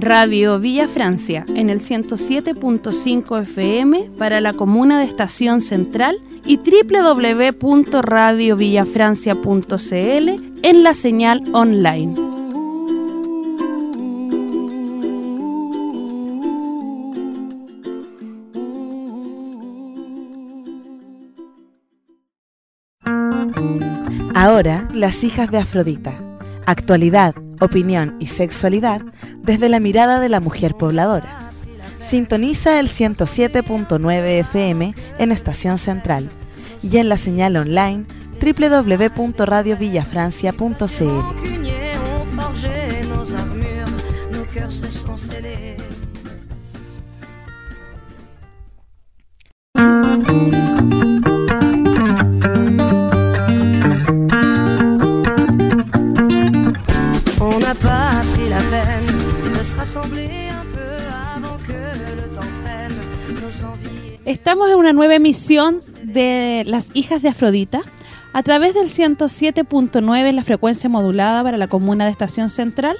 Radio Villa Francia en el 107.5 FM para la comuna de Estación Central y www.radiovillafrancia.cl en la señal online. Ahora, las hijas de Afrodita. Actualidad, opinión y sexualidad desde la mirada de la mujer pobladora. Sintoniza el 107.9 FM en Estación Central y en la señal online www.radiovillafrancia.cl. Estamos en una nueva emisión de Las Hijas de Afrodita a través del 107.9 la frecuencia modulada para la comuna de Estación Central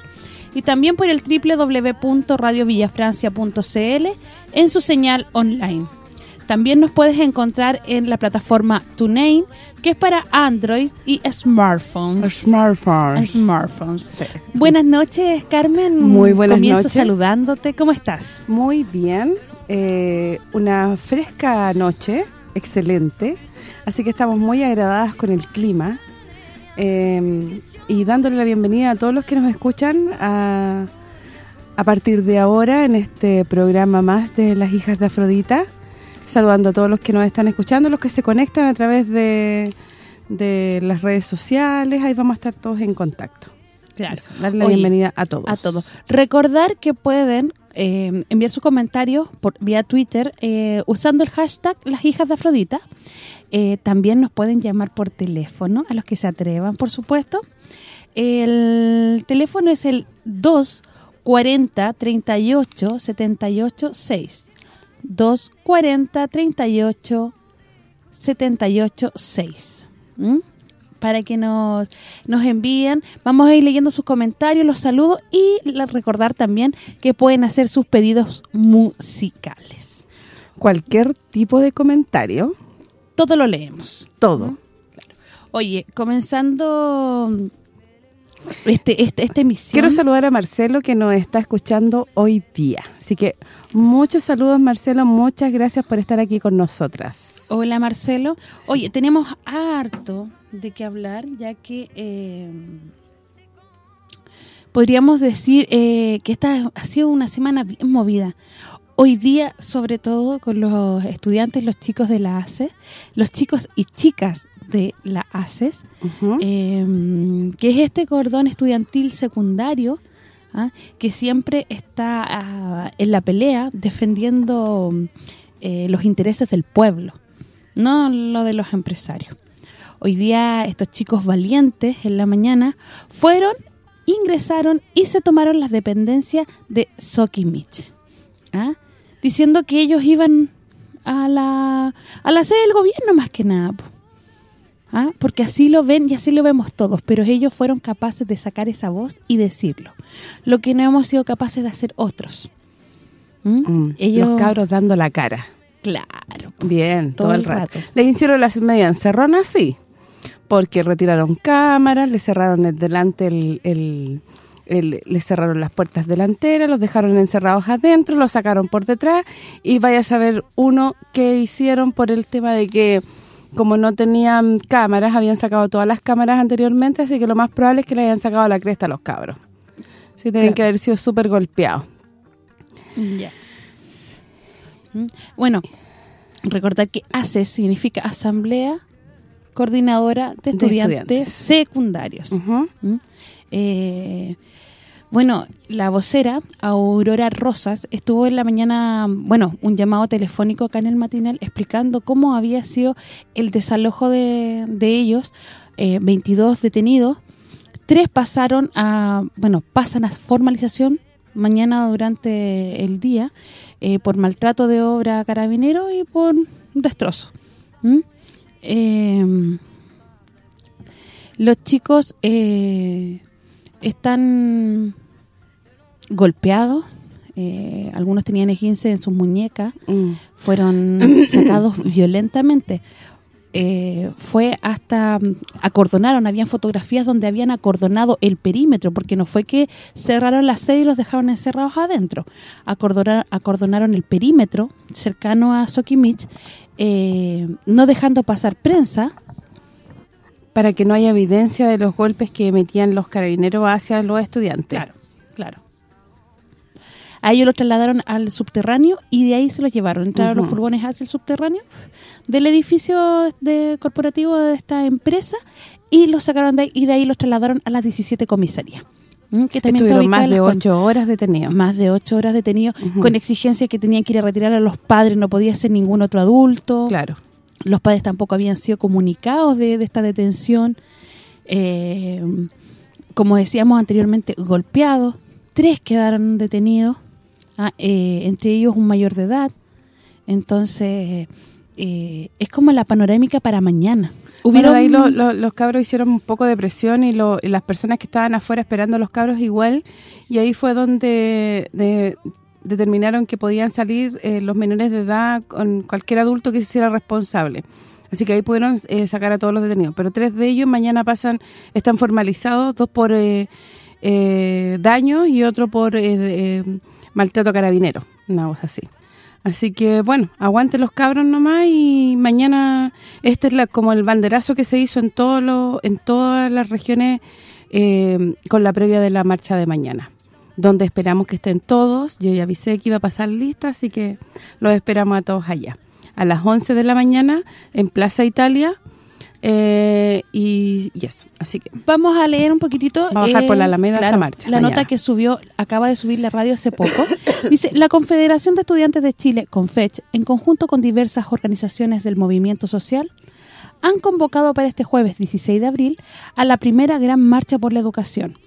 y también por el www.radiovillafrancia.cl en su señal online. También nos puedes encontrar en la plataforma TuneIn, que es para Android y smartphones. Smartphones. Smartphones. Buenas noches, Carmen. Muy buenas Comienzo noches. saludándote. ¿Cómo estás? Muy bien. Eh, una fresca noche, excelente. Así que estamos muy agradadas con el clima. Eh, y dándole la bienvenida a todos los que nos escuchan a, a partir de ahora en este programa más de Las Hijas de Afrodita. Saludando a todos los que nos están escuchando, los que se conectan a través de, de las redes sociales. Ahí vamos a estar todos en contacto. Claro. Eso, darle la Oye, bienvenida a todos. A todos. Recordar que pueden eh, enviar sus comentarios por vía Twitter eh, usando el hashtag Las Hijas de Afrodita. Eh, también nos pueden llamar por teléfono, a los que se atrevan, por supuesto. El teléfono es el 240 38 78 6. 240 38 78 6. ¿Mm? Para que nos, nos envíen. Vamos a ir leyendo sus comentarios, los saludos y recordar también que pueden hacer sus pedidos musicales. Cualquier tipo de comentario, Todo lo leemos. todo. Oye, comenzando este, este esta emisión. Quiero saludar a Marcelo que nos está escuchando hoy día. Así que muchos saludos Marcelo, muchas gracias por estar aquí con nosotras. Hola Marcelo. Oye, tenemos harto de qué hablar, ya que eh, podríamos decir eh, que esta ha sido una semana bien movida. Hoy día, sobre todo con los estudiantes, los chicos de la ACE, los chicos y chicas de la ACES, eh, que es este cordón estudiantil secundario ¿ah? que siempre está ah, en la pelea defendiendo eh, los intereses del pueblo, no lo de los empresarios. Hoy día estos chicos valientes en la mañana fueron, ingresaron y se tomaron las dependencias de Sokimich, ¿ah? diciendo que ellos iban a la, a la sede del gobierno más que nada. ¿Ah? porque así lo ven y así lo vemos todos, pero ellos fueron capaces de sacar esa voz y decirlo, lo que no hemos sido capaces de hacer otros. ¿Mm? Mm, Ellos, Los cabros dando la cara. claro, Bien, todo, Todo el rato. rato. Le hicieron las media encerronas, sí. Porque retiraron cámaras, le cerraron el delante el, el- el- le cerraron las puertas delanteras, los dejaron encerrados adentro, los sacaron por detrás y vaya a saber uno qué hicieron por el tema de que como no tenían cámaras, habían sacado todas las cámaras anteriormente, así que lo más probable es que le hayan sacado la cresta a los cabros. Sí, tienen Claro. que haber sido súper golpeados. Ya. ¿Mm? Bueno, recordar que ACE significa Asamblea Coordinadora de De Estudiantes, Estudiantes. Secundarios. ¿Mm? Eh, bueno, la vocera, Aurora Rosas, estuvo en la mañana, bueno, un llamado telefónico acá en el matinal explicando cómo había sido el desalojo de, de ellos, eh, 22 detenidos, tres pasaron a, bueno, pasan a formalización mañana durante el día eh, por maltrato de obra carabinero y por destrozo. ¿Mm? Eh, los chicos eh, están golpeados, eh, algunos tenían E15 en sus muñecas, Mm. fueron sacados violentamente. Eh, fue hasta mm, acordonaron, habían fotografías donde habían acordonado el perímetro, porque no fue que cerraron la sede y los dejaron encerrados adentro. Acordonaron, acordonaron el perímetro cercano a Soquimich, eh, no dejando pasar prensa, Para que no haya evidencia de los golpes que metían los carabineros hacia los estudiantes. Claro, claro. A ellos los trasladaron al subterráneo y de ahí se los llevaron. Entraron los furgones hacia el subterráneo del edificio de corporativo de esta empresa y los sacaron de ahí y de ahí los trasladaron a las 17 comisarías. ¿M? Que también está Estuvieron más de ocho horas detenidos. más de ocho horas detenidos con exigencias que tenían que ir a retirar a los padres, no podía ser ningún otro adulto. Claro. Los padres tampoco habían sido comunicados de, de esta detención. Eh, como decíamos anteriormente, golpeados. Tres quedaron detenidos, ah, eh, entre ellos un mayor de edad. Entonces, eh, es como la panorámica para mañana. Hubieron ahí lo- lo- los cabros hicieron un poco de presión y, lo- y las personas que estaban afuera esperando a los cabros igual, y ahí fue donde de- determinaron que podían salir eh, los menores de edad con cualquier adulto que se hiciera responsable. Así que ahí pudieron eh, sacar a todos los detenidos. Pero tres de ellos mañana pasan, están formalizados, dos por eh, eh, daños y otro por maltrato carabinero, una cosa así. Así que, bueno, aguante los cabros nomás y mañana este es la, como el banderazo que se hizo en todos los en todas las regiones eh, con la previa de la marcha de mañana, donde esperamos que estén todos. Yo ya avisé que iba a pasar lista, así que los esperamos a todos allá. A las 11 de la mañana en Plaza Italia eh, y, y eso. Así que Vamos a leer un poquitito. Va a bajar por la Alameda esa marcha La mañana. nota que subió, acaba de subir la radio hace poco. Dice, la Confederación de Estudiantes de Chile, CONFECH, en conjunto con diversas organizaciones del movimiento social, han convocado para este jueves 16 de abril a la primera gran marcha por la educación,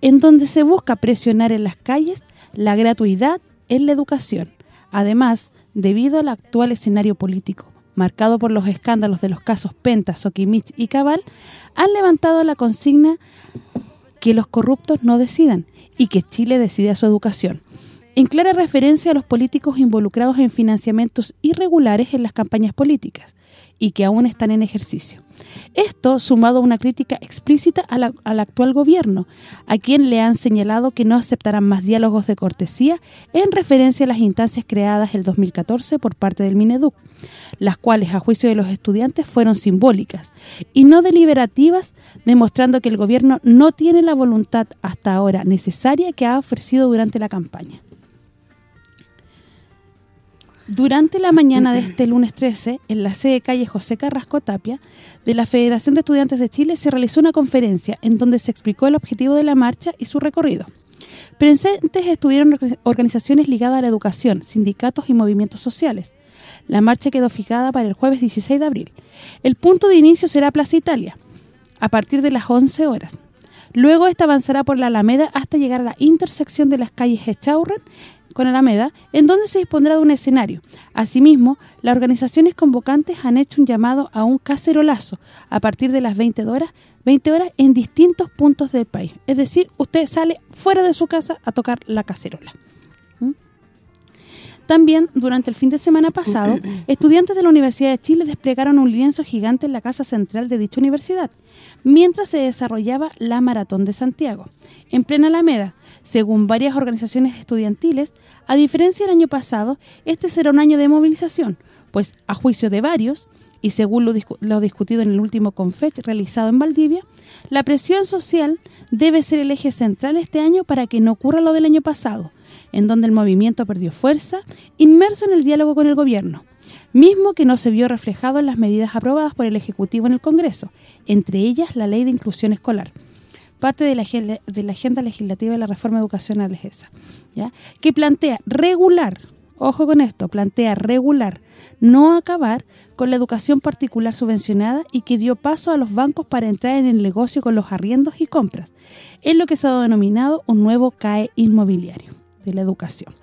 en donde se busca presionar en las calles la gratuidad en la educación. Además, debido al actual escenario político, marcado por los escándalos de los casos Penta, Soquimich y Cabal, han levantado la consigna que los corruptos no decidan y que Chile decida su educación. En clara referencia a los políticos involucrados en financiamientos irregulares en las campañas políticas y que aún están en ejercicio. Esto sumado a una crítica explícita la- al actual gobierno, a quien le han señalado que no aceptarán más diálogos de cortesía en referencia a las instancias creadas el 2014 por parte del Mineduc, las cuales a juicio de los estudiantes fueron simbólicas y no deliberativas, demostrando que el gobierno no tiene la voluntad hasta ahora necesaria que ha ofrecido durante la campaña. Durante la mañana de este lunes 13, en la sede calle José Carrasco Tapia, de la Federación de Estudiantes de Chile se realizó una conferencia en donde se explicó el objetivo de la marcha y su recorrido. Presentes estuvieron orga- organizaciones ligadas a la educación, sindicatos y movimientos sociales. La marcha quedó fijada para el jueves 16 de abril. El punto de inicio será Plaza Italia, a partir de las 11 horas. Luego esta avanzará por la Alameda hasta llegar a la intersección de las calles Echaurren con Alameda, en donde se dispondrá de un escenario. Asimismo, las organizaciones convocantes han hecho un llamado a un cacerolazo a partir de las 20 horas, 20 horas en distintos puntos del país. Es decir, usted sale fuera de su casa a tocar la cacerola. También, durante el fin de semana pasado, estudiantes de la Universidad de Chile desplegaron un lienzo gigante en la casa central de dicha universidad, mientras se desarrollaba la Maratón de Santiago, en plena Alameda. Según varias organizaciones estudiantiles, a diferencia del año pasado, este será un año de movilización, pues a juicio de varios, y según lo, discu- lo discutido en el último Confech realizado en Valdivia, la presión social debe ser el eje central este año para que no ocurra lo del año pasado, en donde el movimiento perdió fuerza, inmerso en el diálogo con el gobierno, mismo que no se vio reflejado en las medidas aprobadas por el Ejecutivo en el Congreso, entre ellas la Ley de Inclusión Escolar, parte de la, agenda- legislativa de la reforma educacional es esa, ¿ya? que plantea regular, ojo con esto, plantea regular, no acabar con la educación particular subvencionada y que dio paso a los bancos para entrar en el negocio con los arriendos y compras, es lo que se ha denominado un nuevo CAE inmobiliario de la educación.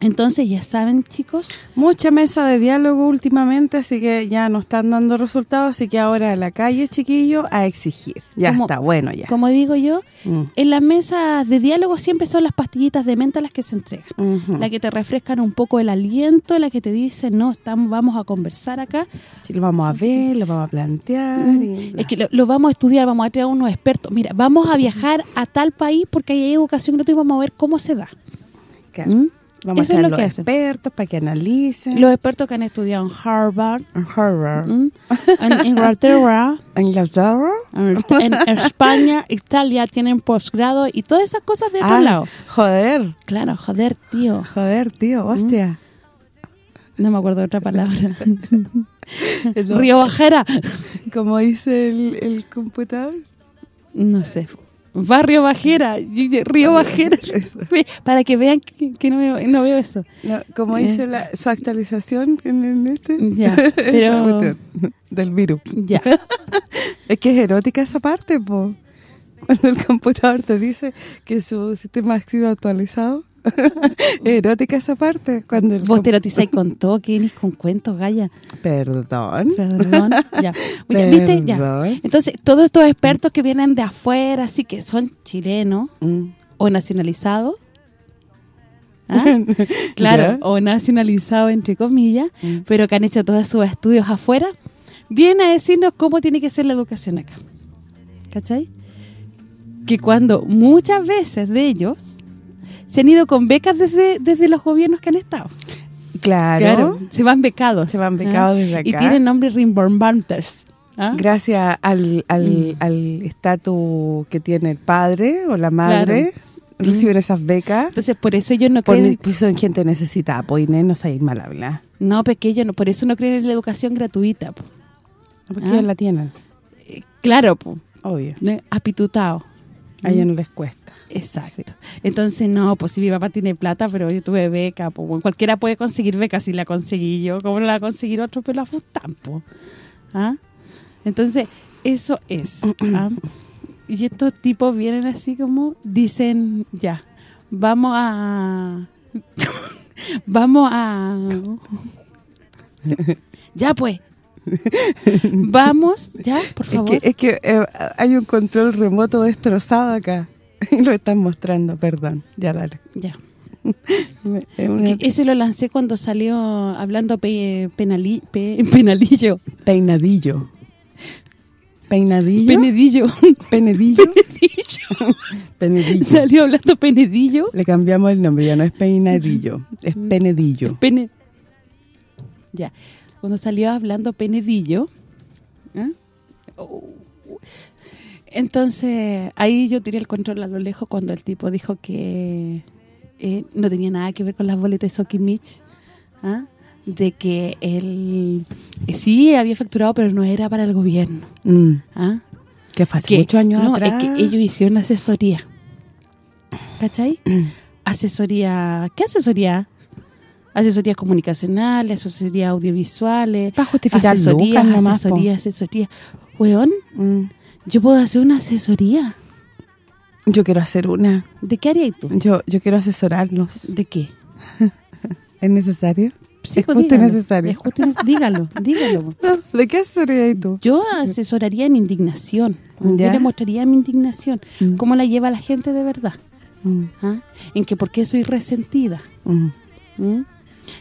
Entonces, ya saben, chicos, Mucha mesa de diálogo últimamente, así que ya no están dando resultados, así que ahora a la calle, chiquillo, a exigir. Ya Como- está, bueno ya. como digo yo, Mm. en las mesas de diálogo siempre son las pastillitas de menta las que se entregan. Ujú. La que te refrescan un poco el aliento, la que te dicen, no, estamos vamos a conversar acá. Sí, lo vamos a ver, lo vamos a plantear. y bla. Es que lo, lo vamos a estudiar, vamos a traer a unos expertos. Mira, vamos a viajar a tal país porque ahí hay educación gratuita y vamos a ver cómo se da. Claro. ¿Mm? Vamos Eso a traer lo los expertos para que analicen. Los expertos que han estudiado en Harvard, Harvard. ¿m? en Inglaterra, ¿En la Jarra? en, en España, Italia, tienen posgrado y todas esas cosas de otro Ah, lado. joder, Claro, joder, tío. joder, tío, hostia. No me acuerdo de otra palabra. Río Bajera. Como dice el, el computador. No sé. Barrio Bajera. Río Bajera. Para que vean que, que no, veo, no veo eso. No, como Eh. dice la, su actualización en el este. Ya, pero- cuestión, del virus. Ya. Es que es erótica esa parte, po. Cuando el computador te dice que su sistema ha sido actualizado. erótica esa parte. Cuando el Vos te erotizáis con todo, que venís con cuentos, Gaya. Perdón. Perdón. Ya. Oye, ¿Viste? Ya. Perdón. Entonces, todos estos expertos que vienen de afuera, así que son chilenos Mm. o nacionalizados. ¿ah? Claro, o nacionalizados, entre comillas, Mm. pero que han hecho todos sus estudios afuera, vienen a decirnos cómo tiene que ser la educación acá. ¿Cachai? Que cuando muchas veces de ellos se han ido con becas desde, desde los gobiernos que han estado. Claro. se van becados. Se van ¿ah? becados desde Y acá. tienen nombre Rimbombanters. ¿ah? Gracias al al Mm. al estatus que tiene el padre o la madre, reciben esas becas. Entonces, por eso ellos no Por, creen... pues son gente necesitada, pues Inés, no sabéis mal hablar. No, pequeño, no, por eso no creen en la educación gratuita. po. Porque Ah. ellos la tienen, Eh, Claro, po, obvio. ¿no? apitutado. A ellos no les cuesta. Exacto. Entonces, no, pues si mi papá tiene plata, pero yo tuve beca, pues bueno, cualquiera puede conseguir beca si la conseguí yo, ¿cómo no la conseguir otro pero tampo? ¿Ah? Entonces, eso es. ¿ah? Y estos tipos vienen así como, dicen, ya, vamos a... vamos a... ya pues. Vamos, ya, por Es favor. que, es que eh, hay un control remoto destrozado acá. Y lo están mostrando, perdón. Ya, dale. Ya. Que ese lo lancé cuando salió hablando pe- penali- pe- penalillo. Peinadillo. Peinadillo. Penedillo. Penedillo. Penedillo. salió hablando penedillo. Le cambiamos el nombre, ya no es peinadillo, es penedillo. Pene. Ya. Cuando salió hablando penedillo. ¿ah? Oh. Entonces, ahí yo tiré el control a lo lejos cuando el tipo dijo que eh, no tenía nada que ver con las boletas de Sokimich. ¿ah? De que él eh, sí había facturado, pero no era para el gobierno. Mm, ¿ah? que fue hace que muchos años no, atrás. es que ellos hicieron asesoría. ¿Cachai? asesoría, ¿qué asesoría? Asesorías comunicacionales, asesorías audiovisuales, Para justificar asesoría, lucas nomás, po. asesoría, asesoría. Weón, Mm, yo puedo hacer una asesoría. Yo quiero hacer una. ¿De qué harías tú? Yo yo quiero asesorarlos. ¿De qué? ¿Es necesario? Sí, es pues justo dígalo. necesario. Es justo dígalo, dígalo. No, ¿De qué asesorarías tú? Yo asesoraría en indignación. Yo le mostraría mi indignación. Mm. Cómo la lleva la gente de verdad. Mm, ¿ah? En que por qué soy resentida. mm, ¿Mm?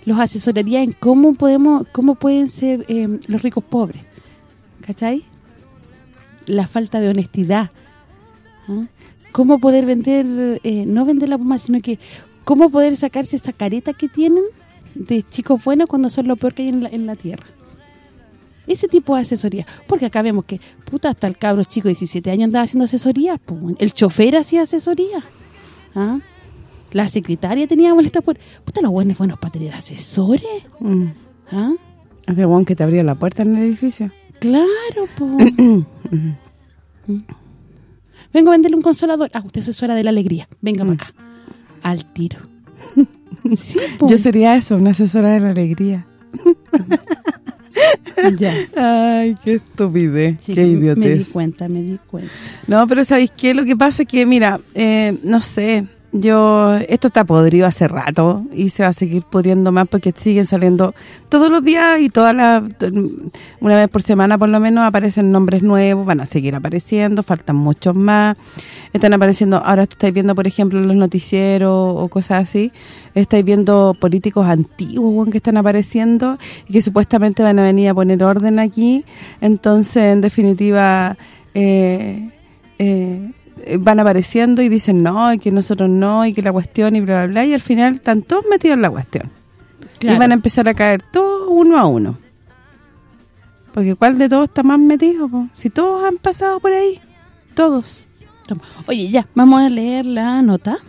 Los asesoraría en cómo podemos cómo pueden ser eh, los ricos pobres. ¿Cachai? La falta de honestidad. Cómo poder vender, eh, no vender la pomada, sino que cómo poder sacarse esa careta que tienen de chicos buenos cuando son lo peor que hay en la, en la tierra. Ese tipo de asesoría. Porque acá vemos que, puta, hasta el cabro chico de 17 años andaba haciendo asesoría. po, el chofer hacía asesoría. ¿Ah? La secretaria tenía molestas por... Puta, los buenos buenos para tener asesores. mm. ¿Ah? Buen que te abría la puerta en el edificio. Claro, po. Mm. Vengo a venderle un consolador. Ah, usted es asesora de la alegría. Venga para acá. Al tiro. Sí. Yo sería eso, una asesora de la alegría. Ya. Ay, qué estupidez, Sí, qué Me di idiotez. cuenta, me di cuenta. No, pero ¿sabéis qué? Lo que pasa es que, mira, eh, no sé, Yo Esto está podrido hace rato y se va a seguir pudiendo más porque siguen saliendo todos los días y todas las una vez por semana por lo menos aparecen nombres nuevos, van a seguir apareciendo, faltan muchos más. Están apareciendo, ahora estáis viendo, por ejemplo, los noticieros o cosas así, estáis viendo políticos antiguos que están apareciendo y que supuestamente van a venir a poner orden aquí. Entonces, en definitiva... Eh, eh, van apareciendo y dicen no, y que nosotros no, y que la cuestión y bla, bla, bla, y al final están todos metidos en la cuestión. Y van a empezar a caer todos uno a uno. Porque ¿cuál de todos está más metido? Si todos han pasado por ahí, todos. Oye, ya, vamos a leer la nota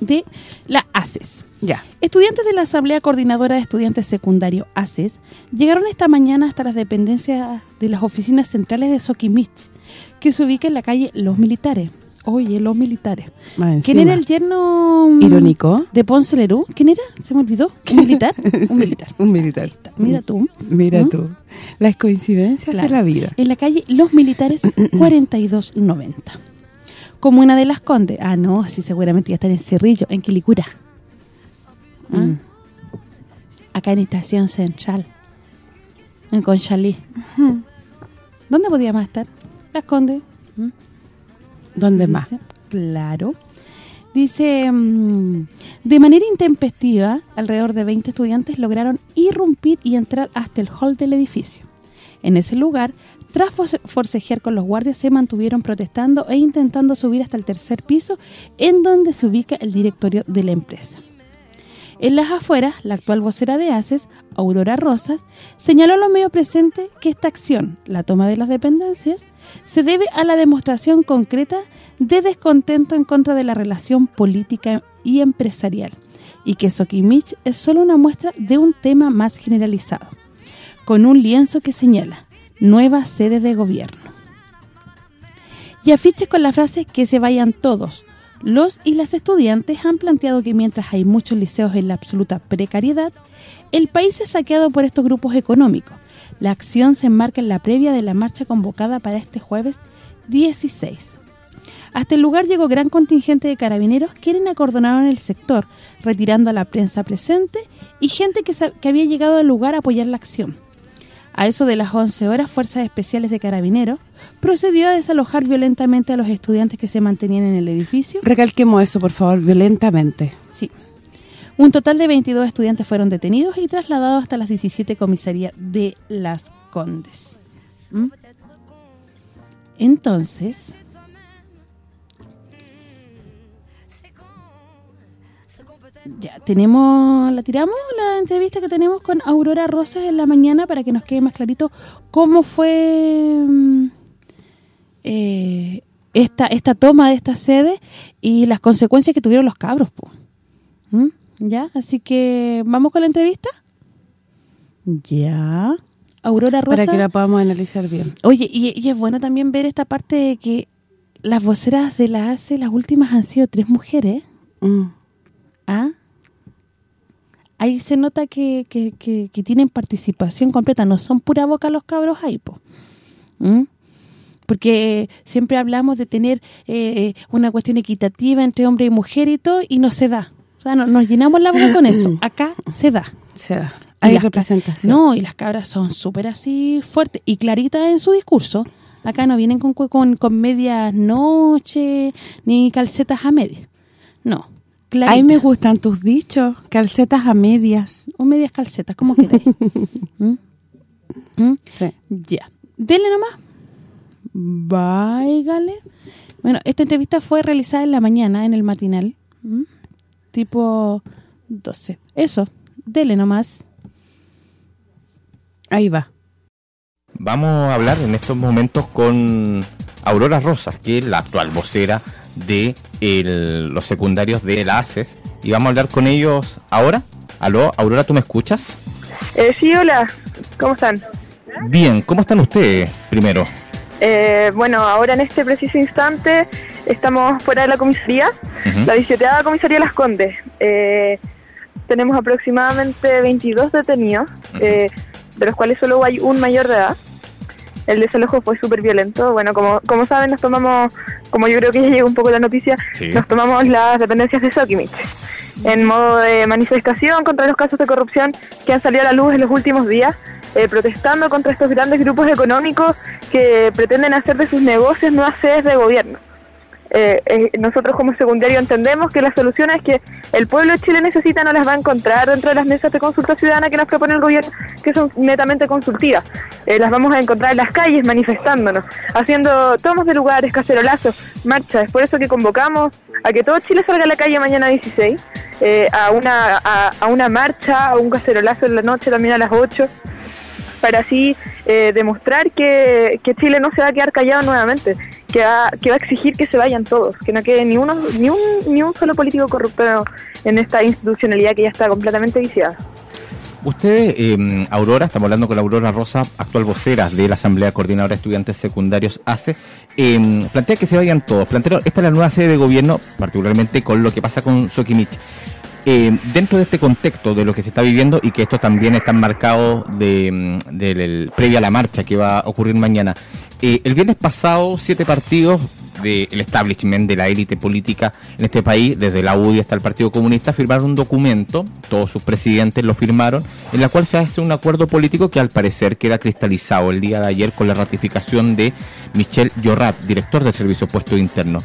de la ACES. Ya. Estudiantes de la Asamblea Coordinadora de Estudiantes Secundarios, ACES, llegaron esta mañana hasta las dependencias de las oficinas centrales de Soquimich, que se ubica en la calle Los Militares, Oye, los militares. ¿Quién era el yerno mm, irónico de Ponce Lerú? ¿Quién era? Se me olvidó. ¿Un militar? un militar. Un militar. Mira tú. Mira ¿Mm? tú. Las coincidencias de la vida. En la calle Los Militares 4290. una de las Condes. Ah, no, sí, seguramente ya están en Cerrillo, en Quilicura. ¿Ah? Mm. Acá en Estación Central. En Conchalí. ¿Dónde podíamos estar? Las Condes. ¿Dónde más? Claro. Dice, mm, de manera intempestiva, alrededor de 20 estudiantes lograron irrumpir y entrar hasta el hall del edificio. En ese lugar, tras forcejear con los guardias, se mantuvieron protestando e intentando subir hasta el tercer piso, en donde se ubica el directorio de la empresa. En las afueras, la actual vocera de ACES, Aurora Rosas, señaló a los medios presentes que esta acción, la toma de las dependencias, se debe a la demostración concreta de descontento en contra de la relación política y empresarial y que Sokimich es solo una muestra de un tema más generalizado, con un lienzo que señala nueva sede de gobierno. Y afiches con la frase que se vayan todos. Los y las estudiantes han planteado que mientras hay muchos liceos en la absoluta precariedad, el país es saqueado por estos grupos económicos, la acción se enmarca en la previa de la marcha convocada para este jueves 16. Hasta el lugar llegó gran contingente de carabineros quienes acordonaron el sector, retirando a la prensa presente y gente que, que había llegado al lugar a apoyar la acción. A eso de las 11 horas, Fuerzas Especiales de Carabineros procedió a desalojar violentamente a los estudiantes que se mantenían en el edificio. Recalquemos eso, por favor, violentamente. Sí. Un total de 22 estudiantes fueron detenidos y trasladados hasta las 17 comisarías de Las Condes. ¿Mm? Entonces, ya tenemos, la tiramos la entrevista que tenemos con Aurora Rosas en la mañana para que nos quede más clarito cómo fue mm, eh, esta esta toma de esta sede y las consecuencias que tuvieron los cabros, pues. ¿Ya? Así que, ¿vamos con la entrevista? Ya. Aurora Rosa. Para que la podamos analizar bien. Oye, y, es bueno también ver esta parte de que las voceras de la ACE, las últimas han sido tres mujeres. Mm. ¿Ah? Ahí se nota que, tienen participación completa, no son pura boca los cabros ahí, po. ¿Mm? Porque siempre hablamos de tener eh, una cuestión equitativa entre hombre y mujer y todo, y no se da. O sea, nos llenamos la boca con eso. Acá se da. Se da. Hay representación. No, y las cabras son súper así fuertes y claritas en su discurso. Acá no vienen con, con, con medias noche ni calcetas a medias. No, claritas. Ahí me gustan tus dichos, calcetas a medias. O medias calcetas, como queráis. ¿Mm? ¿Mm? Sí. Ya. Dele nomás. Váigale. Bueno, esta entrevista fue realizada en la mañana, en el matinal. ¿Mm? tipo 12. Eso, dele nomás. Ahí va. Vamos a hablar en estos momentos con Aurora Rosas, que es la actual vocera de los secundarios de la ACES. Y vamos a hablar con ellos ahora. Aló, Aurora, ¿tú me escuchas? Eh, sí, hola. ¿Cómo están? Bien, ¿cómo están ustedes primero? Eh, bueno, ahora en este preciso instante estamos fuera de la comisaría, la 17 comisaría Las Condes. Eh, tenemos aproximadamente 22 detenidos, eh, de los cuales solo hay un mayor de edad. El desalojo fue súper violento. Bueno, como, como saben, nos tomamos, como yo creo que ya llegó un poco la noticia, nos tomamos las dependencias de Sokimich en modo de manifestación contra los casos de corrupción que han salido a la luz en los últimos días, eh, protestando contra estos grandes grupos económicos que pretenden hacer de sus negocios nuevas sedes de gobierno. Eh, eh, nosotros como secundario entendemos que las soluciones que el pueblo de Chile necesita no las va a encontrar dentro de las mesas de consulta ciudadana que nos propone el gobierno, que son netamente consultivas. las vamos a encontrar en las calles manifestándonos, haciendo tomos de lugares, cacerolazos, marchas. Es por eso que convocamos a que todo Chile salga a la calle mañana 16 eh, a, una, a, una marcha, a un cacerolazo en la noche también a las 8, para así eh, demostrar que, Chile no se va a quedar callado nuevamente, que va, que va a exigir que se vayan todos, que no quede ni, uno, ni, un, ni un solo político corrupto en esta institucionalidad que ya está completamente viciada. Usted, eh, Aurora, estamos hablando con Aurora Rosa, actual vocera de la Asamblea Coordinadora de Estudiantes Secundarios ACE, plantea que se vayan todos. Plantea, esta es la nueva sede de gobierno, particularmente con lo que pasa con Sokimich. Eh, dentro de este contexto de lo que se está viviendo y que esto también está marcado de, mm, previa a la marcha que va a ocurrir mañana, eh, el viernes pasado siete partidos del establishment, de la élite política en este país, desde la UDI hasta el Partido Comunista, firmaron un documento, todos sus presidentes lo firmaron, en la cual se hace un acuerdo político que al parecer queda cristalizado el día de ayer con la ratificación de Michel Llorat, director del Servicio Puesto Interno.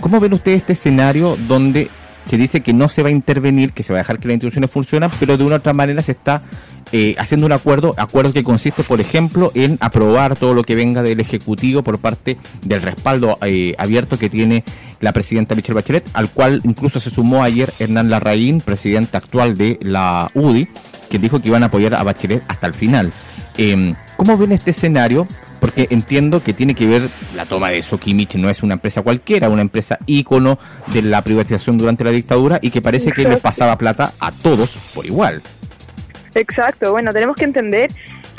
¿Cómo ven ustedes este escenario donde se dice que no se va a intervenir, que se va a dejar que las instituciones funcionen, pero de una u otra manera se está eh, haciendo un acuerdo, acuerdo que consiste, por ejemplo, en aprobar todo lo que venga del Ejecutivo por parte del respaldo eh, abierto que tiene la presidenta Michelle Bachelet, al cual incluso se sumó ayer Hernán Larraín, presidente actual de la UDI, que dijo que iban a apoyar a Bachelet hasta el final. Eh, ¿Cómo ven este escenario? Porque entiendo que tiene que ver la toma de Sokimich, no es una empresa cualquiera, una empresa ícono de la privatización durante la dictadura y que parece que les pasaba plata a todos por igual. Exacto, bueno, tenemos que entender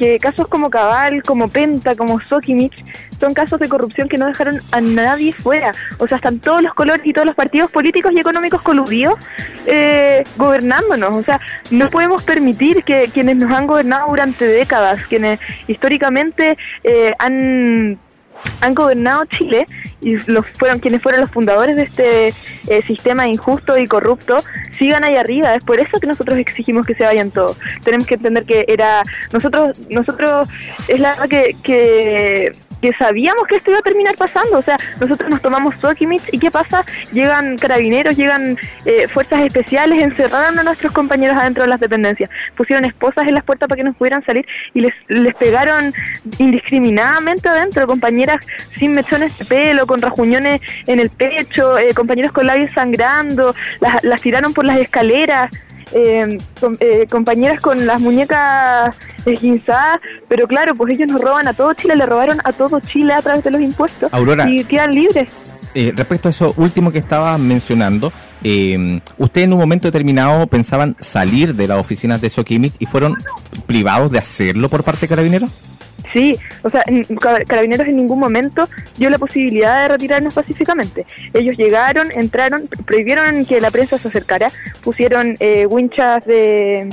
que casos como Cabal, como Penta, como Sokimich, son casos de corrupción que no dejaron a nadie fuera. O sea, están todos los colores y todos los partidos políticos y económicos coludidos eh, gobernándonos. O sea, no podemos permitir que quienes nos han gobernado durante décadas, quienes históricamente eh, han han gobernado Chile y los fueron quienes fueron los fundadores de este eh, sistema injusto y corrupto sigan ahí arriba. Es por eso que nosotros exigimos que se vayan todos. Tenemos que entender que era nosotros nosotros es la que, que que sabíamos que esto iba a terminar pasando. O sea, nosotros nos tomamos Sokimich y ¿qué pasa? Llegan carabineros, llegan eh, fuerzas especiales, encerraron a nuestros compañeros adentro de las dependencias, pusieron esposas en las puertas para que no pudieran salir y les, les pegaron indiscriminadamente adentro, compañeras sin mechones de pelo, con rajuñones en el pecho, eh, compañeros con labios sangrando, las, las tiraron por las escaleras. Eh, eh, compañeras con las muñecas esguinzadas, pero claro, pues ellos nos roban a todo Chile, le robaron a todo Chile a través de los impuestos y quedan libres. Eh, respecto a eso último que estaba mencionando, eh, ¿usted en un momento determinado pensaban salir de las oficinas de Soquimich y fueron privados de hacerlo por parte de Carabineros? Sí, o sea, Carabineros en ningún momento dio la posibilidad de retirarnos pacíficamente. Ellos llegaron, entraron, prohibieron que la prensa se acercara, pusieron eh, winchas de,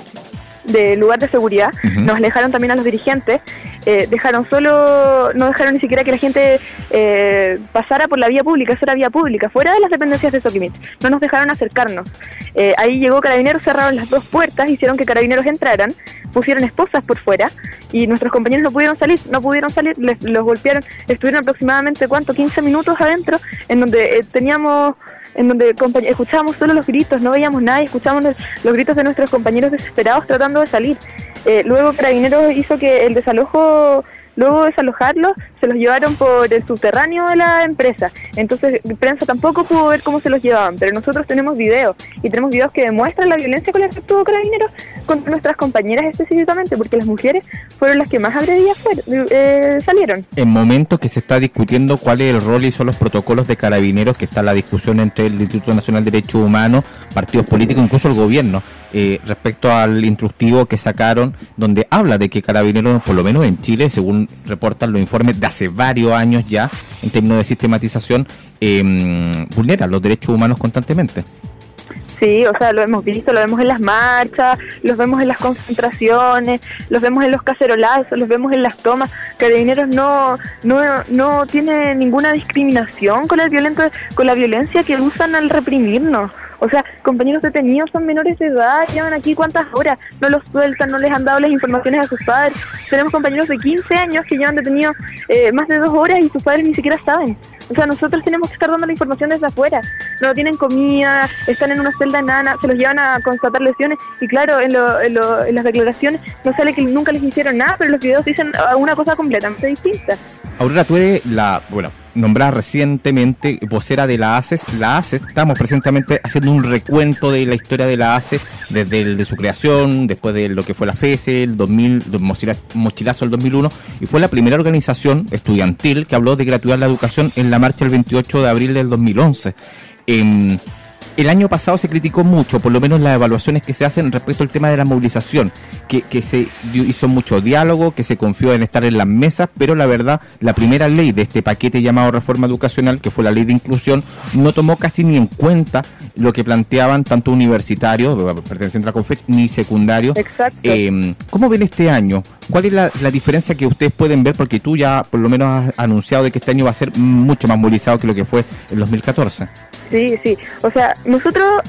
de lugar de seguridad, nos alejaron también a los dirigentes, eh, dejaron solo, no dejaron ni siquiera que la gente eh, pasara por la vía pública, eso era vía pública, fuera de las dependencias de Soquimich, no nos dejaron acercarnos. Eh, ahí llegó Carabineros, cerraron las dos puertas, hicieron que Carabineros entraran, pusieron esposas por fuera y nuestros compañeros no pudieron salir, no pudieron salir, les, los golpearon, estuvieron aproximadamente, ¿cuánto? 15 minutos adentro, en donde teníamos en donde escuchábamos solo los gritos, no veíamos nada y escuchábamos los, gritos de nuestros compañeros desesperados tratando de salir. Eh, luego Carabineros hizo que el desalojo Luego de desalojarlos, se los llevaron por el subterráneo de la empresa. Entonces, prensa tampoco pudo ver cómo se los llevaban, pero nosotros tenemos videos y tenemos videos que demuestran la violencia con la que estuvo Carabineros contra nuestras compañeras específicamente, porque las mujeres fueron las que más agredidas eh, salieron. En momentos que se está discutiendo cuál es el rol y son los protocolos de Carabineros, que está la discusión entre el Instituto Nacional de Derechos Humanos, partidos políticos, incluso el gobierno. Eh, respecto al instructivo que sacaron, donde habla de que Carabineros, por lo menos en Chile, según reportan los informes de hace varios años ya, en términos de sistematización, eh, vulnera los derechos humanos constantemente. Sí, o sea, lo hemos visto, lo vemos en las marchas, los vemos en las concentraciones, los vemos en los cacerolazos, los vemos en las tomas. Carabineros no no no tiene ninguna discriminación con el violento con la violencia que usan al reprimirnos. O sea, compañeros detenidos son menores de edad, llevan aquí cuántas horas, no los sueltan, no les han dado las informaciones a sus padres. Tenemos compañeros de 15 años que llevan detenidos eh, más de dos horas y sus padres ni siquiera saben. O sea, nosotros tenemos que estar dando la información desde afuera. No tienen comida, están en una celda enana, se los llevan a constatar lesiones y claro, en, lo, en, lo, en las declaraciones no sale que nunca les hicieron nada, pero los videos dicen una cosa completamente distinta. Aurora, tú eres la, bueno, nombrada recientemente vocera de la ACES. La ACES, estamos presentemente haciendo un recuento de la historia de la ACES desde el de su creación, después de lo que fue la FESE, el 2000, mochilazo del 2001, y fue la primera organización estudiantil que habló de gratuidad la educación en la marcha el 28 de abril del 2011. El año pasado se criticó mucho, por lo menos las evaluaciones que se hacen respecto al tema de la movilización, que, que se hizo mucho diálogo, que se confió en estar en las mesas, pero la verdad, la primera ley de este paquete llamado reforma educacional, que fue la ley de inclusión, no tomó casi ni en cuenta lo que planteaban tanto universitarios, pertenecientes a la CONFET, ni secundarios. Exacto. Eh, ¿Cómo ven este año? ¿Cuál es la, la, diferencia que ustedes pueden ver? Porque tú ya por lo menos has anunciado de que este año va a ser mucho más movilizado que lo que fue en 2014. Sí, sí. O sea, nosotros,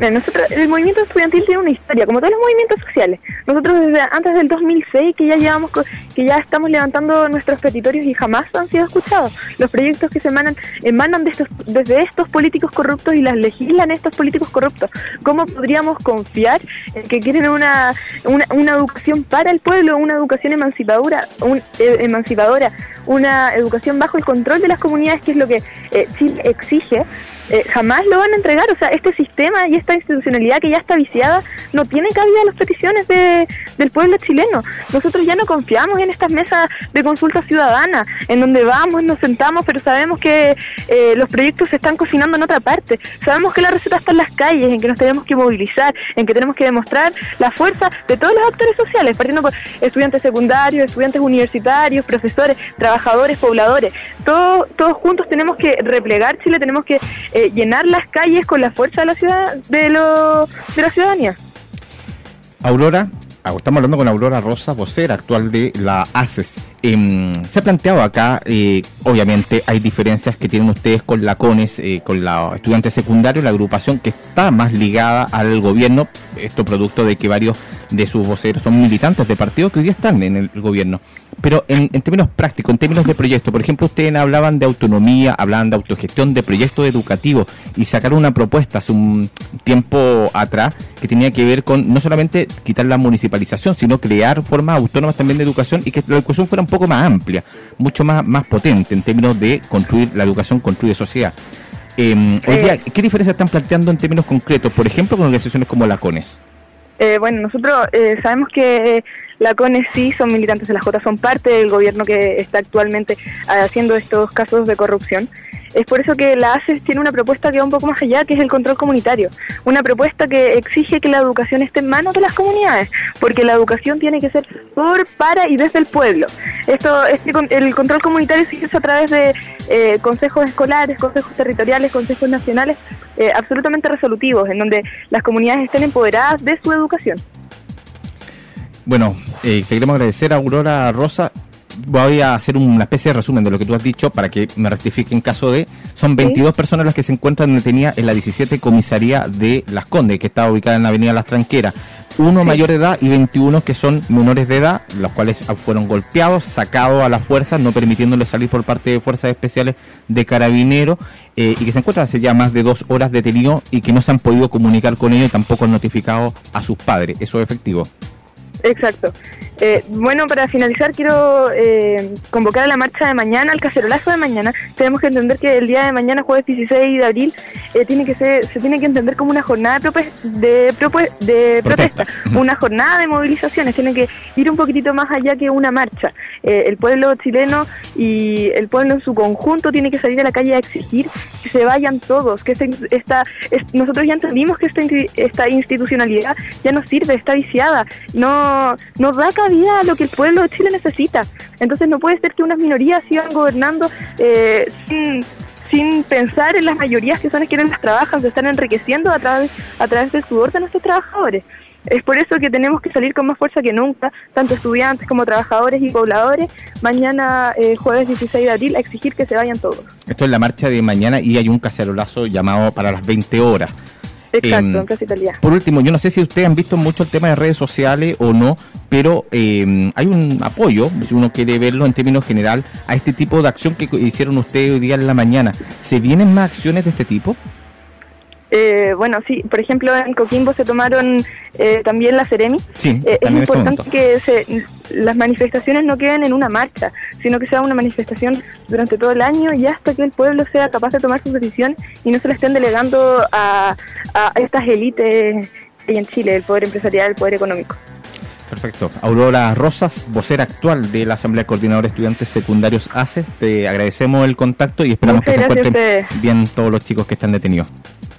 nosotros, el movimiento estudiantil tiene una historia, como todos los movimientos sociales. Nosotros desde antes del 2006 que ya llevamos, que ya estamos levantando nuestros petitorios y jamás han sido escuchados. Los proyectos que se emanan, emanan de estos, desde estos políticos corruptos y las legislan estos políticos corruptos. ¿Cómo podríamos confiar en que quieren una, una, educación para el pueblo, una educación emancipadora, un, eh, emancipadora, una educación bajo el control de las comunidades, que es lo que eh, Chile exige? Eh, jamás lo van a entregar. O sea, este sistema y esta institucionalidad que ya está viciada no tiene cabida a las peticiones de, del pueblo chileno. Nosotros ya no confiamos en estas mesas de consulta ciudadana, en donde vamos, nos sentamos, pero sabemos que eh, los proyectos se están cocinando en otra parte. Sabemos que la receta está en las calles, en que nos tenemos que movilizar, en que tenemos que demostrar la fuerza de todos los actores sociales, partiendo por estudiantes secundarios, estudiantes universitarios, profesores, trabajadores, pobladores. Todos, todos juntos tenemos que replegar Chile, tenemos que llenar las calles con la fuerza de la ciudad de, lo, de la ciudadanía. Aurora, ah, estamos hablando con Aurora Rosa, vocera actual de la ACES. Eh, se ha planteado acá, eh, obviamente hay diferencias que tienen ustedes con la CONES, eh, con la estudiante secundario, la agrupación que está más ligada al gobierno, esto producto de que varios de sus voceros son militantes de partidos que hoy día están en el gobierno. Pero en, en, términos prácticos, en términos de proyectos, por ejemplo, ustedes hablaban de autonomía, hablaban de autogestión, de proyectos educativos y sacaron una propuesta hace un tiempo atrás que tenía que ver con no solamente quitar la municipalización, sino crear formas autónomas también de educación y que la educación fuera un poco más amplia, mucho más, más potente en términos de construir la educación, construye sociedad. Eh, hoy día, ¿qué diferencias están planteando en términos concretos, por ejemplo, con organizaciones como la CONES? Eh, bueno, nosotros eh, sabemos que la CONES sí son militantes de la J, son parte del gobierno que está actualmente haciendo estos casos de corrupción. Es por eso que la ACES tiene una propuesta que va un poco más allá, que es el control comunitario. Una propuesta que exige que la educación esté en manos de las comunidades, porque la educación tiene que ser por, para y desde el pueblo. Esto, este, el control comunitario se hace a través de eh, consejos escolares, consejos territoriales, consejos nacionales, eh, absolutamente resolutivos, en donde las comunidades estén empoderadas de su educación. Bueno, eh, te queremos agradecer a Aurora Rosa voy a hacer una especie de resumen de lo que tú has dicho para que me rectifique en caso de... Son 22 ¿Sí? personas las que se encuentran detenidas en la 17 comisaría de Las Condes, que está ubicada en la avenida Las Tranqueras. Uno sí. mayor de edad y 21 que son menores de edad, los cuales fueron golpeados, sacados a la fuerza, no permitiéndoles salir por parte de fuerzas especiales de carabineros, eh, y que se encuentran hace ya más de dos horas detenidos y que no se han podido comunicar con ellos y tampoco han notificado a sus padres. ¿Eso es efectivo? Exacto. Eh, bueno, para finalizar quiero eh, convocar a la marcha de mañana, al cacerolazo de mañana. Tenemos que entender que el día de mañana, jueves 16 de abril, eh, tiene que ser, se tiene que entender como una jornada de, de, de protesta, una jornada de movilizaciones. Tiene que ir un poquitito más allá que una marcha. Eh, el pueblo chileno y el pueblo en su conjunto tiene que salir a la calle a exigir que se vayan todos, que este, esta, es, nosotros ya entendimos que esta, esta institucionalidad ya no sirve, está viciada, no, no da cabida a lo que el pueblo de Chile necesita. Entonces no puede ser que unas minorías sigan gobernando eh, sin, pensar en las mayorías que son quienes las trabajan, se están enriqueciendo a través, a través del sudor de nuestros trabajadores. Es por eso que tenemos que salir con más fuerza que nunca, tanto estudiantes como trabajadores y pobladores, mañana eh, jueves 16 de abril a exigir que se vayan todos. Esto es la marcha de mañana y hay un cacerolazo llamado para las 20 horas. Exacto, Em, en. Por último, yo no sé si ustedes han visto mucho el tema de redes sociales o no, pero eh, hay un apoyo, si uno quiere verlo en términos general, a este tipo de acción que hicieron ustedes hoy día en la mañana. ¿Se vienen más acciones de este tipo? Eh, bueno, sí, por ejemplo, en Coquimbo se tomaron eh, también la Ceremi. Sí, Eh, es importante que se, las manifestaciones no queden en una marcha, sino que sea una manifestación durante todo el año y hasta que el pueblo sea capaz de tomar su decisión y no se la estén delegando a, a estas élites en Chile, el poder empresarial, el poder económico. Perfecto. Aurora Rosas, vocera actual de la Asamblea Coordinadora de Estudiantes Secundarios ACES, te agradecemos el contacto y esperamos Muchas que se encuentren bien todos los chicos que están detenidos.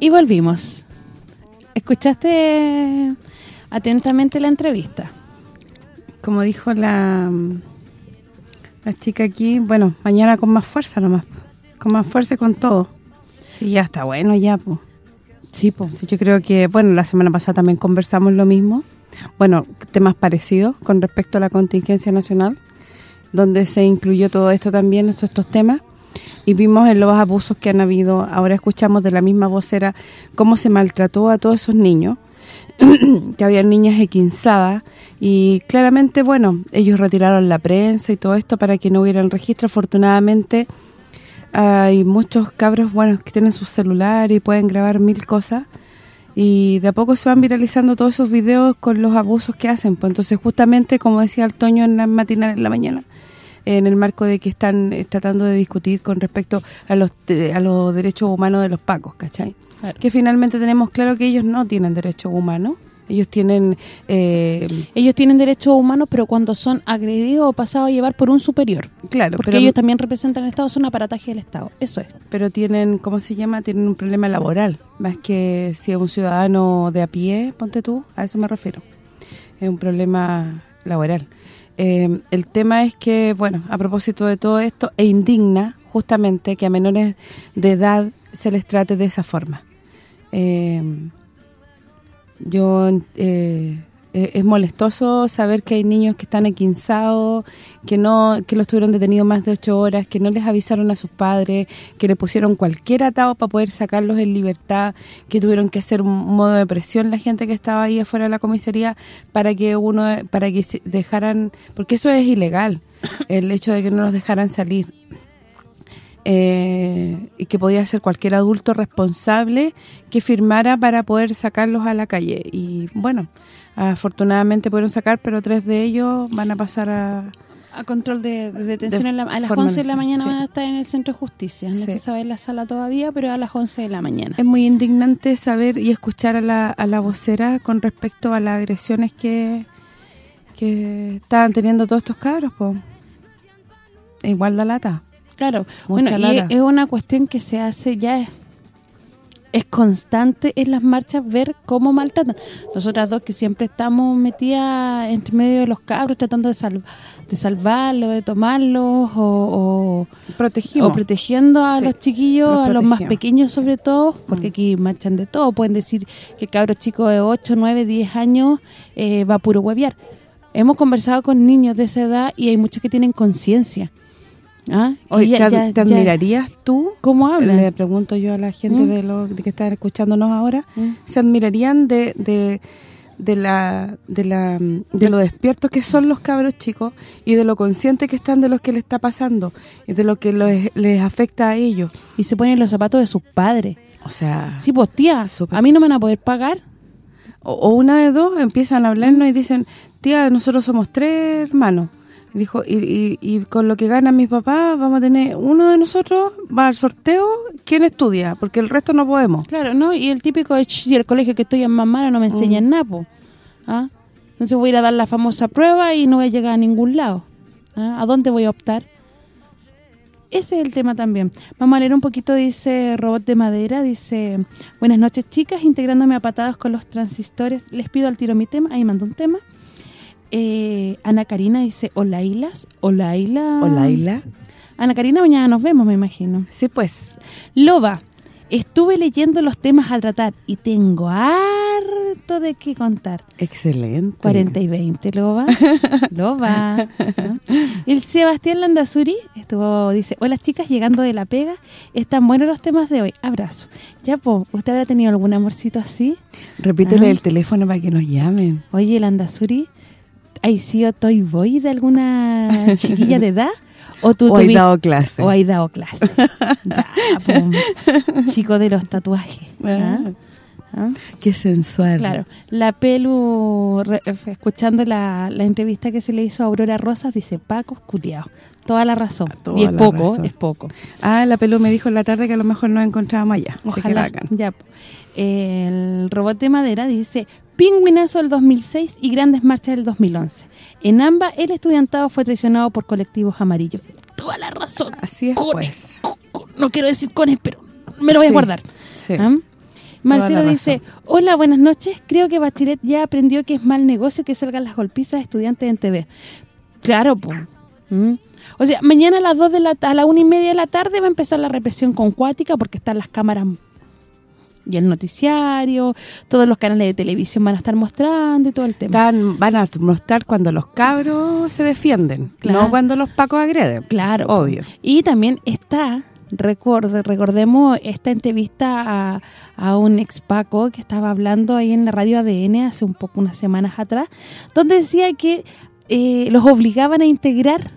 Y volvimos. ¿Escuchaste atentamente la entrevista? Como dijo la, la chica aquí, bueno, mañana con más fuerza nomás. Con más fuerza y con todo. Sí, ya está bueno ya, pues. Sí. Entonces, yo creo que, bueno, la semana pasada también conversamos lo mismo. Bueno, temas parecidos con respecto a la contingencia nacional, donde se incluyó todo esto también, estos, estos temas. Y vimos en los abusos que han habido. Ahora escuchamos de la misma vocera cómo se maltrató a todos esos niños, que habían niñas equinzadas. Y claramente, bueno, ellos retiraron la prensa y todo esto para que no hubiera el registro. Afortunadamente, hay muchos cabros buenos que tienen sus celulares y pueden grabar mil cosas y de a poco se van viralizando todos esos videos con los abusos que hacen. Pues entonces justamente, como decía el Toño en la matinal en la mañana, en el marco de que están eh, tratando de discutir con respecto a los de- a los derechos humanos de los pacos, ¿cachai? Claro. Que finalmente tenemos claro que ellos no tienen derechos humanos, ellos tienen... eh, Ellos tienen derechos humanos, pero cuando son agredidos o pasados a llevar por un superior. claro, Porque pero, ellos también representan al Estado, son aparataje del Estado. Eso es. pero tienen, ¿cómo se llama? Tienen un problema laboral, más que si es un ciudadano de a pie, ponte tú, a eso me refiero. Es un problema laboral. Eh, el tema es que, bueno, a propósito de todo esto, e indigna justamente que a menores de edad se les trate de esa forma. Eh, yo eh, eh, es molestoso saber que hay niños que están equinzados, que no que los tuvieron detenidos más de ocho horas, que no les avisaron a sus padres, que le pusieron cualquier atado para poder sacarlos en libertad, que tuvieron que hacer un modo de presión la gente que estaba ahí afuera de la comisaría para que uno para que dejaran, porque eso es ilegal, el hecho de que no los dejaran salir eh, y que podía ser cualquier adulto responsable que firmara para poder sacarlos a la calle. Y bueno, afortunadamente pudieron sacar, pero tres de ellos van a pasar a... A control de, de detención De en la- a las forma 11 de la mañana sí. van a estar en el Centro de Justicia. No Sí. se sabe en la sala todavía, pero a las 11 de la mañana. Es muy indignante saber y escuchar a la, a la vocera con respecto a las agresiones que, que estaban teniendo todos estos cabros, po. E Igual da lata. Claro, Mucha bueno, lata. es una cuestión que se hace ya es, constante en las marchas ver cómo maltratan. Nosotras dos que siempre estamos metidas entre medio de los cabros tratando de, sal, de salvarlos, de tomarlos o, o, protegiendo a Sí, los chiquillos, los a los más pequeños sobre todo, porque Mm. aquí marchan de todo. Pueden decir que el cabro chico de 8, 9, 10 años eh, va a puro huevear. Hemos conversado con niños de esa edad y hay muchos que tienen conciencia. ¿Ah? Oye, ya- ¿te, te ya- admirarías tú? ¿Cómo hablan? Le pregunto yo a la gente ¿Mm? de los de que están escuchándonos ahora, Mm. ¿se admirarían de, de, de la de la de lo despiertos que son los cabros chicos y de lo conscientes que están de lo que les está pasando y de lo que los- les afecta a ellos? Y se ponen los zapatos de sus padres. O sea, Sí, pues tía, a mí no me van a poder pagar. o, o una de dos empiezan a hablarnos y dicen, tía, nosotros somos tres hermanos. Dijo, y, y, y con lo que ganan mis papás, vamos a tener, uno de nosotros va al sorteo, ¿quién estudia? Porque el resto no podemos. Claro, ¿no? Y el típico de, "Ch, si el colegio que estoy en Mamara no me enseñan Mm. nada, po". ¿Ah? Entonces voy a ir a dar la famosa prueba y no voy a llegar a ningún lado. ¿Ah? ¿A dónde voy a optar? Ese es el tema también. Vamos a leer un poquito, dice Robot de Madera, dice, buenas noches chicas, integrándome a patadas con los transistores, les pido al tiro mi tema, ahí mando un tema. Eh, Ana Karina dice, hola Ilas, hola Ila. Hola, Isla. Ana Karina, mañana nos vemos, me imagino. Sí, pues. Loba, estuve leyendo los temas a tratar y tengo harto de qué contar. Excelente. 40 y 20, Loba. Loba. ¿no? El Sebastián Landazuri estuvo dice, hola chicas, llegando de la pega. Están buenos los temas de hoy. Abrazo. Ya, po, ¿usted habrá tenido algún amorcito así? Repítele Ah. el teléfono para que nos llamen. Oye, Landazuri, ¿hay sido Toy Boy de alguna chiquilla de edad? ¿O tú Hoy tuvi- dado clase. O hay dado clase. ya, po, chico de los tatuajes. ¿ah? ¿Ah? Qué sensual. Claro, la Pelu, re- escuchando la, la entrevista que se le hizo a Aurora Rosas, dice, Paco, culiao. Toda la razón. Toda y es poco, razón. es poco. Ah, la pelo me dijo en la tarde que a lo mejor nos encontrábamos allá. Ojalá. Ya. El robot de madera dice, Pingüinazo del 2006 y Grandes Marchas del 2011. En ambas, el estudiantado fue traicionado por colectivos amarillos. Toda la razón. Así es, Cones. pues. No quiero decir cones, pero me lo voy a guardar. Sí. ¿Ah? Marcelo dice, hola, buenas noches. Creo que Bachelet ya aprendió que es mal negocio que salgan las golpizas de estudiantes en TV. Claro, pues. O sea, mañana a las 2 de la a la una y media de la tarde va a empezar la represión con cuática porque están las cámaras y el noticiario, todos los canales de televisión van a estar mostrando y todo el tema. Están- van a mostrar cuando los cabros se defienden, Claro. no cuando los pacos agreden. Claro. Obvio. Y también está, recorde, recordemos esta entrevista a, a un ex Paco que estaba hablando ahí en la radio ADN hace un poco, unas semanas atrás, donde decía que eh, los obligaban a integrar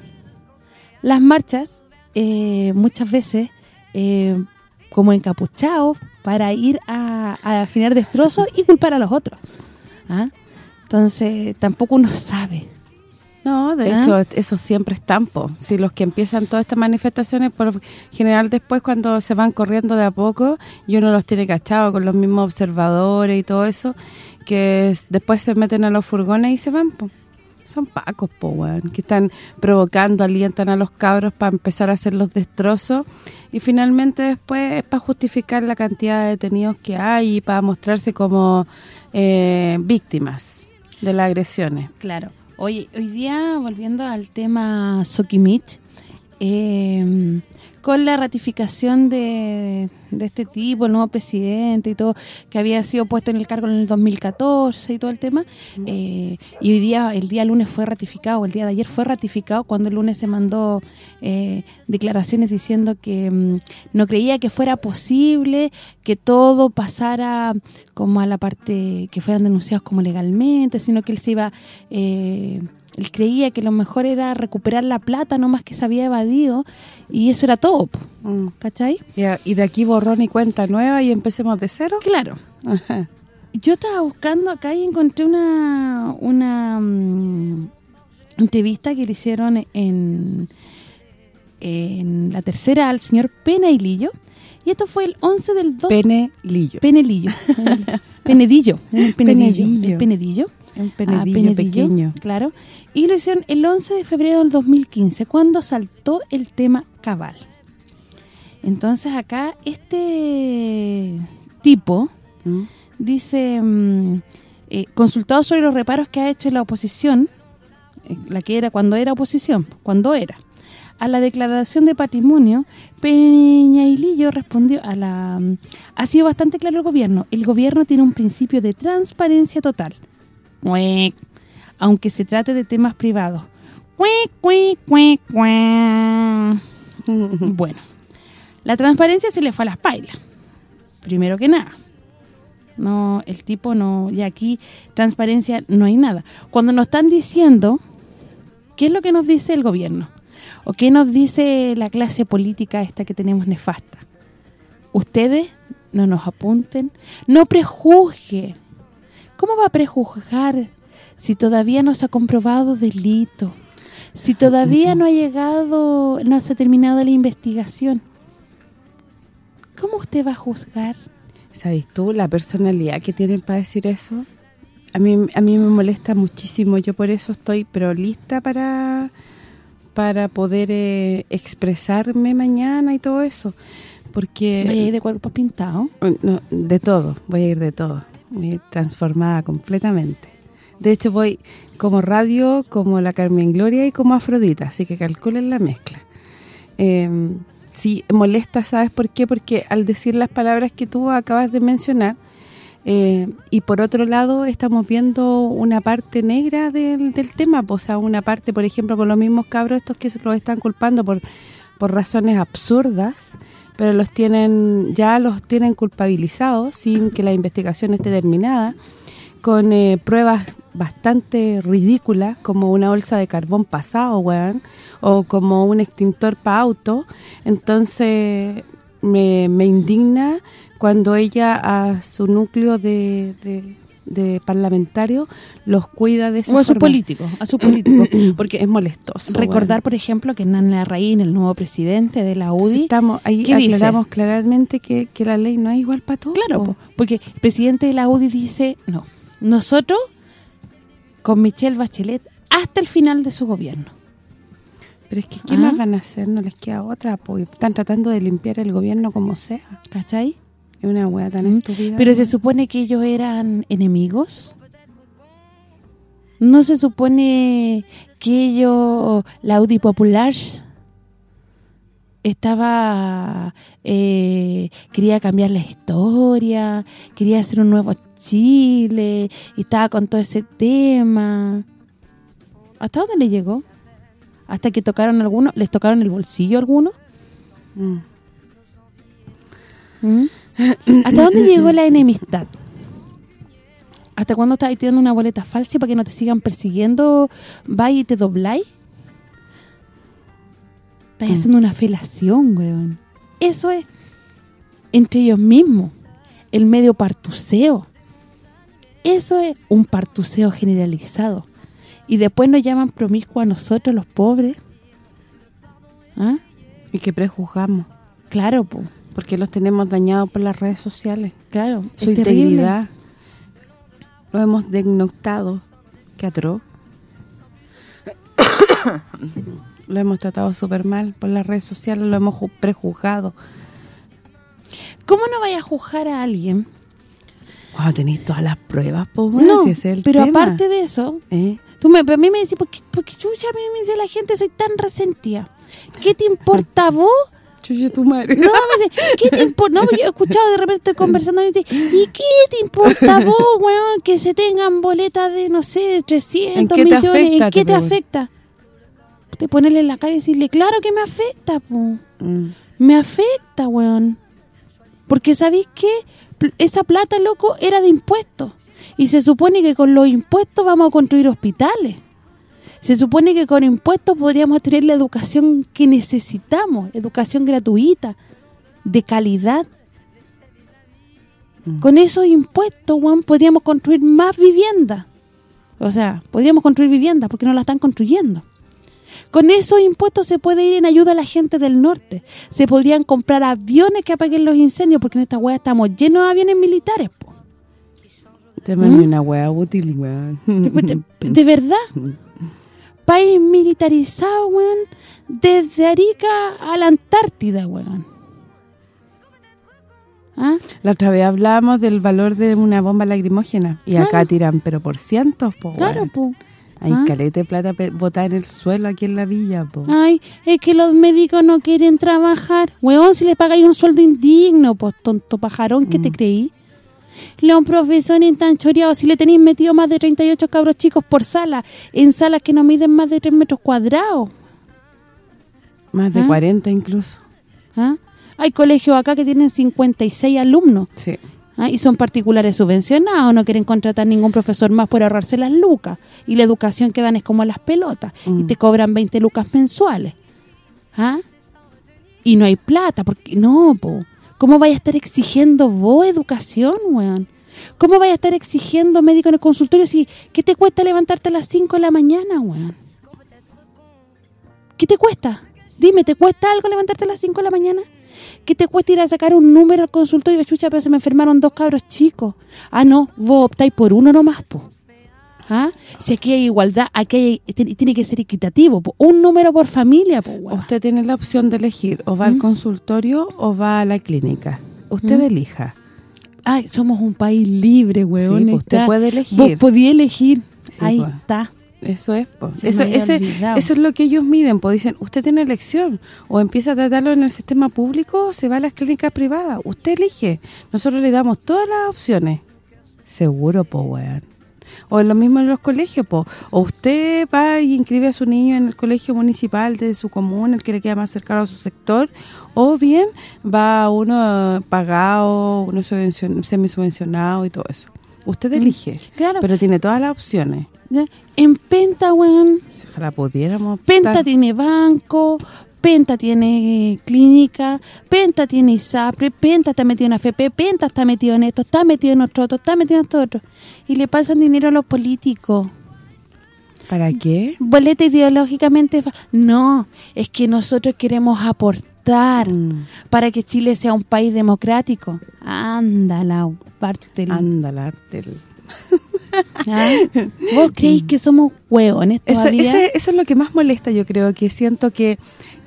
las marchas eh, muchas veces eh, como encapuchados para ir a, a generar destrozos y culpar a los otros. ¿Ah? Entonces, tampoco uno sabe. No, de ¿Ah? hecho, eso siempre es tampo. Si los que empiezan todas estas manifestaciones, por general después cuando se van corriendo de a poco, y uno los tiene cachado con los mismos observadores y todo eso, que es- después se meten a los furgones y se van, po. Son pacos, po, que están provocando, alientan a los cabros para empezar a hacer los destrozos y finalmente después es para justificar la cantidad de detenidos que hay y para mostrarse como eh, víctimas de las agresiones. Claro. Oye, hoy día, volviendo al tema Sokimich, eh, con la ratificación de, de este tipo, el nuevo presidente y todo, que había sido puesto en el cargo en el 2014 y todo el tema, eh, y hoy día, el día lunes fue ratificado, el día de ayer fue ratificado, cuando el lunes se mandó eh, declaraciones diciendo que mm, no creía que fuera posible que todo pasara como a la parte que fueran denunciados como legalmente, sino que él se iba... Eh, él creía que lo mejor era recuperar la plata, no más que se había evadido, y eso era todo, Mm. ¿cachai? Y, y de aquí borrón y cuenta nueva y empecemos de cero. Claro. Ajá. Yo estaba buscando acá y encontré una una mm, entrevista que le hicieron en en la tercera al señor Penailillo, y esto fue el 11 del 2... Penelillo. Penelillo. Penedillo. el Penedillo. Penedillo. Penedillo. Ah, penedillo, pequeño. Claro. Y lo hicieron el 11 de febrero del 2015, cuando saltó el tema cabal. Entonces acá este tipo ¿Mm? dice, mm, eh, consultado sobre los reparos que ha hecho la oposición, eh, la que era cuando era oposición, cuando era, a la declaración de patrimonio, Peñailillo respondió a la... mm, Ha sido bastante claro el gobierno. El gobierno tiene un principio de transparencia total. Aunque se trate de temas privados. Bueno, la transparencia se le fue a las pailas. Primero que nada. No, el tipo no, y aquí transparencia no hay nada. Cuando nos están diciendo, ¿qué es lo que nos dice el gobierno? ¿O qué nos dice la clase política esta que tenemos nefasta? Ustedes no nos apunten, no prejuzgue. ¿Cómo va a prejuzgar si todavía no se ha comprobado delito? Si todavía no ha llegado, no se ha terminado la investigación, ¿cómo usted va a juzgar? ¿Sabes tú la personalidad que tienen para decir eso? A mí a mí me molesta muchísimo. Yo por eso estoy pero lista para para poder eh, expresarme mañana y todo eso. Porque... ¿Vaya a ir de cuerpo pintado? No, de todo, voy a ir de todo. Ir transformada completamente. De hecho, voy como radio, como la Carmen Gloria y como Afrodita, así que calculen la mezcla. Eh, sí, molesta, ¿sabes por qué? Porque al decir las palabras que tú acabas de mencionar, eh, y por otro lado estamos viendo una parte negra del, del tema, pues, o sea, una parte, por ejemplo, con los mismos cabros estos que se los están culpando por, por razones absurdas, pero los tienen ya los tienen culpabilizados sin que la investigación esté terminada, con eh, pruebas bastante ridículas, como una bolsa de carbón pasado, weón, o como un extintor para auto, entonces me, indigna cuando ella a su núcleo de, de parlamentario los cuida de esa O a su forma. político, a su político. Porque Es molestoso. recordar, por ejemplo, que Nan Larraín, el nuevo presidente de la UDI, estamos ahí aclaramos claramente que, que la ley no es igual para todos. Claro, po. po, porque el presidente de la UDI dice, no, nosotros con Michelle Bachelet hasta el final de su gobierno. Pero es que ¿qué Ah. más van a hacer? No les queda otra, pues están tratando de limpiar el gobierno como sea. ¿Cachai? Es una hueá tan estúpida. Pero se supone que ellos eran enemigos. No se supone que ellos, la UDI Popular, estaba, eh, quería cambiar la historia, quería hacer un nuevo Chile, y estaba con todo ese tema. ¿Hasta dónde le llegó? Hasta que tocaron algunos, les tocaron el bolsillo a algunos. Mm. ¿Mm? ¿Hasta dónde llegó la enemistad? ¿Hasta cuándo estás tirando una boleta falsa para que no te sigan persiguiendo? ¿Vas y te dobláis? Estás Mm. haciendo una felación, weón. Eso es entre ellos mismos. El medio partuceo. Eso es un partuceo generalizado. Y después nos llaman promiscuos a nosotros, los pobres. ¿Ah? Y que prejuzgamos. Claro, po. Porque los tenemos dañados por las redes sociales. Claro. Su es terrible. integridad. Lo hemos denostado. Qué atroz. lo hemos tratado súper mal por las redes sociales. Lo hemos ju- prejuzgado. ¿Cómo no vaya a juzgar a alguien? Cuando tenéis todas las pruebas, pues bueno, no, si ese es el pero tema. aparte de eso, ¿Eh? tú me, a mí me decís, ¿por qué, por qué chucha me dice la gente soy tan resentida? ¿Qué te importa a vos? Chucha tu madre. No, ¿qué te importa? No, yo he escuchado de repente estoy conversando y dice, ¿y qué te importa vos, weón, que se tengan boletas de, no sé, 300 ¿En qué te millones? afecta, ¿En qué te te afecta? Te ponerle en la calle y decirle, claro que me afecta, po. Mm. Me afecta, weón. Porque ¿sabéis qué? Esa plata, loco, era de impuestos. Y se supone que con los impuestos vamos a construir hospitales. Se supone que con impuestos podríamos tener la educación que necesitamos, educación gratuita, de calidad. Mm. Con esos impuestos, weón, podríamos construir más viviendas. O sea, podríamos construir viviendas porque no la están construyendo. Con esos impuestos se puede ir en ayuda a la gente del norte. Se podrían comprar aviones que apaguen los incendios, porque en esta hueá estamos llenos de aviones militares, po. Te ¿Mm? una hueá útil, weón. De, de verdad. País militarizado, weón, desde Arica a la Antártida, weón. ¿Ah? La otra vez hablábamos del valor de una bomba lacrimógena. Y acá tiran, pero por cientos, po, Claro, po. Hay Ah. caleta de plata botada en el suelo aquí en la villa, po. Ay, es que los médicos no quieren trabajar. Weón, si le pagáis un sueldo indigno, pues tonto pajarón, ¿qué te Mm. creí? Los profesores están choreados. Si le tenéis metido más de 38 cabros chicos por sala, en salas que no miden más de 3 metros cuadrados. Más de ¿Ah? 40 incluso. ¿ah? Hay colegios acá que tienen 56 alumnos. Sí. ¿ah? Y son particulares subvencionados, no quieren contratar ningún profesor más por ahorrarse las lucas. Y la educación que dan es como las pelotas. Y Mm. te cobran 20 lucas mensuales. ¿Ah? Y no hay plata, porque no, po. ¿Cómo vaya a estar exigiendo vos educación, weón? ¿Cómo vaya a estar exigiendo médico en el consultorio si qué te cuesta levantarte a las 5 de la mañana, weón? ¿Qué te cuesta? Dime, ¿te cuesta algo levantarte a las 5 de la mañana? ¿Qué te cuesta ir a sacar un número al consultorio? Chucha, pero se me enfermaron dos cabros chicos. Ah, no, vos optáis por uno nomás, po. ¿Ah? Si aquí hay igualdad, aquí hay- tiene que ser equitativo, po. un número por familia, po. Usted tiene la opción de elegir, o va al ¿Mm? consultorio o va a la clínica. Usted ¿Mm? elija. Ay, somos un país libre, weón. Sí, pues, usted puede elegir. Vos podías elegir. Sí, Ahí pues. está. Eso es. Se eso, ese, eso es lo que ellos miden, pues dicen, usted tiene elección, o empieza a tratarlo en el sistema público o se va a las clínicas privadas, usted elige, nosotros le damos todas las opciones, seguro, po, weón. O es lo mismo en los colegios, po. o usted va y inscribe a su niño en el colegio municipal de su comuna, el que le queda más cercano a su sector, o bien va uno pagado, uno subvencion- semisubvencionado y todo eso. Usted elige, Claro. pero tiene todas las opciones. En Penta, weón, Si Ojalá pudiéramos. Penta estar- tiene banco, Penta tiene clínica, Penta tiene ISAPRE, Penta está metido en AFP, Penta está metido en esto, está metido en otro, está metido en esto otro. Y le pasan dinero a los políticos. ¿Para qué? Boleta ideológicamente... No, es que nosotros queremos aportar Mm. para que Chile sea un país democrático. Ándala, parte. Ándala, Artel. ¿Ah? ¿Vos creéis que somos hueones Eso, todavía? ese- eso es lo que más molesta, yo creo, que siento que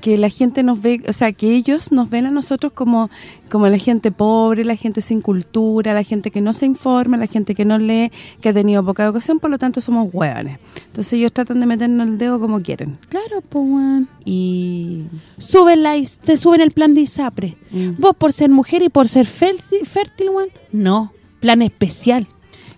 que la gente nos ve, o sea, que ellos nos ven a nosotros como como la gente pobre, la gente sin cultura, la gente que no se informa, la gente que no lee, que ha tenido poca educación, por lo tanto somos hueones. Entonces ellos tratan de meternos el dedo como quieren. Claro, pues. Y... Suben la, te suben el plan de ISAPRE. Mm. Vos por ser mujer y por ser fértil, fértil weón, no. Plan especial.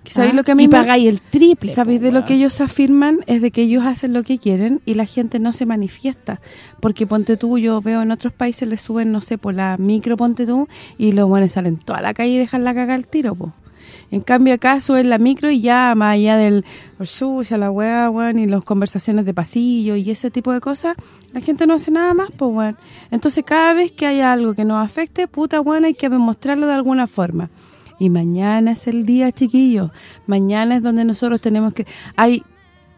¿Sabéis ¿Ah? lo que a mí Y pagáis el triple. ¿Sabéis de lo que ellos afirman? Es de que ellos hacen lo que quieren y la gente no se manifiesta. Porque ponte tú, yo veo en otros países le suben, no sé, por la micro ponte tú, y los buenos salen toda la calle y dejan la caga al tiro, po. En cambio acá suben la micro y ya más allá del ya la weá, weón, y las conversaciones de pasillo y ese tipo de cosas, la gente no hace nada más, pues weón. Entonces cada vez que haya algo que nos afecte, puta weón, hay que demostrarlo de alguna forma. Y mañana es el día, chiquillos. Mañana es donde nosotros tenemos que... Hay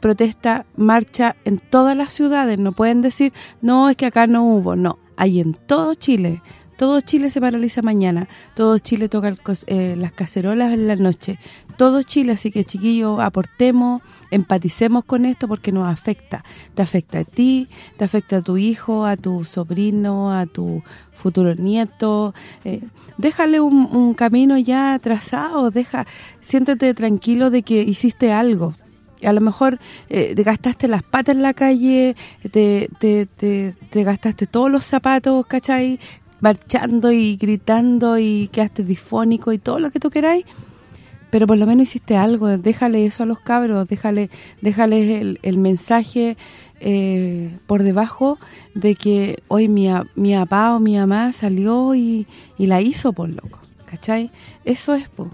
protesta, marcha en todas las ciudades. No pueden decir, no, es que acá no hubo. No, hay en todo Chile. Todo Chile se paraliza mañana. Todo Chile toca eh, las cacerolas en la noche. Todo Chile, así que chiquillos, aportemos, empaticemos con esto porque nos afecta. Te afecta a ti, te afecta a tu hijo, a tu sobrino, a tu futuro nieto. eh, déjale un, un camino ya trazado, deja siéntete tranquilo de que hiciste algo. A lo mejor eh, te gastaste las patas en la calle, te, te, te, te gastaste todos los zapatos, ¿cachai? Marchando y gritando y quedaste disfónico y todo lo que tú queráis, pero por lo menos hiciste algo, déjale eso a los cabros, déjale déjale el, el mensaje eh, por debajo de que hoy mi, mi papá o mi mamá salió y, y la hizo por loco, ¿cachai? Eso es, pues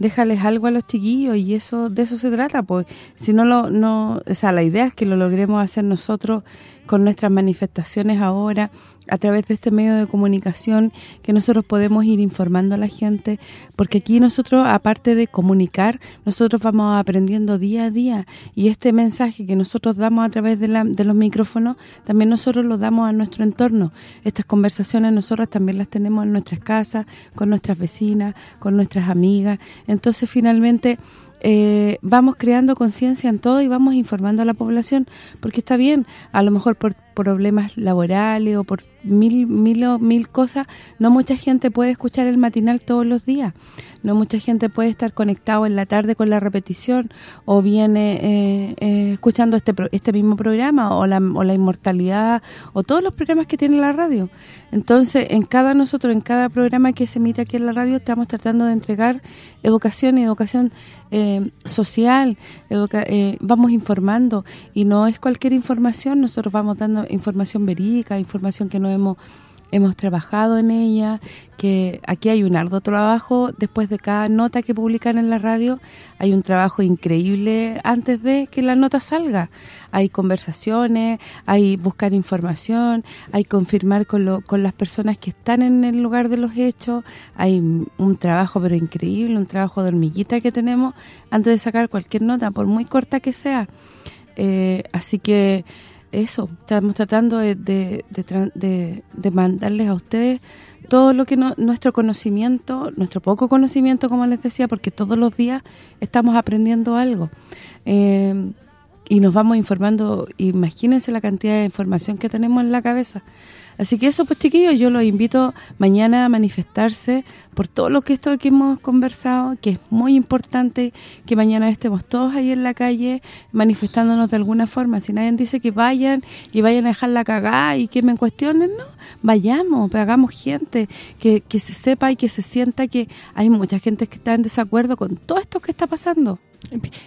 déjales algo a los chiquillos y eso de eso se trata, pues si no lo no, o sea, la idea es que lo logremos hacer nosotros con nuestras manifestaciones ahora a través de este medio de comunicación que nosotros podemos ir informando a la gente, porque aquí nosotros aparte de comunicar, nosotros vamos aprendiendo día a día y este mensaje que nosotros damos a través de, la- de los micrófonos, también nosotros lo damos a nuestro entorno. Estas conversaciones nosotros también las tenemos en nuestras casas, con nuestras vecinas, con nuestras amigas. Entonces, finalmente, eh, vamos creando conciencia en todo y vamos informando a la población, porque está bien, a lo mejor por problemas laborales o por mil, mil, mil cosas, no mucha gente puede escuchar el matinal todos los días, no mucha gente puede estar conectado en la tarde con la repetición o viene eh, eh, escuchando este este mismo programa o la, o la inmortalidad o todos los programas que tiene la radio. Entonces, en cada nosotros, en cada programa que se emite aquí en la radio, estamos tratando de entregar educación y educación eh, social, eh, vamos informando y no es cualquier información, nosotros vamos dando información verídica, información que no hemos hemos trabajado en ella, que aquí hay un arduo trabajo después de cada nota que publican en la radio, hay un trabajo increíble antes de que la nota salga. Hay conversaciones, hay buscar información, hay confirmar con, lo- con las personas que están en el lugar de los hechos, hay un trabajo pero increíble, un trabajo de hormiguita que tenemos antes de sacar cualquier nota, por muy corta que sea. Eh, así que eso, estamos tratando de, mandarles a ustedes todo lo que no- nuestro conocimiento, nuestro poco conocimiento, como les decía, porque todos los días estamos aprendiendo algo. Eh, y nos vamos informando, imagínense la cantidad de información que tenemos en la cabeza. Así que eso, pues chiquillos, yo los invito mañana a manifestarse por todo lo que esto que hemos conversado, que es muy importante que mañana estemos todos ahí en la calle manifestándonos de alguna forma. Si nadie dice que vayan y vayan a dejar la y que me cuestionen, no, vayamos, hagamos gente, que, que se sepa y que se sienta que hay mucha gente que está en desacuerdo con todo esto que está pasando.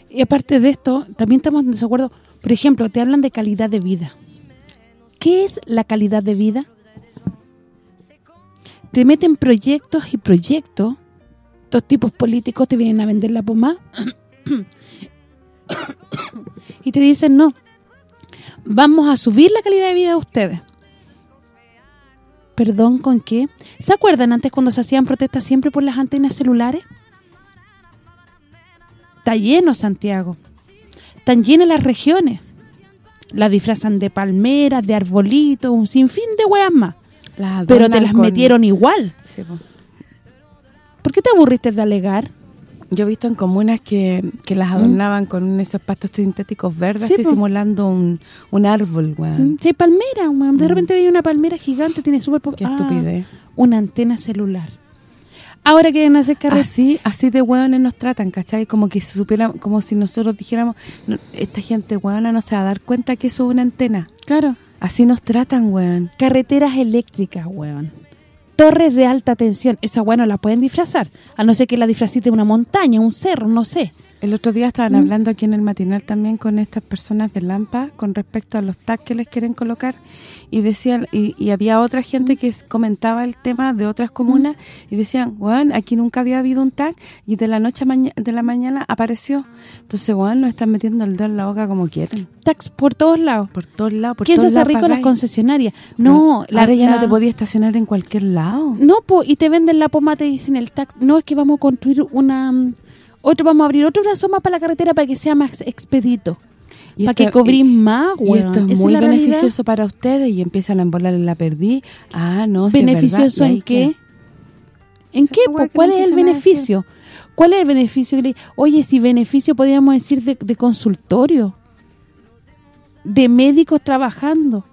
Y aparte de esto, también estamos en desacuerdo. Por ejemplo, te hablan de calidad de vida. ¿Qué es la calidad de vida? Te meten proyectos y proyectos. Estos tipos políticos te vienen a vender la pomada. y te dicen, no, vamos a subir la calidad de vida de ustedes. ¿Perdón con qué? ¿Se acuerdan antes cuando se hacían protestas siempre por las antenas celulares? Está lleno Santiago. Están llenas las regiones. La disfrazan de palmeras, de arbolitos, un sinfín de weas más. Pero te las con- metieron igual. Sí, po. ¿Por qué te aburriste de alegar? Yo he visto en comunas que, que las adornaban con esos pastos sintéticos verdes, Mm. Sí, así po. simulando un, un árbol, weón. Si hay palmera, weón. de repente veía una palmera gigante, tiene súper poco... Qué Ah, estupidez. una antena celular. Ahora quieren hacer carreras. Así así de hueones nos tratan, ¿cachai? Como que supieran, como si nosotros dijéramos, "No, esta gente hueona no se va a dar cuenta que eso es una antena. Claro. Así nos tratan, hueón. Carreteras eléctricas, weón. Torres de alta tensión. Esa weón no la pueden disfrazar. A no ser que la disfracite de una montaña, un cerro, no sé. El otro día estaban ¿Mm? hablando aquí en el matinal también con estas personas de Lampa con respecto a los tags que les quieren colocar y decían y, y había otra gente que s- comentaba el tema de otras comunas y decían, "Weón, aquí nunca había habido un tag y de la noche a de la mañana apareció." Entonces, weón, nos están metiendo el dedo en la boca como quieren, Tax por todos lados. por todos lados, por ¿Quién se hace rico? Las concesionarias. No, la- ahora ya la- no te podías estacionar en cualquier lado. No, po, y te venden la pomada, te dicen el tax. No, es que vamos a construir una... Otro, vamos a abrir otro brazo más para la carretera para que sea más expedito. Y para que cobrís y- más, Y weón. esto es muy realidad. beneficioso para ustedes y empiezan a embolar en la perdí. Ah, no, verdad. ¿Beneficioso ¿Y en qué? ¿En qué? es la po? weá que ¿Cuál es el beneficio? ¿Cuál es el beneficio? Oye, si beneficio podríamos decir de, de consultorio. De médicos trabajando.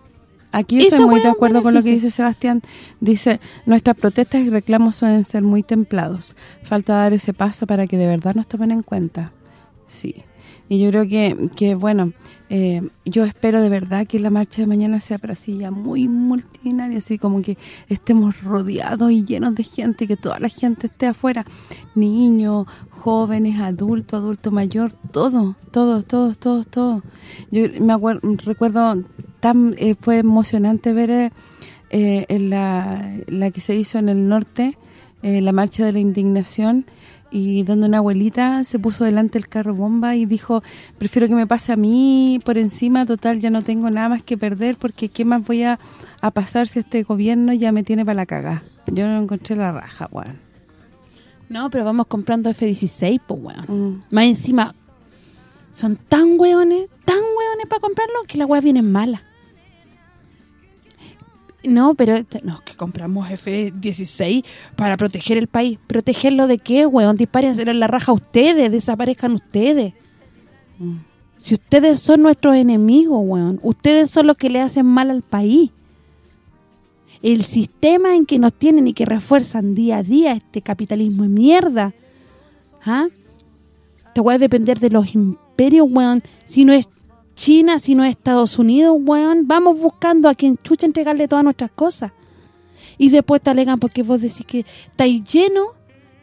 Aquí estoy Esa muy de acuerdo con lo que dice Sebastián. Dice, nuestras protestas y reclamos suelen ser muy templados. Falta dar ese paso para que de verdad nos tomen en cuenta. Sí. Y yo creo que, que bueno, eh, yo espero de verdad que la marcha de mañana sea para sí ya muy multitudinaria, así como que estemos rodeados y llenos de gente, y que toda la gente esté afuera, niños, jóvenes, adultos, adulto mayor, todo, todos, todos, todos, todos. Yo me acuerdo, recuerdo tan eh, fue emocionante ver eh, eh, la, la que se hizo en el norte, eh, la marcha de la indignación y donde una abuelita se puso delante del carro bomba y dijo, prefiero que me pase a mí por encima, total, ya no tengo nada más que perder porque qué más voy a, a pasar si este gobierno ya me tiene para la cagá. Yo no encontré la raja, weón. No, pero vamos comprando F-16, pues, weón. Mm. Más encima, son tan hueones, tan hueones para comprarlo, que las hueas vienen malas. No, pero no, que compramos F-16 para proteger el país. ¿Protegerlo de qué, hueón? Dispárenselo en la raja a ustedes, desaparezcan ustedes. Mm. Si ustedes son nuestros enemigos, weón. Ustedes son los que le hacen mal al país. El sistema en que nos tienen y que refuerzan día a día este capitalismo de mierda. ¿Ah? Te voy a depender de los imperios, weón. Si no es China, si no es Estados Unidos, weón. Vamos buscando a quien chucha entregarle todas nuestras cosas. Y después te alegan porque vos decís que estáis lleno,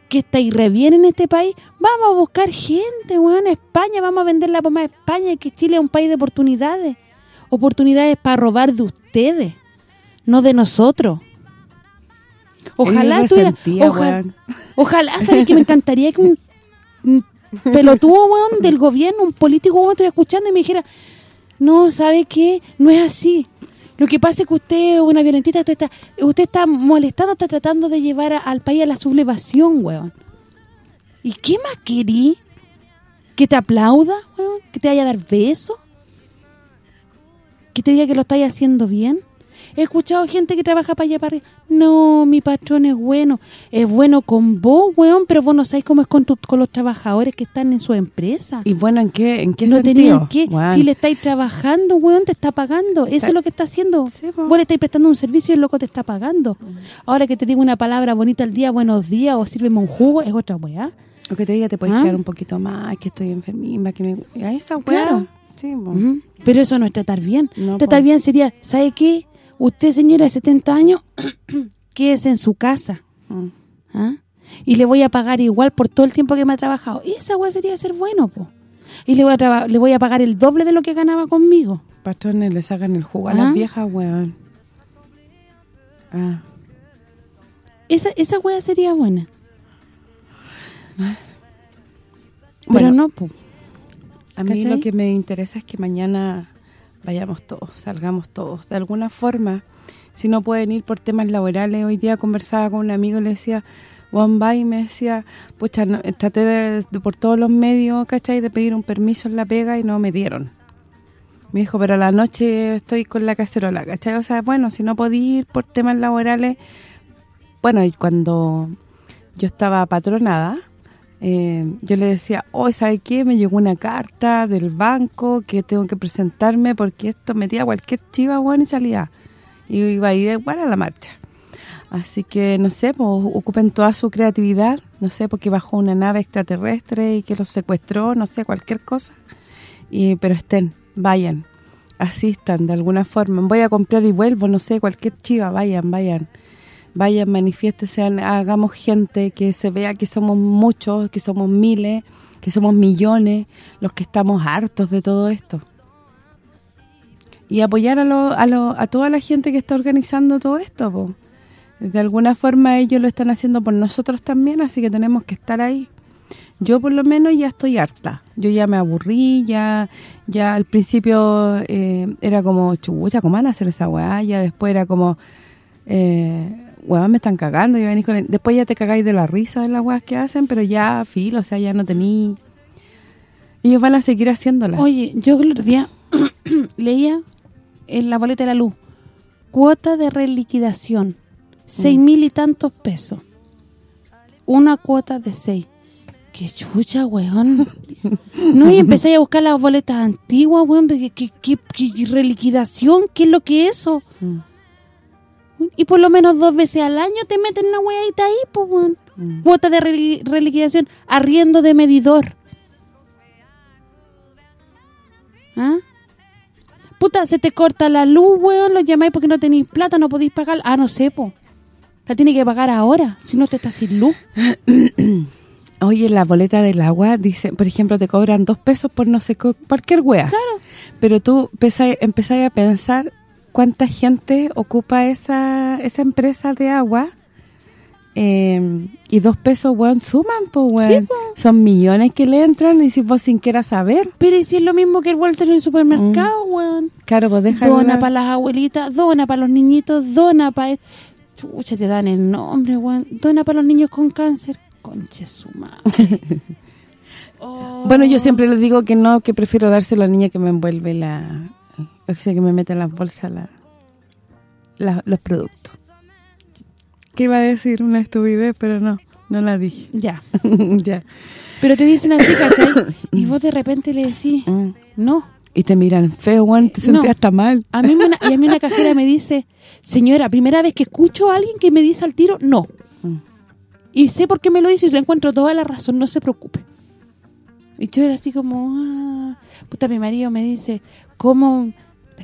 que estáis re bien en este país. Vamos a buscar gente, weón. España, vamos a vender la pomada a España, que Chile es un país de oportunidades. Oportunidades para robar de ustedes, no de nosotros. Ojalá tuviera... resentida, oja- weón. Ojalá, ¿sabes que me encantaría que un pelotudo, weón, del gobierno, un político, weón, estuviera escuchando y me dijera, no, ¿sabe qué? No es así. Lo que pasa es que usted es una violentita, usted está, usted está molestando, está tratando de llevar al país a la sublevación, weón. ¿Y qué más querí? ¿Que te aplauda, weón? ¿Que te vaya a dar besos? que te diga que lo estáis haciendo bien. He escuchado gente que trabaja para allá para arriba. No, mi patrón es bueno. Es bueno con vos, weón, pero vos no sabés cómo es con, tu- con los trabajadores que están en su empresa. Y bueno, ¿en qué en qué no sentido? Weón. Si le estáis trabajando, weón, te está pagando. Eso es lo que está haciendo. Sí. Vos le estáis prestando un servicio y el loco te está pagando. Ahora que te digo una palabra bonita al día, buenos días, o sírveme un jugo, es otra weá. O que te diga, te puedes ¿Ah? quedar un poquito más, que estoy enfermima, que me... A esa weá. Claro. Sí, po. Ujú. Pero eso no es tratar bien. No, tratar po. bien sería, ¿sabe qué? Usted, señora de 70 años, quédese en su casa. Mm. ¿ah? Y le voy a pagar igual por todo el tiempo que me ha trabajado. Y esa weá sería ser bueno, po. Y le voy a le voy a pagar el doble de lo que ganaba conmigo. Patrones le sacan el jugo a ¿Ah? las viejas, weón. Ah. Esa esa weá sería buena. Bueno, Pero no, po. A mí ¿Cachai? lo que me interesa es que mañana vayamos todos, salgamos todos. De alguna forma, si no pueden ir por temas laborales, hoy día conversaba con un amigo y le decía, Juan va y me decía, pucha, no- traté de, de por todos los medios, ¿cachai? De pedir un permiso en la pega y no me dieron. Me dijo, pero a la noche estoy con la cacerola, ¿cachai? O sea, bueno, si no podía ir por temas laborales, bueno, y cuando yo estaba patronada, eh, yo le decía, oh, ¿sabe qué? Me llegó una carta del banco que tengo que presentarme porque esto metía cualquier chiva, bueno, y salía. Y iba a ir igual a la marcha. Así que, no sé, pues, ocupen toda su creatividad, no sé, porque bajó una nave extraterrestre y que los secuestró, no sé, cualquier cosa. y Pero estén, vayan, asistan de alguna forma. Voy a comprar y vuelvo, no sé, cualquier chiva, vayan, vayan vayan, manifiéstese, hagamos gente, que se vea que somos muchos, que somos miles, que somos millones, los que estamos hartos de todo esto. Y apoyar a, lo, a, lo, a toda la gente que está organizando todo esto. De alguna forma ellos lo están haciendo por nosotros también, así que tenemos que estar ahí. Yo por lo menos ya estoy harta. Yo ya me aburrí, ya ya al principio eh, era como, chucha, ¿cómo van a hacer esa weá? Ya después era como... Eh, weón, me están cagando, y venís con el- después ya te cagáis de la risa de las weas que hacen, pero ya, filo, o sea, ya no tení... Ellos van a seguir haciéndolas. Oye, yo el otro día leía en la boleta de la luz, cuota de reliquidación, seis mil y tantos pesos. Una cuota de seis. ¡Qué chucha, weón! No, y empecé a buscar las boletas antiguas, weón, ¿qué, qué, qué, qué reliquidación? ¿Qué es lo que es eso? Mm, Y por lo menos dos veces al año te meten una weadita ahí, pues, weón. mm. Cuota de reli- reliquidación, arriendo de medidor. ¿Ah? Puta, se te corta la luz, weón, lo llamáis porque no tenéis plata, no podéis pagar. Ah, no sé, po. La tiene que pagar ahora, si no te estás sin luz. Oye, la boleta del agua, dice, por ejemplo, te cobran dos pesos por no sé, cualquier wea. Claro. Pero tú empezás a pensar cuánta gente ocupa esa esa empresa de agua eh, y dos pesos, weón, suman, pues, weón. Sí, po. Son millones que le entran y si vos sin quieras saber. Pero y si es lo mismo que el vuelto en el supermercado, weón. Claro, pues déjalo. Dona para las abuelitas, dona para los niñitos, dona para... Chucha, te dan el nombre, weón. Dona para los niños con cáncer. Conche su madre. Oh. Bueno, yo siempre les digo que no, que prefiero dárselo a la niña que me envuelve la... O sea, que me mete en las bolsas la, la- los productos. ¿Qué iba a decir? Una estupidez, pero no, no la dije. Ya. ya. Pero te dicen así, ¿cachai? Y vos de repente le decís, Mm. no. Y te miran feo, weón, te No. sentías hasta mal. A mí una, y a mí una cajera me dice, señora, primera vez que escucho a alguien que me dice al tiro, no. Mm. Y sé por qué me lo dice y le encuentro toda la razón, no se preocupe. Y yo era así como, ah, puta, mi marido me dice, ¿cómo?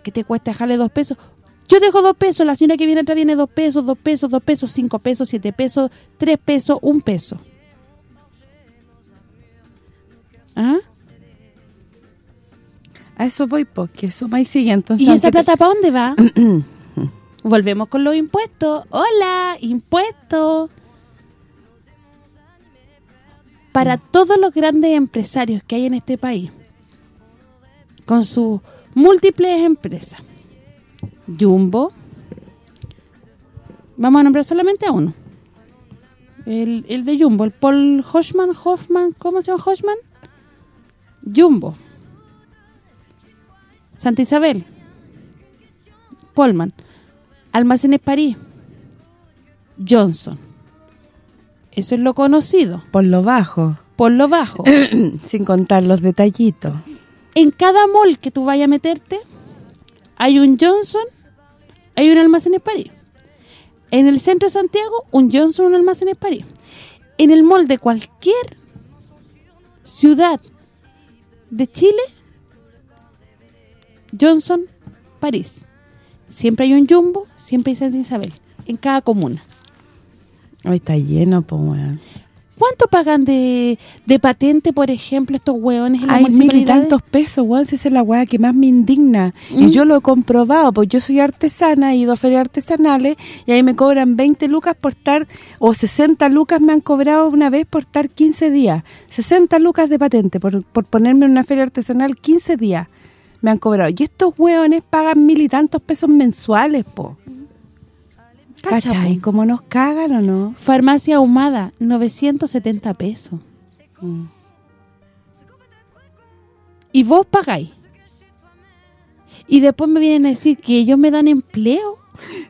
¿Qué te cuesta dejarle dos pesos? Yo dejo dos pesos, la señora que viene atrás viene dos pesos, dos pesos, dos pesos, cinco pesos, siete pesos, tres pesos, un peso. ¿Ah? A eso voy, porque suma y sigue. Entonces, ¿Y esa te- plata para dónde va? Volvemos con los impuestos. Hola, impuestos. Para todos los grandes empresarios que hay en este país, con sus múltiples empresas, Jumbo, vamos a nombrar solamente a uno, el, el de Jumbo, el Paul Hoffman, Hoffman, ¿cómo se llama Hoffman? Jumbo, Santa Isabel, Polman. Almacenes París. Johnson. Eso es lo conocido, Por lo bajo, por lo bajo. sin contar los detallitos. En cada mall que tú vayas a meterte, hay un Johnson, hay un Almacenes París. En el centro de Santiago, un Johnson, un Almacenes París. En el mall de cualquier ciudad de Chile, Johnson, París. Siempre hay un Jumbo, siempre hay Santa Isabel, en cada comuna. Hoy está lleno, pues. ¿Cuánto pagan de, de patente, por ejemplo, estos hueones en Hay mil y tantos pesos, si esa es la weá que más me indigna. ¿Mm? Y yo lo he comprobado, porque yo soy artesana, he ido a ferias artesanales, y ahí me cobran 20 lucas por estar, o 60 lucas me han cobrado una vez por estar 15 días. 60 lucas de patente por, por ponerme en una feria artesanal 15 días me han cobrado. Y estos hueones pagan mil y tantos pesos mensuales, po. Cacha, ¿Cachai? ¿Cómo nos cagan o no? Farmacia ahumada, 970 pesos. Mm. Y vos pagáis. Y después me vienen a decir que ellos me dan empleo.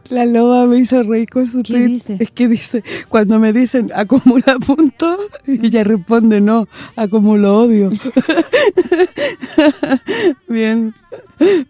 La loba me hizo reír con su ¿Qué dice? Es que dice, cuando me dicen acumula puntos, y ella responde no, acumulo odio. Bien.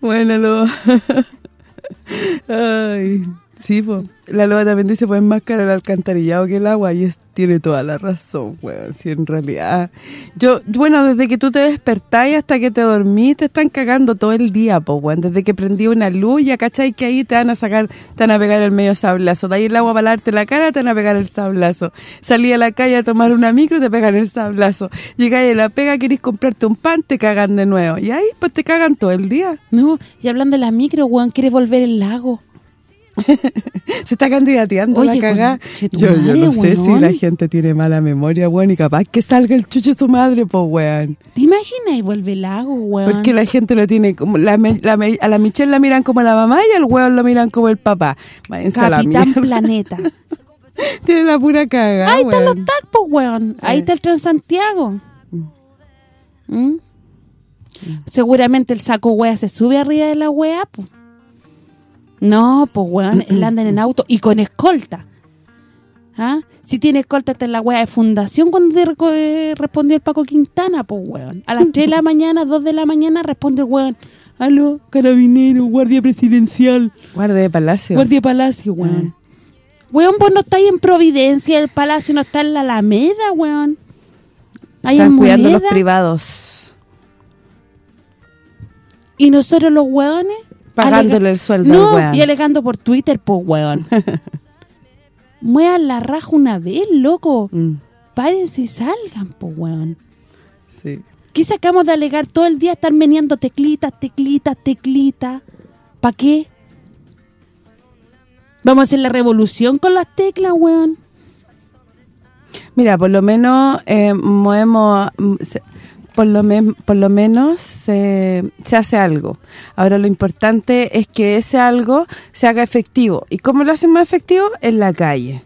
Buena loba. Ay, sí, po. La loba también dice, pues es más caro el alcantarillado que el agua, y tiene toda la razón, weón, si en realidad... Yo, bueno, desde que tú te despertás y hasta que te dormís, te están cagando todo el día, po, weón. Desde que prendí una luz, ya cachai que ahí te van a sacar, te van a pegar el medio sablazo. De ahí el agua para lavarte la cara, te van a pegar el sablazo. Salí a la calle a tomar una micro, te pegan el sablazo. Llegáis a la pega, querés comprarte un pan, te cagan de nuevo. Y ahí, pues te cagan todo el día. No, y hablando de la micro, weón, quiere volver el lago. Se está candidateando Oye, la tu Yo, yo no sé si la gente tiene mala memoria, weón, y capaz que salga el chucho de su madre, pues, weón. ¿Te imaginas y vuelve el lago, weón? Porque la gente lo tiene como... La, a la Michelle la miran como la mamá y al weón lo miran como el papá. Váyanse Capitán. Planeta. Tiene la pura cagada, Ahí están los tacos, weón. Ahí Eh. está el Transantiago. ¿Mm? Seguramente el saco wea se sube arriba de la wea, pues. No, pues weón, él anda en auto y con escolta. ¿Ah? Si tiene escolta está en la wea de fundación cuando te eh, respondió el Paco Quintana, pues weón. A las 3 de la mañana, 2 de la mañana responde el weón. Aló, carabinero, guardia presidencial. Guardia de palacio. Guardia Palacio, weón. Eh. Weón, vos no estáis en Providencia, el Palacio no está en la Alameda, weón. Ahí Están en cuidando los privados. Y nosotros los weones... Pagándole el sueldo No, al weón. y alegando por Twitter, pues, weón. Muevan la raja una vez, loco. Mm, Párense y salgan, pues, weón. sí. ¿Qué sacamos de alegar todo el día estar meneando teclitas, teclitas, teclitas? ¿Para qué? Vamos a hacer la revolución con las teclas, weón. Mira, por lo menos eh, movemos... por lo, por lo menos se, hace algo. Ahora lo importante es que ese algo se haga efectivo. ¿Y cómo lo hacemos efectivo? En la calle.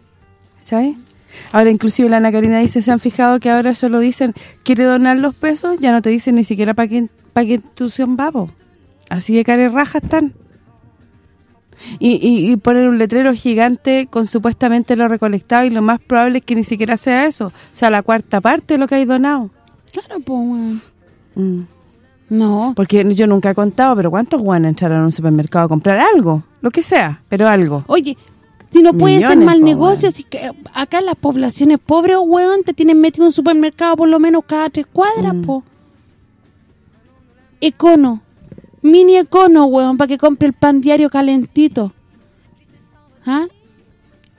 ¿Sabes? Ahora inclusive la Ana Karina dice, ¿se han fijado que ahora solo dicen, quiere donar los pesos? Ya no te dicen ni siquiera para para qué institución va, po. Así de care raja están. Y, y, y poner un letrero gigante con supuestamente lo recolectado y lo más probable es que ni siquiera sea eso. O sea, la cuarta parte de lo que hay donado. Claro, pues, weón. Mm. No, Porque yo nunca he contado, pero ¿cuántos guanes entraron a un supermercado a comprar algo? Lo que sea, pero algo. Oye, si no puede ser mal po, negocio, si que acá las poblaciones pobres, weón, te tienen metido en un supermercado por lo menos cada tres cuadras, Mm. po. Econo, mini econo, weón, para que compre el pan diario calentito. ¿Ah?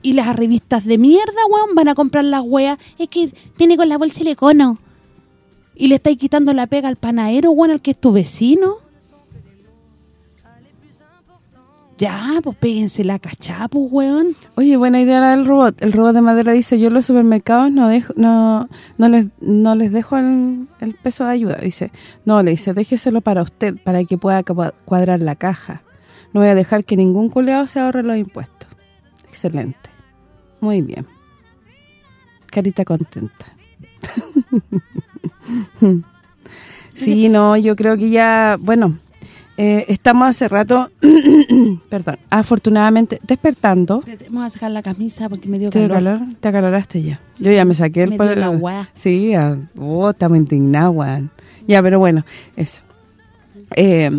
Y las revistas de mierda, weón, van a comprar las weas. Es que viene con la bolsa el econo. Y le estáis quitando la pega al panadero, weón, al que es tu vecino. Ya, pues péguense la cachá, pues, weón. Oye, buena idea la del robot. El robot de madera dice, yo en los supermercados no dejo no no les no les dejo el, peso de ayuda. Dice, no, le dice, déjeselo para usted, para que pueda cua- cuadrar la caja. No voy a dejar que ningún culeado se ahorre los impuestos. Excelente. Muy bien. Carita contenta. sí, no, yo creo que ya, bueno, Eh, estamos hace rato, perdón, afortunadamente despertando. Vamos a sacar la camisa porque me dio ¿Te calor. calor? ¿Te acaloraste ya? Yo ya me saqué el Me dio la guá. Sí, ah, oh, estamos indignados. Ya, pero bueno, eso. Eh,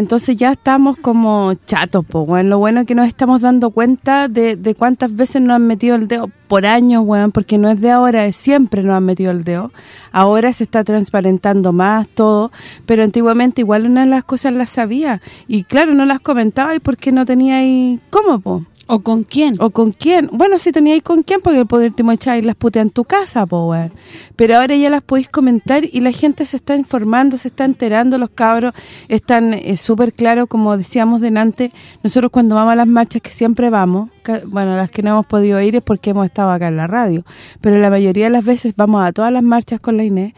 entonces ya estamos como chatos, po, weón. Lo bueno es que nos estamos dando cuenta de, de cuántas veces nos han metido el dedo por años, weón, porque no es de ahora, es siempre nos han metido el dedo. Ahora se está transparentando más todo, pero antiguamente igual una de las cosas las sabía. Y claro, no las comentaba y porque no tenía ahí cómo, po. ¿O con quién? ¿O con quién? Bueno, si teníais con quién, porque por último echáis las puteas en tu casa, po, weón. Pero ahora ya las podéis comentar y la gente se está informando, se está enterando, los cabros están eh, súper claros, como decíamos delante, nosotros cuando vamos a las marchas, que siempre vamos, ca- bueno, las que no hemos podido ir es porque hemos estado acá en la radio, pero la mayoría de las veces vamos a todas las marchas con la Inés,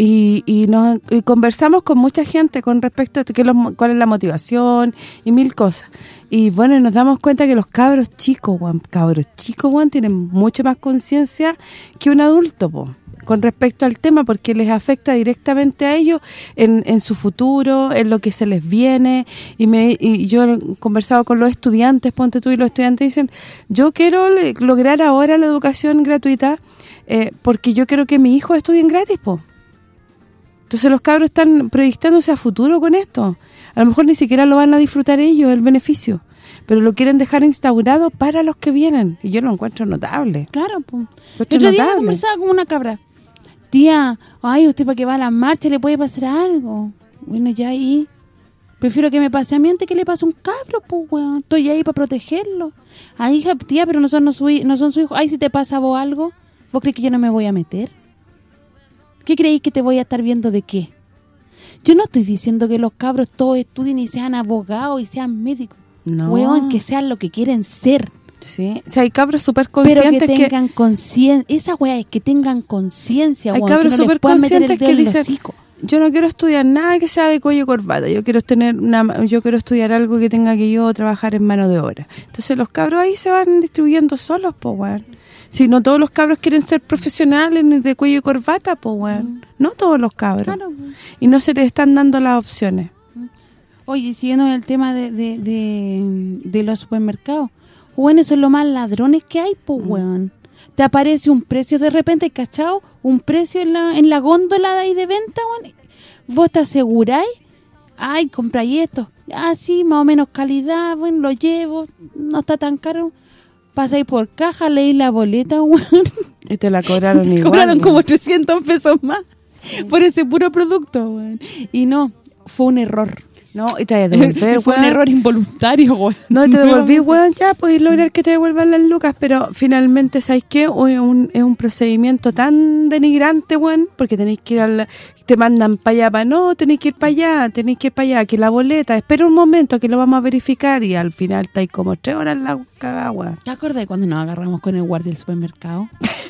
y, y nos y conversamos con mucha gente con respecto a qué los cuál es la motivación y mil cosas. Y bueno, nos damos cuenta que los cabros chicos, cabros chicos, Juan, tienen mucho más conciencia que un adulto, po, con respecto al tema, porque les afecta directamente a ellos en, en su futuro, en lo que se les viene. Y me y yo he conversado con los estudiantes, ponte tú, y los estudiantes dicen, yo quiero lograr ahora la educación gratuita eh, porque yo quiero que mis hijos estudien gratis, po. Entonces los cabros están proyectándose a futuro con esto. A lo mejor ni siquiera lo van a disfrutar ellos, el beneficio. Pero lo quieren dejar instaurado para los que vienen. Y yo lo encuentro notable. Claro, pues. Otro día conversaba con una cabra. Tía, ay, usted para que va a la marcha le puede pasar algo. Bueno, ya ahí. Prefiero que me pase a mí antes que le pase a un cabro, pues, weón. Estoy ahí para protegerlo. Ay, hija, tía, pero no son, no, su, no son su hijo. Ay, si te pasa a vos algo, ¿vos crees que yo no me voy a meter? ¿Qué creéis que te voy a estar viendo de qué? Yo no estoy diciendo que los cabros todos estudien y sean abogados y sean médicos. No. Weón, que sean lo que quieren ser. Sí. O sea, hay cabros súper Pero que conscientes que... tengan conciencia, esa weá es que tengan conciencia, Hay weón, cabros que no les súper conscientes que dicen, yo no quiero estudiar nada que sea de cuello y corbata, yo quiero tener una yo quiero estudiar algo que tenga que yo trabajar en mano de obra. Entonces los cabros ahí se van distribuyendo solos, weón. Si no todos los cabros quieren ser profesionales ni de cuello y corbata, po, weón. No todos los cabros. Claro. Y no se les están dando las opciones. Oye, siguiendo en el tema de, de, de, de los supermercados, weón, eso es lo más ladrones que hay, pues, weón. Te aparece un precio de repente, ¿cachao? Un precio en la, en la góndola de ahí de venta, weón. Vos te aseguráis, ay, compráis esto. Ah, sí, más o menos calidad, bueno, lo llevo, no está tan caro. Pasáis por caja, leí la boleta, weón. Y te la cobraron Te igual. cobraron como 300 pesos más por ese puro producto, weón. Y no, fue un error. No, y te devolver, fue un error involuntario, weón. No, y te devolví, weón, ya podéis lograr que te devuelvan las lucas, pero finalmente, ¿sabes qué? Es un, es un procedimiento tan denigrante, weón, porque tenéis que ir al... Te mandan para allá, para no, tenéis que ir para allá, tenéis que ir para allá, que la boleta, espera un momento que lo vamos a verificar y al final estáis como tres horas en la weón. ¿Te acuerdas de cuando nos agarramos con el guardia del supermercado?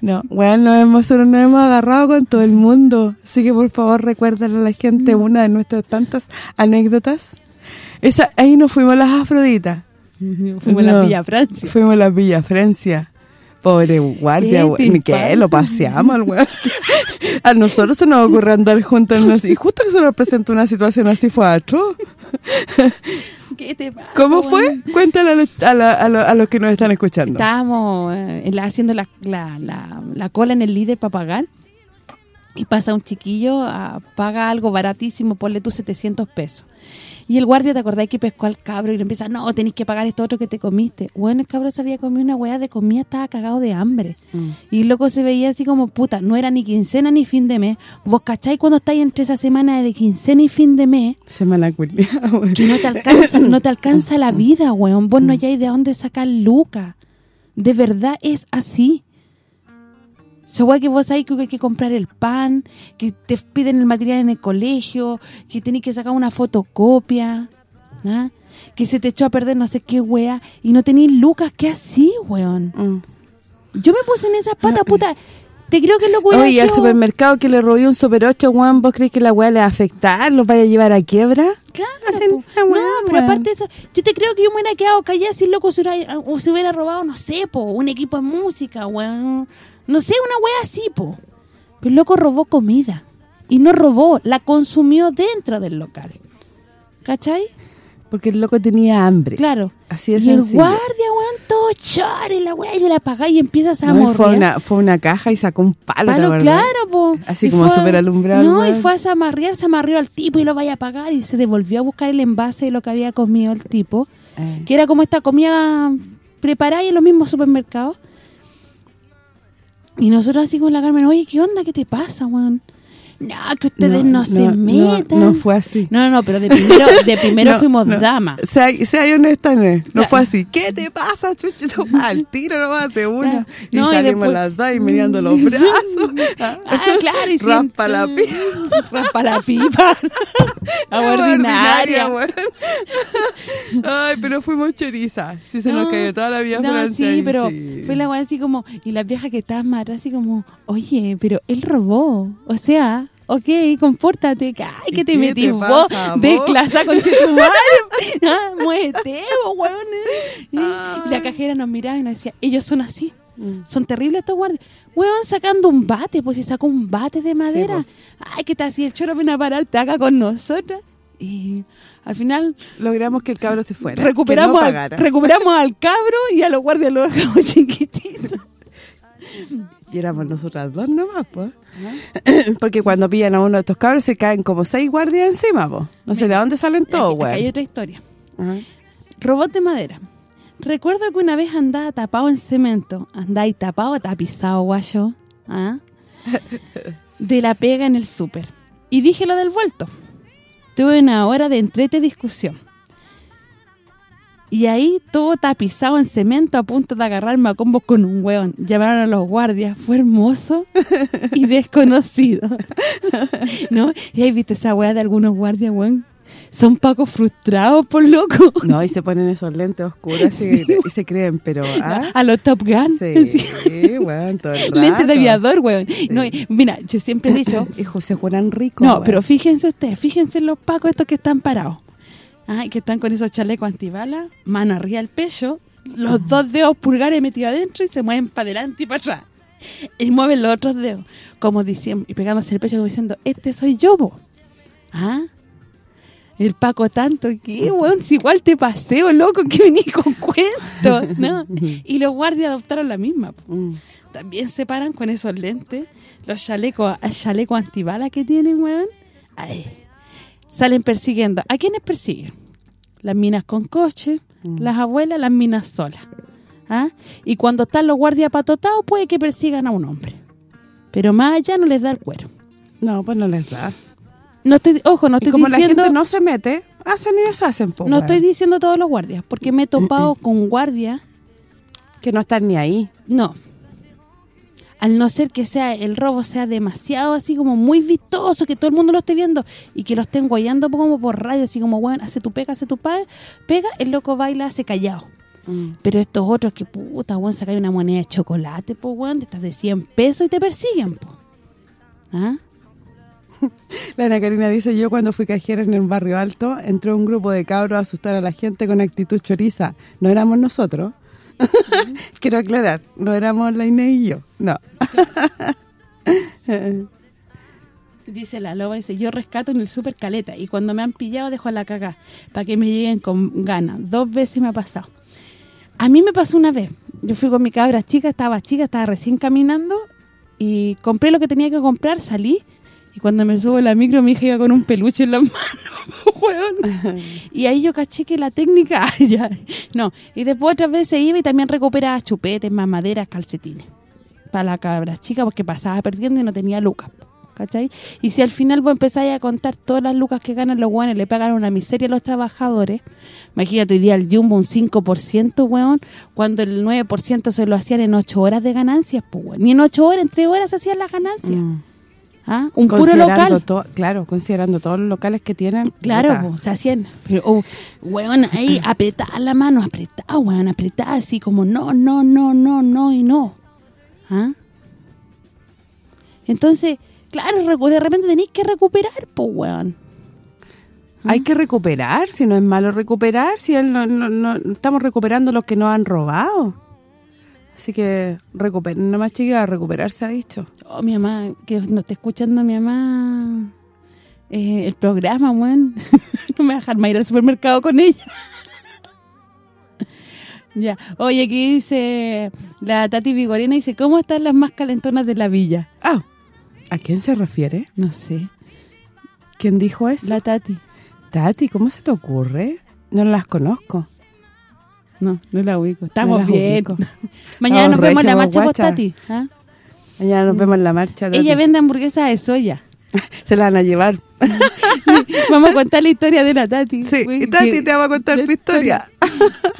No, hemos, nosotros nos hemos agarrado con todo el mundo, así que por favor recuérdale a la gente Mm. una de nuestras tantas anécdotas. Esa Ahí nos fuimos las Afroditas. Fuimos a la No. Villa Francia. Fuimos a la Villa Francia. Pobre guardia, ¿Qué. Lo paseamos al weón. A nosotros se nos ocurre andar juntos en así. Justo que se nos presentó una situación así fue atroz. ¿Qué te pasa, ¿Cómo fue? Cuéntale a los, a, la- a lo- a los que nos están escuchando. Estábamos eh, haciendo la, la, la, la cola en el líder para pagar y pasa un chiquillo, ah, paga algo baratísimo, ponle tú 700 pesos. Y el guardia, ¿te acordás que pescó al cabro y le empieza, no, tenés que pagar esto otro que te comiste? Bueno, el cabro se había comido una hueá de comida, estaba cagado de hambre. Mm. Y el loco se veía así como, puta, no era ni quincena ni fin de mes. ¿Vos cacháis cuando estáis entre esa semana de quincena y fin de mes? Semana culiada, weón. que no te alcanza, no te alcanza la vida, weón. Vos no hayáis de dónde sacar lucas. De verdad es así. Esa weá que vos sabés que hay que comprar el pan, que te piden el material en el colegio, que tenés que sacar una fotocopia, ¿ah? que se te echó a perder no sé qué weá, y no tenés lucas, ¿qué así, weón? Mm. Yo me puse en esa pata, puta. Te creo que lo que Oye, al supermercado que le robó un Super 8, weón, ¿vos crees que la weá le va a afectar? ¿Los vaya a llevar a quiebra? Claro, Hacen po. no, weá, pero aparte de eso, yo te creo que yo me hubiera quedado callada si el loco se hubiera, o se hubiera robado, no sé, po, un equipo de música, weón. No sé, una wea así, po. Pero el loco robó comida. Y no robó, la consumió dentro del local. ¿Cachai? Porque el loco tenía hambre. Claro. Así es Y el guardia, weón, todo chore, la weá, y la apagáis y empiezas a No, fue, una, fue una caja y sacó un palo, ¿te Palo, claro, po. Así Y como súper alumbrado No, y fue a zamarrear, se amarrió al tipo y lo vaya a pagar y se devolvió a buscar el envase de lo que había comido el tipo, Eh. que era como esta comida preparada en los mismos supermercados. Y nosotros así con la Carmen, oye, ¿qué onda? ¿Qué te pasa, weón? No, que ustedes no, se no, metan. No, fue así. No, no, pero de primero, de primero fuimos damas. Sea, sea honesta, no, no Claro. fue así. ¿Qué te pasa, chuchito? Al tiro nomás de una. Claro. Y No, y salimos después- las dos y meneando los brazos. Ah, claro, y Raspa siempre- la pipa. Raspa la pipa. La ordinaria. weón. Ay, pero fuimos chorizas. Sí, se nos No, cayó toda la vida No, Francia sí, pero sí. fue la weá así como... Y la vieja que estaba más atrás así como... Oye, pero él robó. O sea... Ok, compórtate. Ay, que te ¿Qué metí te vos. pasa, De vos? clase con chetumare. ah, muévete, vos, weón. Y, la cajera nos miraba y nos decía... Ellos son así. Mm. Son terribles estos guardias. Weón, sacando un bate. Pues si sacó un bate de madera. Ay, que te hacía el choro ven a pararte acá con nosotras. Y al final Logramos que el cabro se fuera. recuperamos, no al, recuperamos al cabro y a los guardias los dejamos chiquititos. Y éramos nosotras dos nomás, pues. Porque cuando pillan a uno de estos cabros se caen como seis guardias encima, pues. No sé de dónde salen todos, aquí hay güey. otra historia. Robot de madera. Recuerdo que una vez andaba tapado en cemento. Andaba ahí tapado, tapizado, guayo. ¿ah? De la pega en el súper. Y dije lo del vuelto. Tuve una hora de entrete discusión. Y ahí todo tapizado en cemento a punto de agarrarme a combos con un hueón. Llamaron a los guardias. Fue hermoso y desconocido. ¿No? Y ahí viste esa weá de algunos guardias, weón. Son pacos frustrados, por loco. No, y se ponen esos lentes oscuros y, y se creen, pero... ¿ah? A los Top Gun. Sí, Sí. weón, todo el Lentes de aviador, weón. No, mira, yo siempre he dicho... Hijo, se juegan ricos, no, weón. pero fíjense ustedes, fíjense en los pacos estos que están parados. Ay, que están con esos chalecos antibalas, mano arriba del pecho, los dos dedos pulgares metidos adentro y se mueven para adelante y para atrás. Y mueven los otros dedos, como diciendo, y pegándose el pecho como diciendo, este soy yo, po. ¿Ah? El Paco tanto, ¿qué, weón? Si igual te paseo, loco, que vení con cuentos, ¿no? Y los guardias adoptaron la misma, po. Mm. También se paran con esos lentes, los chalecos chalecos antibalas que tienen, weón. Ay. Salen persiguiendo. ¿A quiénes persiguen? Las minas con coche, las abuelas, las minas solas. ¿Ah? Y cuando están los guardias patotados, puede que persigan a un hombre. Pero más allá no les da el cuero. No, pues no les da. No estoy, ojo, no Y estoy como la diciendo gente no se mete, hacen y deshacen, po, no weón. estoy diciendo todos los guardias, porque me he topado con guardias, Que no están ni ahí. no. Al no ser que sea el robo sea demasiado así como muy vistoso, que todo el mundo lo esté viendo y que lo estén guayando como por radio, así como, bueno, hace tu pega, hace tu pa- pega, el loco baila, hace callado. Mm. Pero estos otros que, puta, weón, sacan una moneda de chocolate, pues, weón, de estas de 100 pesos y te persiguen, po. ¿Ah? La Ana Karina dice, yo cuando fui cajera en el barrio alto, entró un grupo de cabros a asustar a la gente con actitud choriza. No éramos nosotros. Quiero aclarar, no éramos la Inés y yo. No. Dice la loba, dice, yo rescato en el super caleta y cuando me han pillado dejo a la caga para que me lleguen con ganas. Dos veces me ha pasado. A mí me pasó una vez. Yo fui con mi cabra chica, estaba chica, estaba recién caminando y compré lo que tenía que comprar, salí y cuando me subo la micro mi hija iba con un peluche en las manos. Y ahí yo caché que la técnica, ya, no. Y después otras veces iba y también recuperaba chupetes, mamaderas, calcetines. Para la cabra chica porque pasaba perdiendo y no tenía lucas. ¿Cachai? Y si al final vos empezáis a contar todas las lucas que ganan los weones, le pagan una miseria a los trabajadores, imagínate hoy día el Jumbo un 5%, weón, cuando el 9% se lo hacían en 8 horas de ganancias, pues, weón. Ni en 8 horas, en 3 horas se hacían las ganancias. Mm. ¿Ah? Un puro local. to- claro, considerando todos los locales que tienen. Claro, po, se hacían, pero, oh, weón, ahí apretada la mano, apretada, weón, apretada, así como no, no, no, no, no y no. ¿Ah? Entonces, claro, de repente tenéis que recuperar, pues, weón. Hay que recuperar, si no es malo recuperar, si él no, no- no- estamos recuperando los que nos han robado. Así que recuperen, nomás a recuperarse ha dicho. Oh, mi mamá, que no está escuchando mi mamá eh, el programa, weón. no me va a dejar más ir al supermercado con ella. ya. Oye, aquí dice la Tati Vigorina, dice, ¿cómo están las más calentonas de la villa? Ah, ¿a quién se refiere? No sé. ¿Quién dijo eso? La Tati. Tati, ¿cómo se te ocurre? No las conozco. No, no la ubico. Estamos las bien. ubico. Mañana Estamos nos vemos en la marcha, pues, guacha. Tati. ¿ah? Mañana nos vemos en la marcha. Ella vende hamburguesas de soya. Se la van a llevar. Vamos a contar la historia de la Tati. Sí, y Tati que- te va a contar tu historia.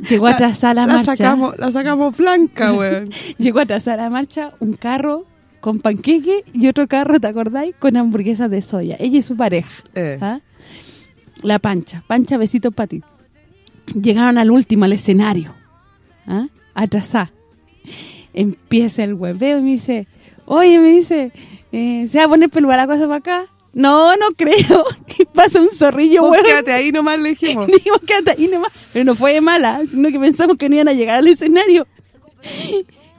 Llegó a atrasar la, La marcha. sacamos, la sacamos blanca, weón. Llegó a atrasar la marcha un carro con panqueque y otro carro, ¿te acordáis? Con hamburguesas de soya. Ella y su pareja. Eh. ¿ah? La Pancha. Pancha, besitos para ti. Llegaron al último, al escenario. ¿ah? Empieza el hueveo y me dice, oye, me dice, eh, ¿se va a poner peluda la cosa para acá? No, no creo. Que pasa un zorrillo, huevo. quédate ahí nomás, le dijimos. Dijimos que hasta ahí nomás. Pero no fue de mala, sino que pensamos que no iban a llegar al escenario.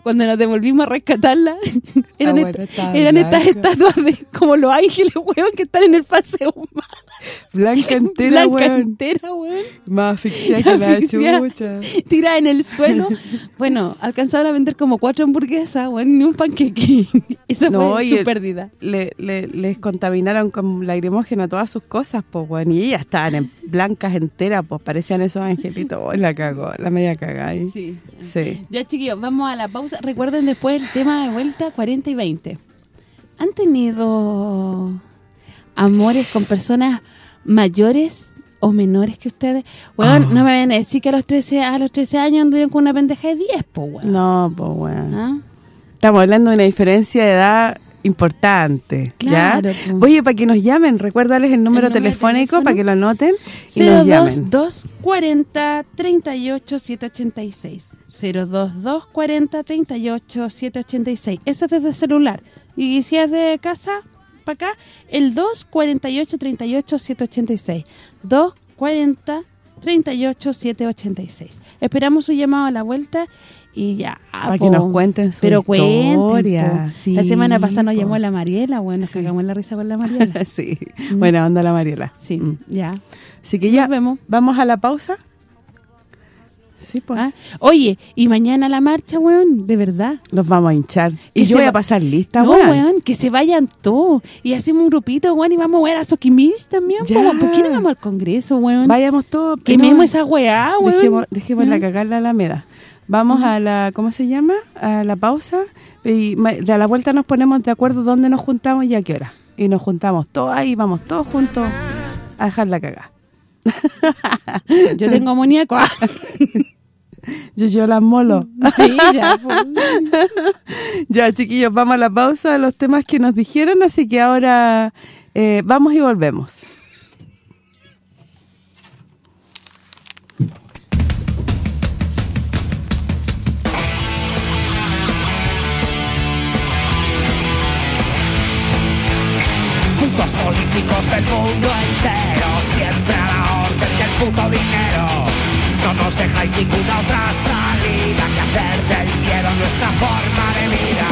Cuando nos devolvimos a rescatarla, eran, esta- eran estas estatuas de como los ángeles, weón, que están en el paseo humano. Blanca entera, Blanca weón. entera, weón. Más asfixiada que la chucha. Tirada en el suelo. Bueno, alcanzaron a vender como cuatro hamburguesas, weón, ni un panqueque. Eso No, fue su el- pérdida. Le, le- les contaminaron con lagrimógeno todas sus cosas, pues, weón. Y ellas estaban en blancas enteras, pues, parecían esos angelitos. Oh, la cagó, la media cagada ahí. Sí. Sí. Ya, chiquillos, vamos a la pausa. Recuerden después el tema de vuelta 40 y 20. ¿Han tenido amores con personas mayores o menores que ustedes? Bueno, no me vayan a decir que a los 13 a los 13 años anduvieron con una pendeja de 10, po, weón. No, pues, weón. ¿Ah? Estamos hablando de una diferencia de edad importante, Claro, ¿ya? po. Oye, para que nos llamen, recuérdales el número número de telefónico para que lo anoten y nos llamen. 022 40 38 786. 022 40 38 786. Ese es desde celular. Y si es de casa, para acá, el 2 48 38 786. 2 40 38 786. Esperamos su llamado a la vuelta y ya. Para que nos cuenten su Pero cuenten, historia. Sí, la semana pasada nos llamó la Mariela, bueno, nos Sí. cagamos la risa con la Mariela. sí, buena onda la Mariela. Sí, Mm. ya. Así que ya, Nos vemos. ¿vamos a la pausa? Sí, pues. ¿Ah? Oye, y mañana la marcha, weón, de verdad. Los vamos a hinchar. Y yo se voy a pasar lista, no, weón. weón, que se vayan todos. Y hacemos un grupito, weón, y vamos a ver a Soquimich también. ¿Por qué no vamos al congreso, weón? Vayamos todos. Quememos no, esa weá, weón. Dejemos, dejemos la ¿Ah? cagar la Alameda. Vamos a la, ¿cómo se llama? A la pausa. Y de a la vuelta nos ponemos de acuerdo dónde nos juntamos y a qué hora. Y nos juntamos todos ahí, vamos todos juntos a dejar la cagada. Yo tengo. Ah, Yo, yo las molo. sí, ya, po. Ya, chiquillos, vamos a la pausa de los temas que nos dijeron, así que ahora eh, vamos y volvemos. Políticos del mundo entero, siempre a la orden del puto dinero. No nos dejáis ninguna otra salida que hacer del miedo nuestra forma de vida.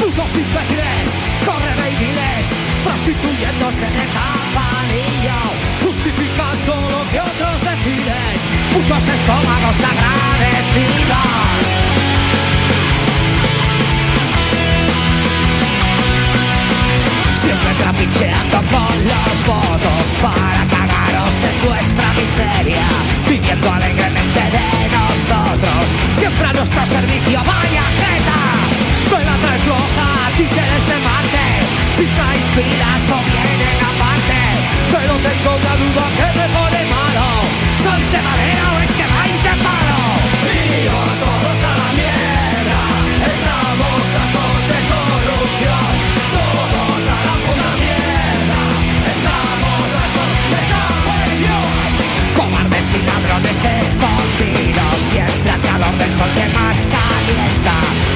Putos imbéciles, corren viles, prostituyéndose el campanillo, justificando lo que otros deciden. Putos estómagos agradecidos. Trapicheando con los votos para cagaros en vuestra miseria, viviendo alegremente de nosotros, siempre a nuestro servicio, vaya jeta. Me la trae floja, títeres de Marte, si traes pilas o vienen aparte, pero tengo una duda que tiro siempre al calor del sol que más calienta.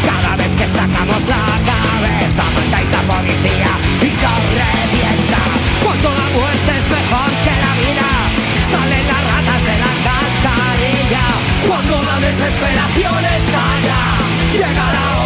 Cada vez que sacamos la cabeza, mandáis la policía y nos revienta. Cuando la muerte es mejor que la vida, salen las ratas de la cantarilla. Cuando la desesperación estalla, llega la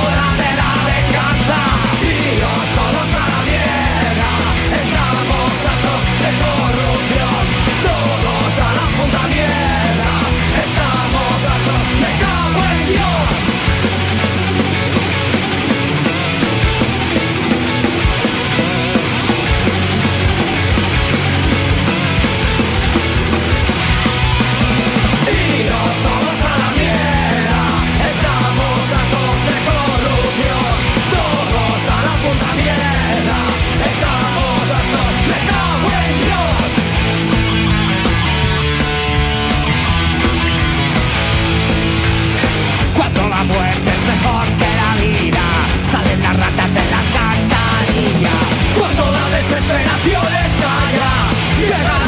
Operación Estalla. Guerra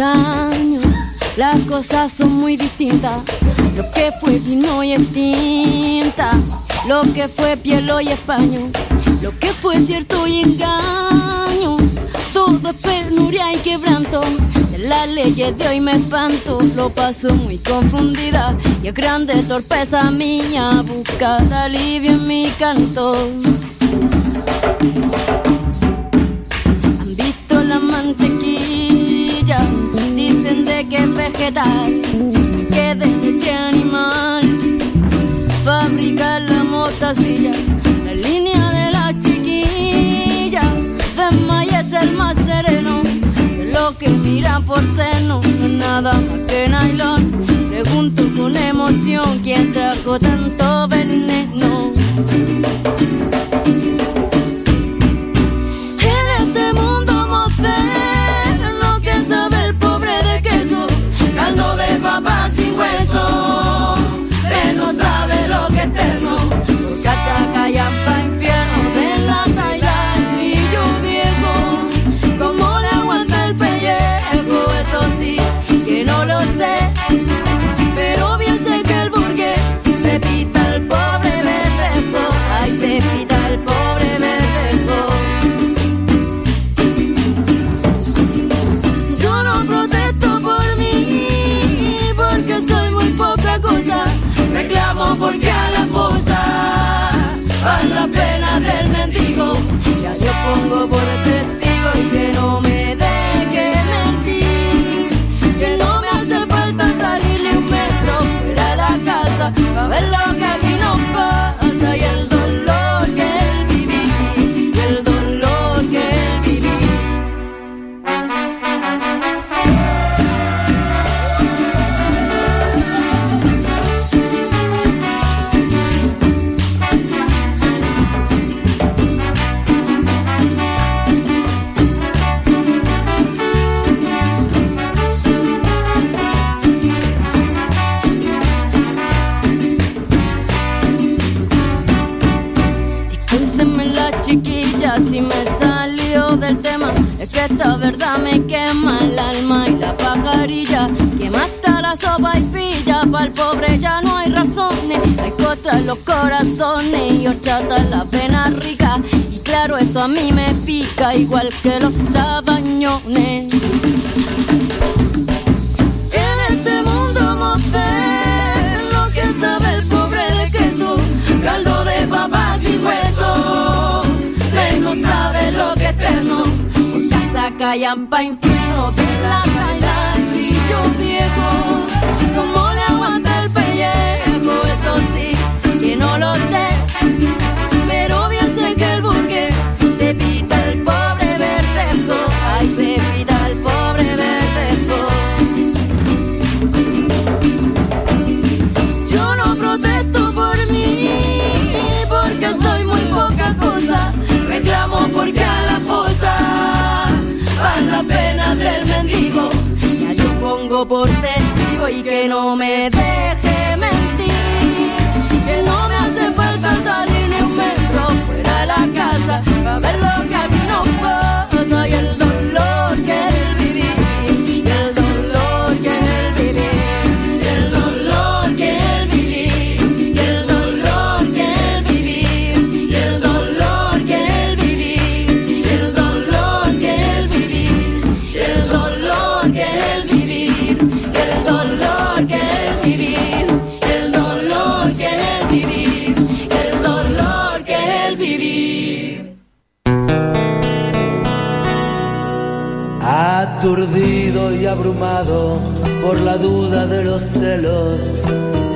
años, las cosas son muy distintas. Lo que fue vino y es tinta, lo que fue piel y españo, lo que fue cierto y engaño. Todo es penuria y quebranto. De las leyes de hoy me espanto, lo paso muy confundida y es grande torpeza mía buscar alivio en mi canto. Vegetal, que de leche animal. Fabrica la motacilla, la línea de la chiquilla. De maíz es el más sereno, lo que mira por seno no es nada más que nylon. Pregunto con emoción quién trajo tanto veneno. papas y huesos. Pongo por testigo y que no me deje mentir. Que no me hace falta salir ni un metro fuera de la casa para ver pobre ya no hay razones. Hay costra en los corazones y horchata en la pena rica. Y claro, esto a mí me pica igual que los sabañones. En este mundo moderno que sabe el pobre de queso, caldo de papas y hueso, él no sabe lo que es eterno, casa callampa infierno de la yo viejo, porque a la fosa van las penas del mendigo. Ya yo pongo por testigo y que no me deje mentir. Que no me hace falta salir ni un metro fuera de la casa para ver lo que aquí nos pasa y el Aturdido y abrumado por la duda de los celos,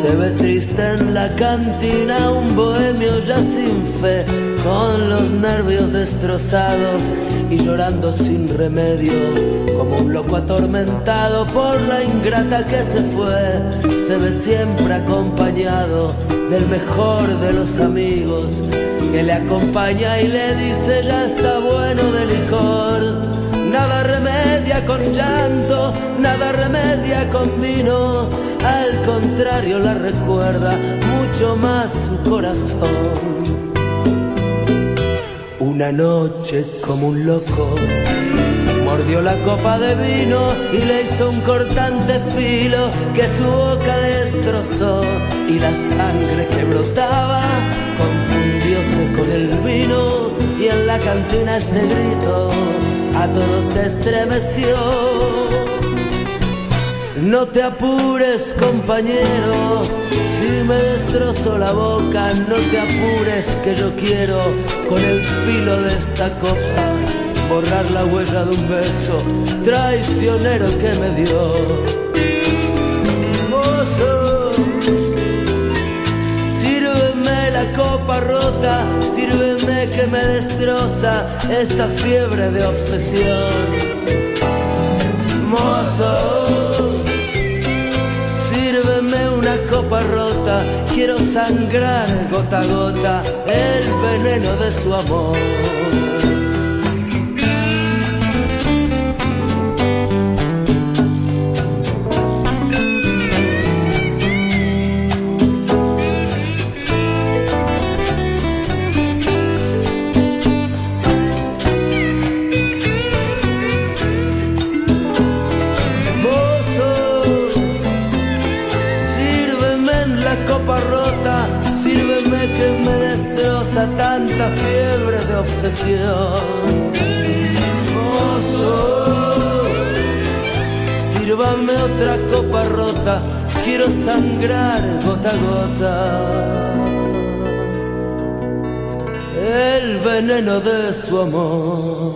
se ve triste en la cantina un bohemio ya sin fe, con los nervios destrozados y llorando sin remedio, como un loco atormentado por la ingrata que se fue. Se ve siempre acompañado del mejor de los amigos, que le acompaña y le dice ya está bueno de licor. Nada remedia con llanto, nada remedia con vino. Al contrario, la recuerda mucho más su corazón. Una noche como un loco, Mordió la copa de vino y le hizo un cortante filo que su boca destrozó y la sangre que brotaba confundióse con el vino y en la cantina este grito a todos se estremeció. No te apures, compañero, si me destrozo la boca, no te apures, que yo quiero con el filo de esta copa borrar la huella de un beso traicionero que me dio. Mozo, sírveme la copa rota, sírveme que me destroza esta fiebre de obsesión. Mozo, sírveme una copa rota, quiero sangrar gota a gota el veneno de su amor. Quiero sangrar gota a gota. El veneno de su amor.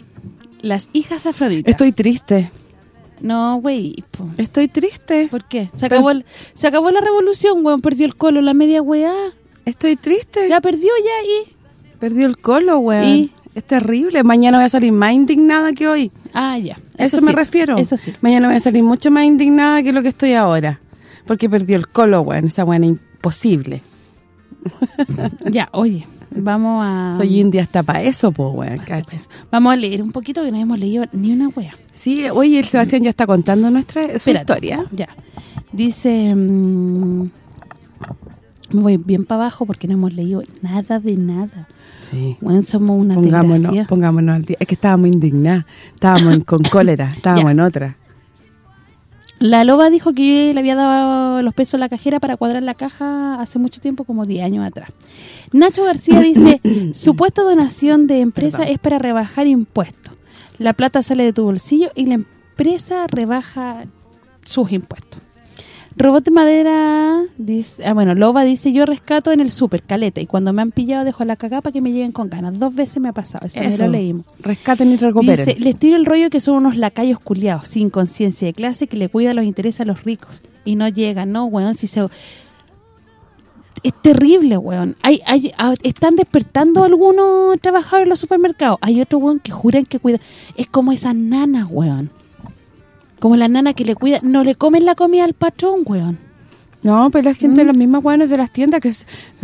Las hijas de Afrodita. Estoy triste. No, güey. Estoy triste. ¿Por qué? Se acabó, el- se acabó la revolución, weón. Perdió el colo, la media weá. Estoy triste. Ya perdió ya y... Perdió el colo, weón. ¿Y? Es terrible. Mañana voy a salir más indignada que hoy. Ah, ya. Eso, me sí, refiero. Eso sí. Mañana voy a salir mucho más indignada que lo que estoy ahora. Porque perdió el colo, weón. Esa weón imposible. Ya, oye, vamos a... Soy india hasta para eso, po, weón. cacha. Vamos a leer un poquito que no hemos leído ni una wea. Sí, oye, el Sebastián ya está contando nuestra su Espérate, historia. Ya. Dice... mm, me voy bien para abajo porque no hemos leído nada de nada. Sí. Bueno, somos una Pongámonos, desgracia. pongámonos al día. Es que estábamos indignadas, estábamos con cólera, estábamos en otra. La loba dijo que le había dado los pesos a la cajera para cuadrar la caja hace mucho tiempo, como 10 años atrás. Nacho García dice, supuesta donación de empresa es para rebajar impuestos. La plata sale de tu bolsillo y la empresa rebaja sus impuestos. Robot de madera, dice, ah, bueno, Loba dice, yo rescato en el súper, caleta, y cuando me han pillado dejo la cagada para que me lleguen con ganas. Dos veces me ha pasado, eso, Eso. lo leímos. Rescaten y recuperen. Dice, les tiro el rollo que son unos lacayos culiados, sin conciencia de clase, que le cuidan los intereses a los ricos. Y no llegan, no, weón, si se... Es terrible, weón. Hay, hay, están despertando algunos trabajadores en los supermercados. Hay otros, weón, que juran que cuidan. Es como esas nanas, weón. Como la nana que le cuida. No le comen la comida al patrón, weón. No, pero la Mm. gente, las mismas hueones de las tiendas que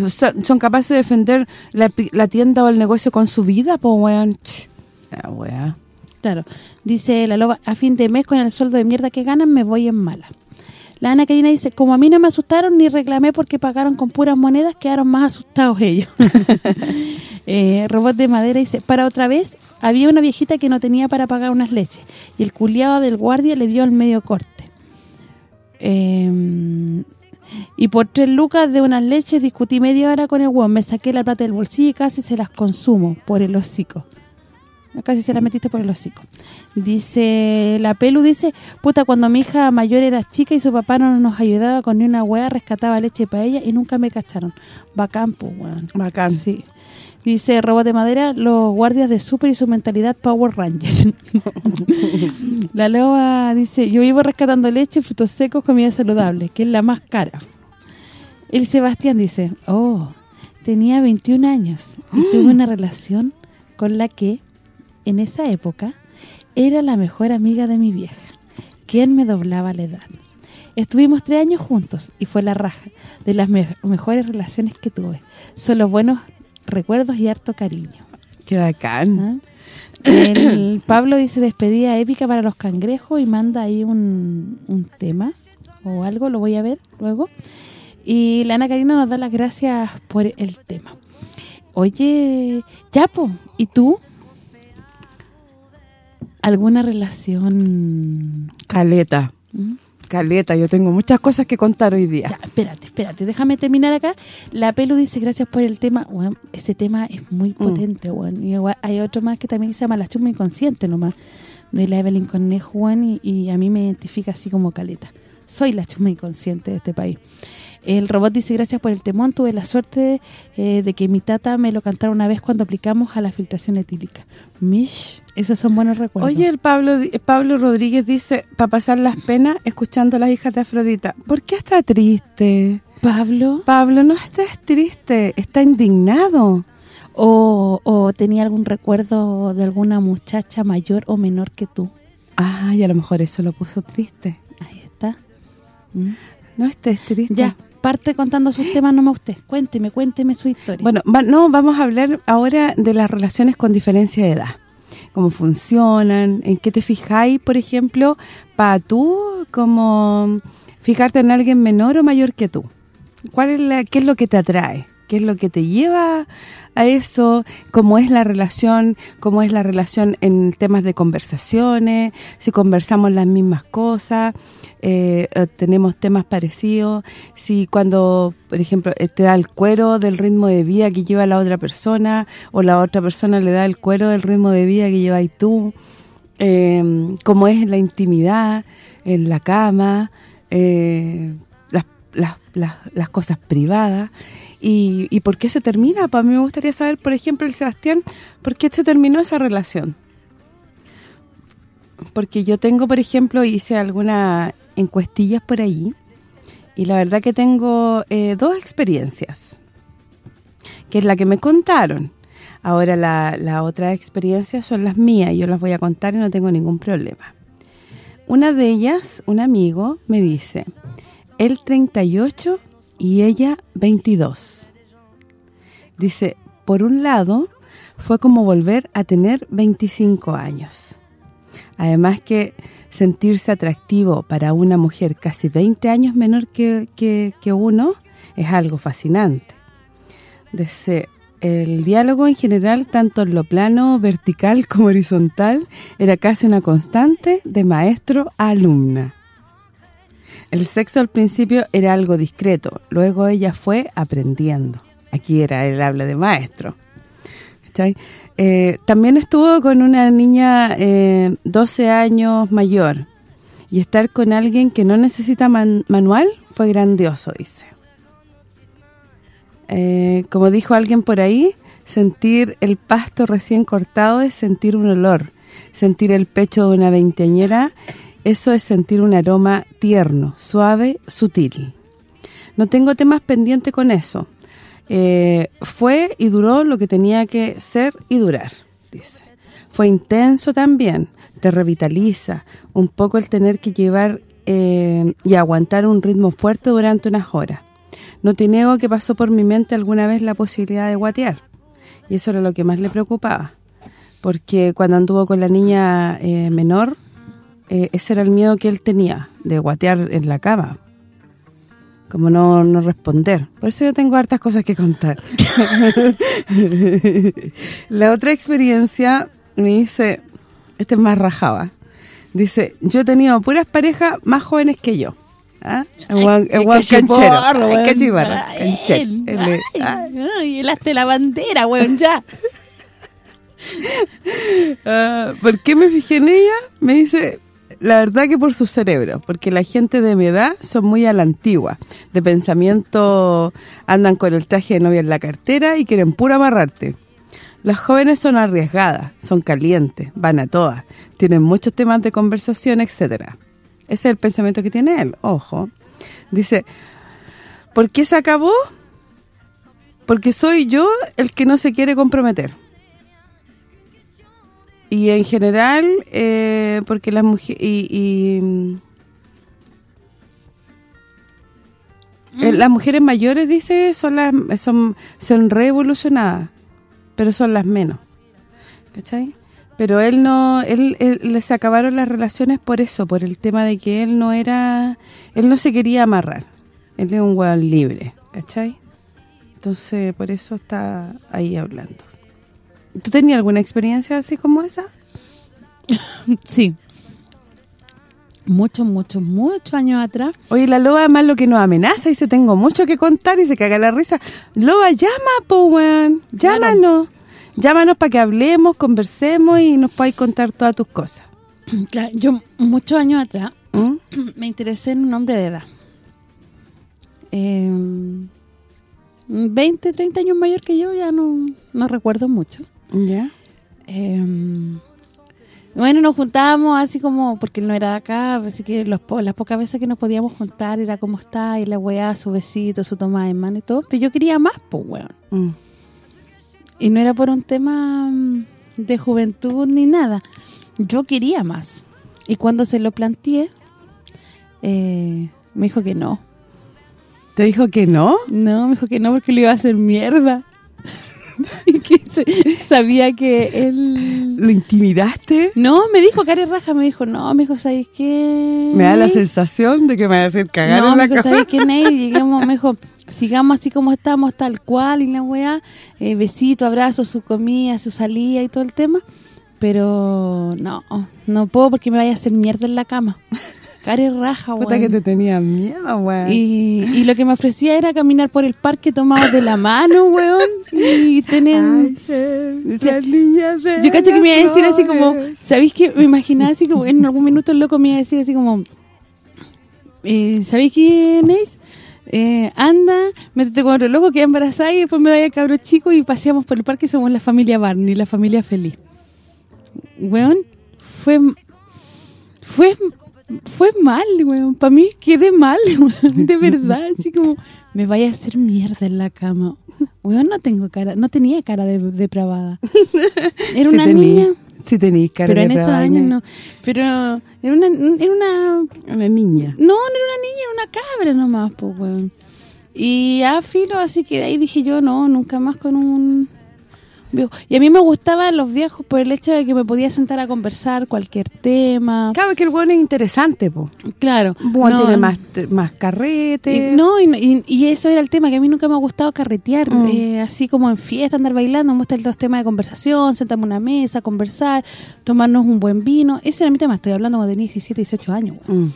son, son capaces de defender la, la tienda o el negocio con su vida, pues, weón. La wea. Claro. Dice la loba, a fin de mes con el sueldo de mierda que ganan me voy en mala. La Ana Karina dice, como a mí no me asustaron ni reclamé porque pagaron con puras monedas, quedaron más asustados ellos. eh, Robot de madera dice, para otra vez, había una viejita que no tenía para pagar unas leches y el culiado del guardia le dio el medio corte. Eh, y por tres lucas de unas leches discutí media hora con el hueón, me saqué la plata del bolsillo y casi se las consumo por el hocico. Casi se la metiste por el hocico. Dice, la Pelu dice, puta, cuando mi hija mayor era chica y su papá no nos ayudaba con ni una hueá, rescataba leche para ella y nunca me cacharon. Bacán, pues, weón. Bacán. Sí. Dice, robot de madera, los guardias de Super y su mentalidad Power Ranger. la loba dice, yo vivo rescatando leche, frutos secos, comida saludable, que es la más cara. El Sebastián dice, oh, tenía 21 años y tuve una relación con la que, en esa época, era la mejor amiga de mi vieja, quien me doblaba la edad. Estuvimos tres años juntos y fue la raja de las me- mejores relaciones que tuve. Son los buenos recuerdos y harto cariño. Qué bacán. ¿Ah? El Pablo dice despedida épica para los cangrejos y manda ahí un, un tema o algo, lo voy a ver luego. Y la Ana Karina nos da las gracias por el tema. Oye, Chapo, ¿y tú? ¿Alguna relación? Caleta. ¿Mm? Caleta, yo tengo muchas cosas que contar hoy día. Ya, espérate, espérate, déjame terminar acá. La Pelu dice, gracias por el tema. Weón, ese tema es muy potente, weón. Y igual hay otro más que también se llama La chuma inconsciente nomás, de la Evelyn Cornejo, weón, y, y a mí me identifica así como caleta. Soy la chuma inconsciente de este país. El robot dice, gracias por el temón, tuve la suerte eh, de que mi tata me lo cantara una vez cuando aplicamos a la filtración etílica. Mish, esos son buenos recuerdos. Oye, el Pablo di- Pablo Rodríguez dice, para pasar las penas, escuchando a las hijas de Afrodita. ¿Por qué está triste? Pablo, Pablo, no estés triste, está indignado. o, o tenía algún recuerdo de alguna muchacha mayor o menor que tú. Ay, a lo mejor eso lo puso triste. Ahí está. ¿Mm? No estés triste. Ya, parte contando sus temas nomás usted. Cuénteme, cuénteme su historia. Bueno, no, vamos a hablar ahora de las relaciones con diferencia de edad. Cómo funcionan, en qué te fijáis, por ejemplo, para tú, como fijarte en alguien menor o mayor que tú. ¿Cuál es la, ¿Qué es lo que te atrae? ¿Qué es lo que te lleva a eso? ¿Cómo es la relación? ¿Cómo es la relación en temas de conversaciones? Si conversamos las mismas cosas, eh, tenemos temas parecidos. Si cuando, por ejemplo, eh, te da el cuero del ritmo de vida que lleva la otra persona o la otra persona le da el cuero del ritmo de vida que lleváis tú. Eh, cómo es la intimidad, en la cama, eh, las, las, las, las cosas privadas y, por qué se termina. Para mí me gustaría saber, por ejemplo, el Sebastián, ¿por qué se terminó esa relación? Porque yo tengo, por ejemplo, hice algunas encuestillas por ahí y la verdad que tengo eh, dos experiencias, que es la que me contaron. Ahora la, la otra experiencia son las mías, yo las voy a contar y no tengo ningún problema. Una de ellas, un amigo, me dice, él 38 y ella 22. Dice, por un lado, fue como volver a tener 25 años. Además que sentirse atractivo para una mujer casi 20 años menor que, uno es algo fascinante. Dice, el diálogo en general, tanto en lo plano, vertical como horizontal, era casi una constante de maestro a alumna. El sexo al principio era algo discreto, luego ella fue aprendiendo. Aquí era el habla de maestro. Eh, también estuvo con una niña eh, 12 años mayor y estar con alguien que no necesita man- manual fue grandioso, dice. Eh, como dijo alguien por ahí, sentir el pasto recién cortado es sentir un olor. Sentir el pecho de una veinteañera, eso es sentir un aroma tierno, suave, sutil. No tengo temas pendientes con eso. Eh, fue y duró lo que tenía que ser y durar, dice. Fue intenso también, te revitaliza un poco el tener que llevar eh, y aguantar un ritmo fuerte durante unas horas. No te niego que pasó por mi mente alguna vez la posibilidad de guatear. Y eso era lo que más le preocupaba. Porque cuando anduvo con la niña eh, menor, eh, ese era el miedo que él tenía, de guatear en la cama. Como no, no responder. Por eso yo tengo hartas cosas que contar. la otra experiencia me dice, este es más rajaba. Dice, yo he tenido puras parejas más jóvenes que yo. ¿Ah? El guan- el Ay, guan cachiporro, canchero. Ay, Ay, ay, ay, él hasta la bandera, weón, ya. Ah, ¿Por qué me fijé en ella? Me dice, la verdad que por su cerebro, porque la gente de mi edad son muy a la antigua, de pensamiento andan con el traje de novia en la cartera y quieren puro amarrarte. Las jóvenes son arriesgadas, son calientes, van a todas, tienen muchos temas de conversación, etcétera. Ese es el pensamiento que tiene él, ojo. Dice, ¿por qué se acabó? Porque soy yo el que no se quiere comprometer. Y en general, eh, porque las mujeres... Y, y, mm, eh, las mujeres mayores, dice, son las son son revolucionadas, pero son las menos. ¿Cachai? Pero él no, él, él- se acabaron las relaciones por eso, por el tema de que él no era, él no se quería amarrar. Él es un hueón libre, ¿cachai? Entonces, por eso está ahí hablando. ¿Tú tenías alguna experiencia así como esa? Sí. Muchos, muchos, muchos años atrás. Oye, la loba más lo que nos amenaza, dice, tengo mucho que contar y se caga la risa. Loba, llama, po, weón. Llámanos. Llámanos para que hablemos, conversemos y nos podáis contar todas tus cosas. Claro, yo muchos años atrás ¿Mm? me interesé en un hombre de edad. Eh, 20, 30 años mayor que yo, ya no, no recuerdo mucho. ¿Ya? Eh, bueno, nos juntábamos así como, porque él no era de acá, así que los las pocas veces que nos podíamos juntar era como está, y la weá, su besito, su toma de mano y todo, pero yo quería más, pues, weón. Mm. Y no era por un tema mm, de juventud ni nada. Yo quería más. Y cuando se lo planteé, eh, me dijo que no. ¿Te dijo que no? No, me dijo que no porque lo iba a hacer mierda. y que sabía que él... ¿Lo intimidaste? No, me dijo, Cari Raja, me dijo, no, me dijo, ¿sabes qué? Me da la sensación de que me va a hacer cagar No, en me la dijo, cama. ¿sabes qué, Ney? Lleguemos, me dijo, sigamos así como estamos, tal cual, y la weá, eh, besito, abrazo, su comida, su salida y todo el tema, pero no, no puedo porque me vaya a hacer mierda en la cama. Cari Raja, weón. Puta que te tenía miedo, weón. Y, y lo que me ofrecía era caminar por el parque tomados de la mano, weón, y tener... Yo cacho que me iba a decir así como. ¿sabéis qué? Me imaginaba así como, en algún minuto el loco me iba a decir así como, eh, ¿sabéis qué, Neis? Eh, anda, métete con otro loco, queda embarazada y después me da el cabro chico y paseamos por el parque y somos la familia Barney, la familia feliz. Weón, fue... Fue fue mal, weón. Para mí quedé mal, weón. De verdad, así como me vaya a hacer mierda en la cama. Weón, no tengo cara, no tenía cara de depravada. Era Sí una tení- niña, Sí tenís cara pero de en esos años no. Pero era una era una Una niña. no, no era una niña, era una cabra nomás, pues, weón. Y a filo, así que de ahí dije yo, no, nunca más con un. Y a mí me gustaban los viejos por el hecho de que me podía sentar a conversar cualquier tema. Claro, que el weón es interesante, po. Claro. Bueno, no, tiene más, más carrete. y, no, y, eso era el tema, que a mí nunca me ha gustado carretear, Mm. eh, así como en fiesta, andar bailando, me gustan los temas de conversación, sentarme a una mesa, conversar, tomarnos un buen vino. Ese era mi tema, estoy hablando cuando tenía 17, 18 años. weón. Mm.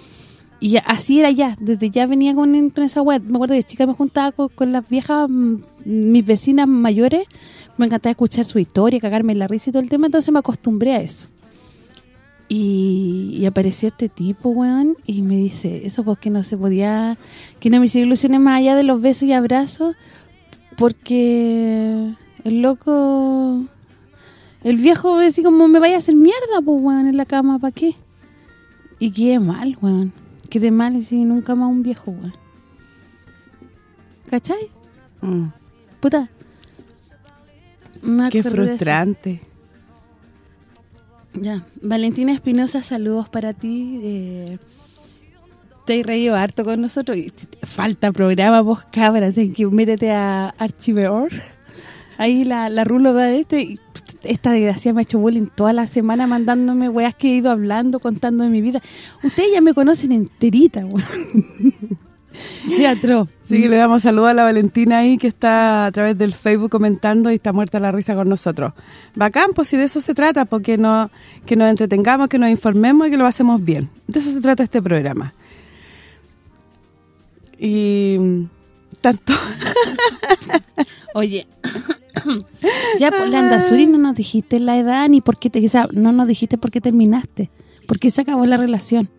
Y así era ya, desde ya venía con, esa web. Me acuerdo que chica me juntaba con, las viejas, mm, mis vecinas mayores, me encantaba escuchar su historia, cagarme la risa y todo el tema, entonces me acostumbré a eso. Y, apareció este tipo, weón, y me dice, eso porque no se podía, que no me hiciera ilusiones más allá de los besos y abrazos, porque el loco, el viejo, así como me vaya a hacer mierda, pues, weón, en la cama, ¿para qué? Y quedé mal, weón, quedé mal y nunca más un viejo, weón. ¿Cachai? Mm. Puta. Qué de frustrante. Ya, Valentina Espinosa, saludos para ti. Eh, te he reído harto con nosotros. Falta programa, vos cabras, en que métete a Archiveor. Ahí la, la rulo de este. y, esta desgracia me ha hecho bullying toda la semana mandándome weas que he ido hablando, contando de mi vida. Ustedes ya me conocen enterita, weón. Teatro. Que le damos saludo a la Valentina ahí que está a través del Facebook comentando y está muerta la risa con nosotros. Bacán, pues si de eso se trata, porque no, que nos entretengamos, que nos informemos y que lo hacemos bien. De eso se trata este programa. Y tanto Oye, ya pues, la Andazuri no nos dijiste la edad ni por qué te, o sea, no nos dijiste por qué terminaste, por qué se acabó la relación.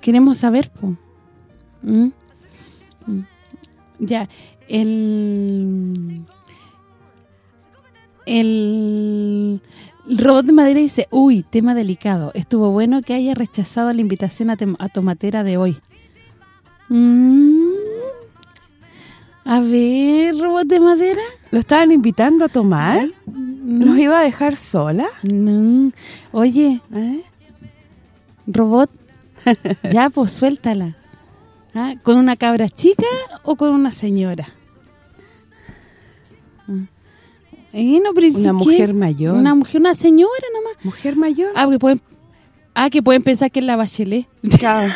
Queremos saber, po. ¿Mm? Mm. Ya, el el robot de madera dice, uy, tema delicado. Estuvo bueno que haya rechazado la invitación a, a tomatera de hoy. Mm. A ver, robot de madera. lo estaban invitando a tomar. ¿Nos iba a dejar sola? No. Oye, ¿Eh? robot, ya, pues suéltala. ¿Ah? ¿Con una cabra chica o con una señora? Ah. Eh, no, pero ¿y si Una qué? mujer mayor. Una mujer, una señora nomás. ¿Mujer mayor? Ah, que pueden, ah, que pueden pensar que es la bachelet. Claro.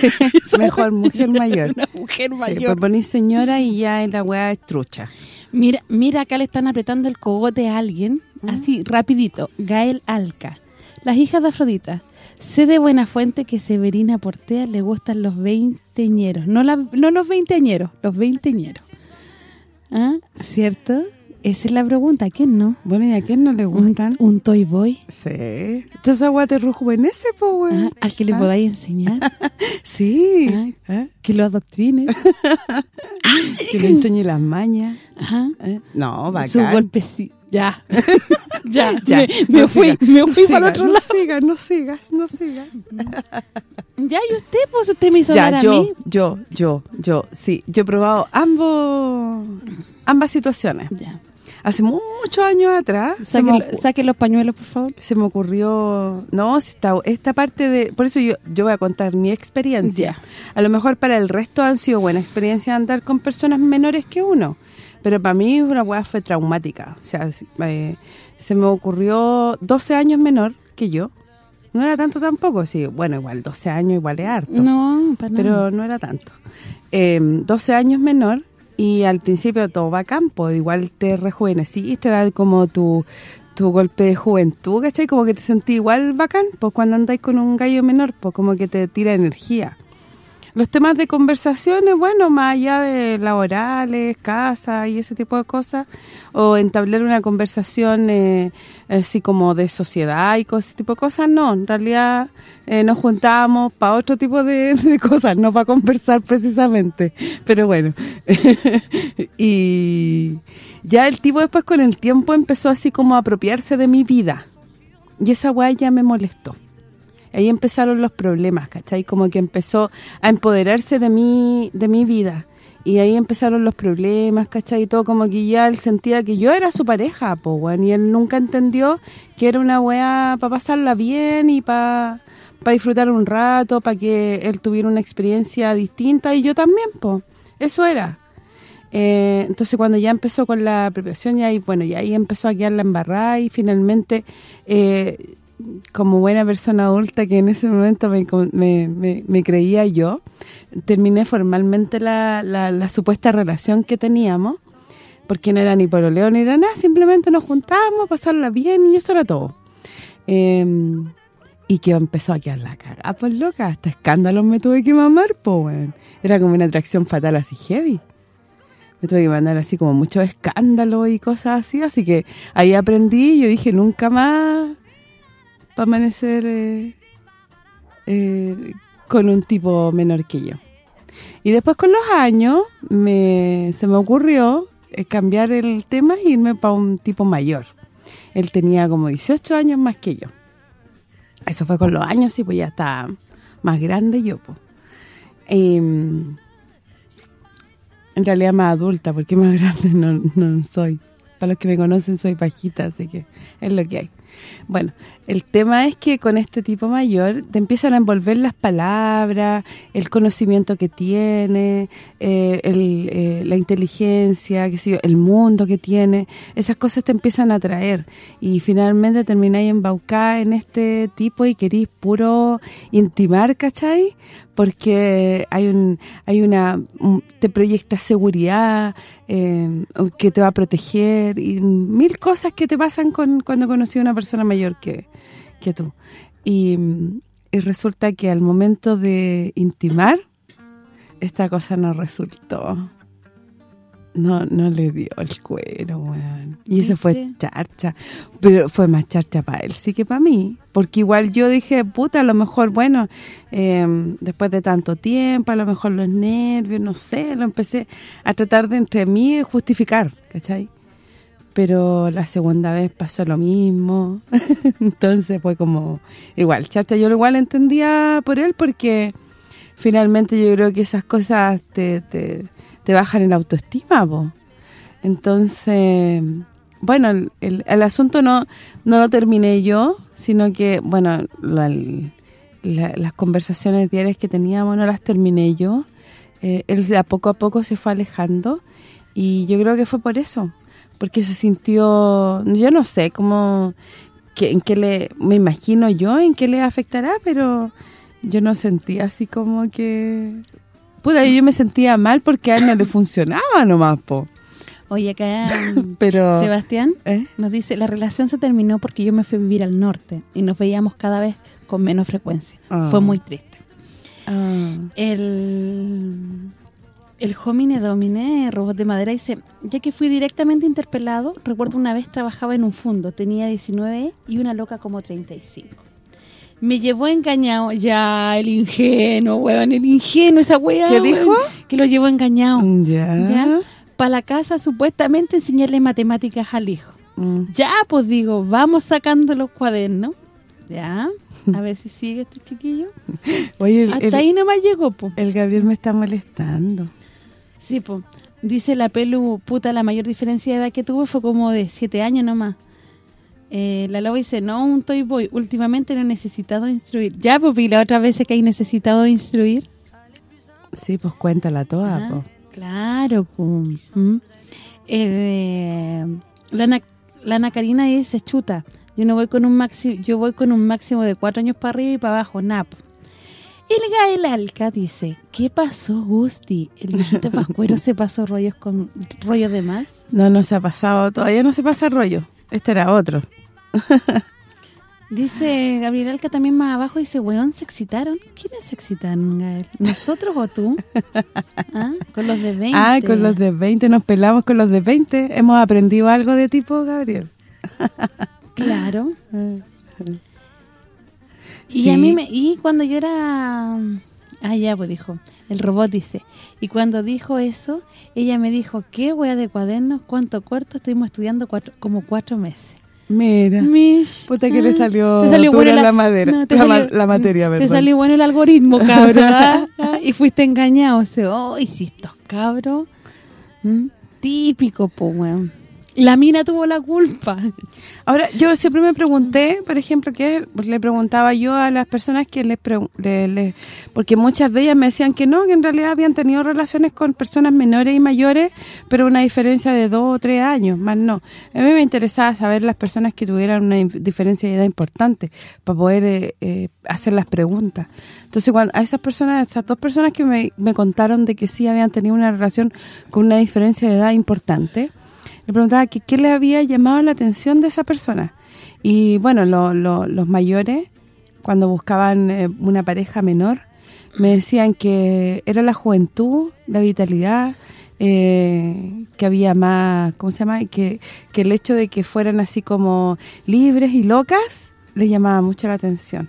Sí, mejor mujer mayor. Una mujer Sí, mayor. pues ponís señora y ya la weá es trucha. Mira, mira, acá le están apretando el cogote a alguien, así, rapidito. Gael Alca. Las hijas de Afrodita. Sé de buena fuente que Severina Portea le gustan los veinteñeros. No, la, no los veinteañeros, los veinteñeros. ¿Ah? ¿Cierto? Esa es la pregunta. ¿A quién no? Bueno, ¿y a quién no le ¿Un, gustan? un toy boy? Sí. Entonces weá te rejuvenece, po, weón. ¿Ah? ¿Al que le Ah. podáis enseñar? Sí. Ah. ¿Eh? ¿Que lo adoctrines? Que le enseñe las mañas. Ajá. ¿eh? No, bacán. Su golpecito. Ya. ya. Ya, Me, me no fui, me no fui para el sigas, otro no lado. sigas, no sigas, no sigas. Ya, ¿y usted? Pues usted me hizo Ya, hablar a yo, mí. yo, yo, yo, sí. Yo he probado ambos, ambas situaciones. Ya. Hace muchos años atrás Saque, me, los pañuelos, por favor. se me ocurrió... No, esta, esta parte de... Por eso yo, yo voy a contar mi experiencia. Ya. A lo mejor para el resto han sido buena experiencia andar con personas menores que uno. Pero para mí una weá fue traumática. O sea, eh, se me ocurrió 12 años menor que yo. No era tanto tampoco, sí. Bueno, igual 12 años igual es harto. No, para pero no era tanto. Eh, 12 años menor y al principio todo va a campo. Igual te rejuvenecís, te da como tu tu golpe de juventud, ¿cachai? Como que te sentí igual bacán, pues cuando andáis con un gallo menor, pues como que te tira energía. Los temas de conversaciones, bueno, más allá de laborales, casa y ese tipo de cosas, o entablar una conversación eh, así como de sociedad y cosas, ese tipo de cosas, no, en realidad eh, nos juntábamos para otro tipo de, cosas, no para conversar precisamente, pero bueno. y ya el tipo después con el tiempo empezó así como a apropiarse de mi vida, y esa weá ya me molestó ahí empezaron los problemas, ¿cachai? Como que empezó a empoderarse de mi, de mi vida. Y ahí empezaron los problemas, ¿cachai? Y todo como que ya él sentía que yo era su pareja, po, weón. Y él nunca entendió que era una weá para pasarla bien y para disfrutar un rato, para que él tuviera una experiencia distinta y yo también, po. Eso era. Eh, entonces cuando ya empezó con la apropiación y ahí, bueno, y ahí empezó a quedar la embarrada y finalmente... Eh, como buena persona adulta que en ese momento me, me, creía yo, terminé formalmente la, la, supuesta relación que teníamos, porque no era ni pololeo ni era nada, simplemente nos juntábamos, pasarla bien y eso era todo. Eh, y que empezó a quedar la caga, pues loca, hasta escándalos me tuve que mamar, pues, weón. Era como una atracción fatal así heavy. Me tuve que mandar así como muchos escándalos y cosas así, así que ahí aprendí yo dije, nunca más amanecer eh, eh, con un tipo menor que yo. Y después con los años me, se me ocurrió eh, cambiar el tema e irme para un tipo mayor. Él tenía como 18 años más que yo. Eso fue con los años, y pues ya está más grande yo, pues. En realidad más adulta, porque más grande no, no soy. Para los que me conocen soy bajita, así que es lo que hay. Bueno, el tema es que con este tipo mayor te empiezan a envolver las palabras, el conocimiento que tiene, eh, el, eh, la inteligencia, qué sé yo, el mundo que tiene, esas cosas te empiezan a atraer y finalmente termináis embaucada en este tipo y querís puro intimar, ¿cachai? porque hay un hay una te proyecta seguridad eh, que te va a proteger y mil cosas que te pasan con cuando conocí a una persona mayor que, que tú y, y resulta que al momento de intimar esta cosa no resultó no no le dio el cuero, weón. Y eso fue charcha. Pero fue más charcha para él, sí que para mí. Porque igual yo dije, puta, a lo mejor, bueno, eh, después de tanto tiempo, a lo mejor los nervios, no sé, lo empecé a tratar de entre mí justificar, ¿cachai? Pero la segunda vez pasó lo mismo. Entonces fue como, igual, charcha, yo igual entendía por él porque finalmente yo creo que esas cosas te, te, te bajan el autoestima. Entonces, bueno, el, el- asunto no no lo terminé yo, sino que, bueno, la- la- las conversaciones diarias que teníamos no las terminé yo. Eh, él de a poco a poco se fue alejando y yo creo que fue por eso, porque se sintió, yo no sé cómo, que, en qué le, me imagino yo en qué le afectará, pero yo no sentía así como que... Puta, yo me sentía mal porque a él no le funcionaba nomás, po. Oye, acá Pero... Sebastián ¿eh? nos dice, la relación se terminó porque yo me fui a vivir al norte y nos veíamos cada vez con menos frecuencia. Ah. Fue muy triste. Ah, El, el Homine Domine, robot de madera, dice, ya que fui directamente interpelado, recuerdo una vez trabajaba en un fondo, tenía 19 y una loca como 35. Me llevó engañado, ya, el ingenuo, weón, el ingenuo, esa weá, ¿Qué weón, dijo? Que lo llevó engañado. ya. ¿Ya? Para la casa, supuestamente, enseñarle matemáticas al hijo. Mm. Ya, pues digo, vamos sacando los cuadernos. Ya, a ver si sigue este chiquillo. Oye, el, Hasta el- ahí nomás llegó, pues. el Gabriel me está molestando. Sí, pues. Dice la Pelu, puta, la mayor diferencia de edad que tuve fue como de siete años nomás. Eh, la Loba dice, no, un Toy Boy, últimamente no he necesitado instruir. Ya, pues, y la otra vez que hay necesitado instruir. Sí, pues cuéntala toda, Ah, po. Claro, pues. ¿Mm? Eh, la, Ana, la Ana Karina dice, chuta, yo no voy con un máximo, yo voy con un máximo de cuatro años para arriba y para abajo, nap. El Gael Alca dice, ¿qué pasó, Gusti? El viejito pascuero se pasó rollos con rollos de más. No, no se ha pasado, todavía no se pasa rollo. Este era otro. Dice Gabriel Alca también más abajo, dice, weón, ¿se excitaron? ¿Quiénes se excitaron, Gael? ¿Nosotros o tú? ¿Ah? Con los de 20. Ah, con los de 20, nos pelamos con los de 20. Hemos aprendido algo de tipo, Gabriel. Claro. Y Sí. a mí me y cuando yo era ah ya pues dijo, el robot dice, y cuando dijo eso, ella me dijo, "¿Qué wea de cuadernos? ¿Cuánto corto? Estuvimos estudiando cuatro, como cuatro meses." Mira. Mish. Puta que le salió, te salió dura bueno la, madera, no, te la, ma- salió- la materia, Te ¿verdad? salió bueno el algoritmo, cabrón. ¿ah? Y fuiste engañado. O sea, oh, cabros. ¿Mm? Típico, pues, weón. La mina tuvo la culpa. Ahora, yo siempre me pregunté, por ejemplo, que le preguntaba yo a las personas que les, le- porque muchas de ellas me decían que no, que en realidad habían tenido relaciones con personas menores y mayores, pero una diferencia de dos o tres años, más no. A mí me interesaba saber las personas que tuvieran una diferencia de edad importante para poder eh, eh, hacer las preguntas. Entonces, a esas personas, esas dos personas que me, me contaron de que sí habían tenido una relación con una diferencia de edad importante, le preguntaba que qué le había llamado la atención de esa persona. Y bueno, lo- lo- los mayores cuando buscaban eh, una pareja menor, me decían que era la juventud, la vitalidad, eh, que había más, ¿cómo se llama? Que, que el hecho de que fueran así como libres y locas les llamaba mucho la atención.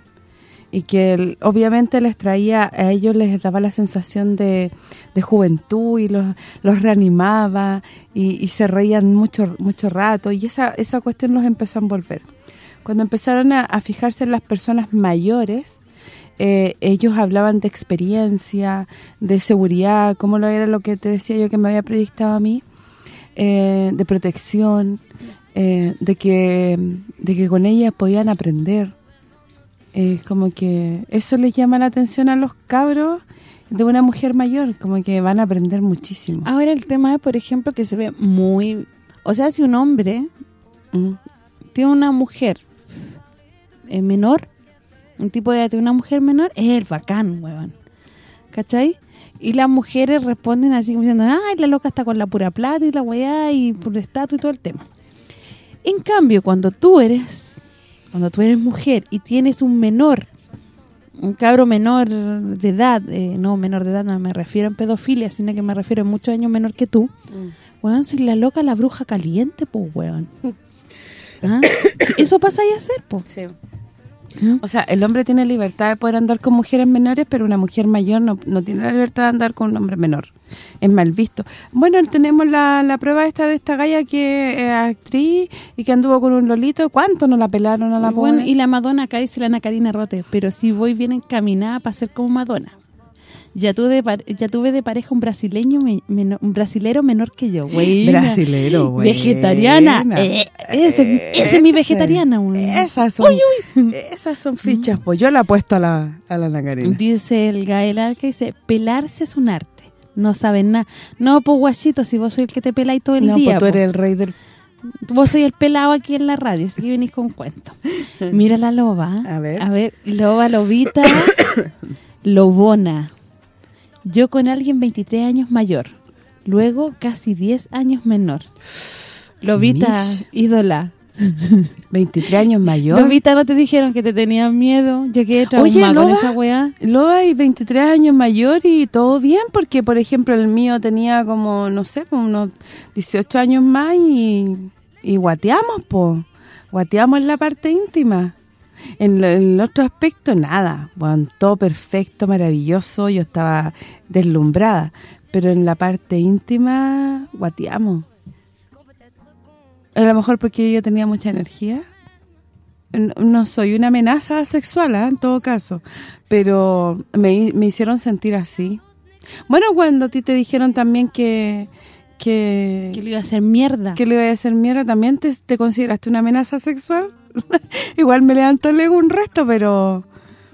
Y que obviamente les traía, a ellos les daba la sensación de, de juventud y los, los reanimaba y, y se reían mucho mucho rato y esa, esa cuestión los empezó a envolver. Cuando empezaron a, a fijarse en las personas mayores, eh, ellos hablaban de experiencia, de seguridad, como lo era lo que te decía yo que me había predictado a mí, eh, de protección, eh, de que de que con ellas podían aprender. Es como que eso les llama la atención a los cabros de una mujer mayor, como que van a aprender muchísimo. Ahora el tema es, por ejemplo, que se ve muy... O sea, si un hombre Mm. tiene una mujer eh, menor, un tipo de tiene una mujer menor, es el bacán, huevón. ¿Cachai? Y las mujeres responden así como diciendo, ay, la loca está con la pura plata y la weá y pura estatua y todo el tema. En cambio, cuando tú eres, cuando tú eres mujer y tienes un menor, un cabro menor de edad, eh, no menor de edad, no me refiero en pedofilia, sino que me refiero a muchos años menor que tú, weón, si la loca la bruja caliente, pues weón. ¿Ah? Sí, Eso pasa ahí a hacer, pues. O sea, el hombre tiene libertad de poder andar con mujeres menores, pero una mujer mayor no, no tiene la libertad de andar con un hombre menor. Es mal visto. Bueno, tenemos la, la prueba esta de esta galla que es actriz y que anduvo con un lolito. ¿Cuánto no la pelaron a la Bueno, pobre? y la Madonna acá dice la Ana Karina Rote, pero si voy bien encaminada para ser como Madonna. Ya tuve de, ya tuve de pareja un brasileño me- un brasilero menor que yo, güey. Brasilero, buena. Vegetariana. Eh, ese, ese es mi vegetariana, güey. Esas son, esas son fichas, pues yo la he puesto a la, a la Ana Karina. Dice el Gael que dice, pelarse es un arte. No saben nada. No, pues guachito, si vos sois el que te peláis todo el No, día. pues tú eres el rey del... Vos soy el pelado aquí en la radio, así que venís con cuento. Mira la loba. A ver. A ver, loba, lobita, lobona. Yo con alguien 23 años mayor. Luego casi 10 años menor. Lobita, Mish. ídola. 23 años mayor. Lobita, ¿no te dijeron que te tenían miedo? Yo quedé traumada con Loba, esa weá. Loba y 23 años mayor y todo bien, porque por ejemplo el mío tenía como, no sé, como unos 18 años más y, y guateamos, po. Guateamos en la parte íntima. En, lo- en el otro aspecto, nada. Bueno, todo perfecto, maravilloso, yo estaba deslumbrada. Pero en la parte íntima, guateamos. A lo mejor porque yo tenía mucha energía no no soy una amenaza sexual, ¿ah? en todo caso, pero me, me hicieron sentir así. Bueno, cuando a ti te dijeron también que que, Que le iba a hacer mierda. que le iba a hacer mierda, ¿también te, te consideraste una amenaza sexual? igual me levantó el ego un resto, pero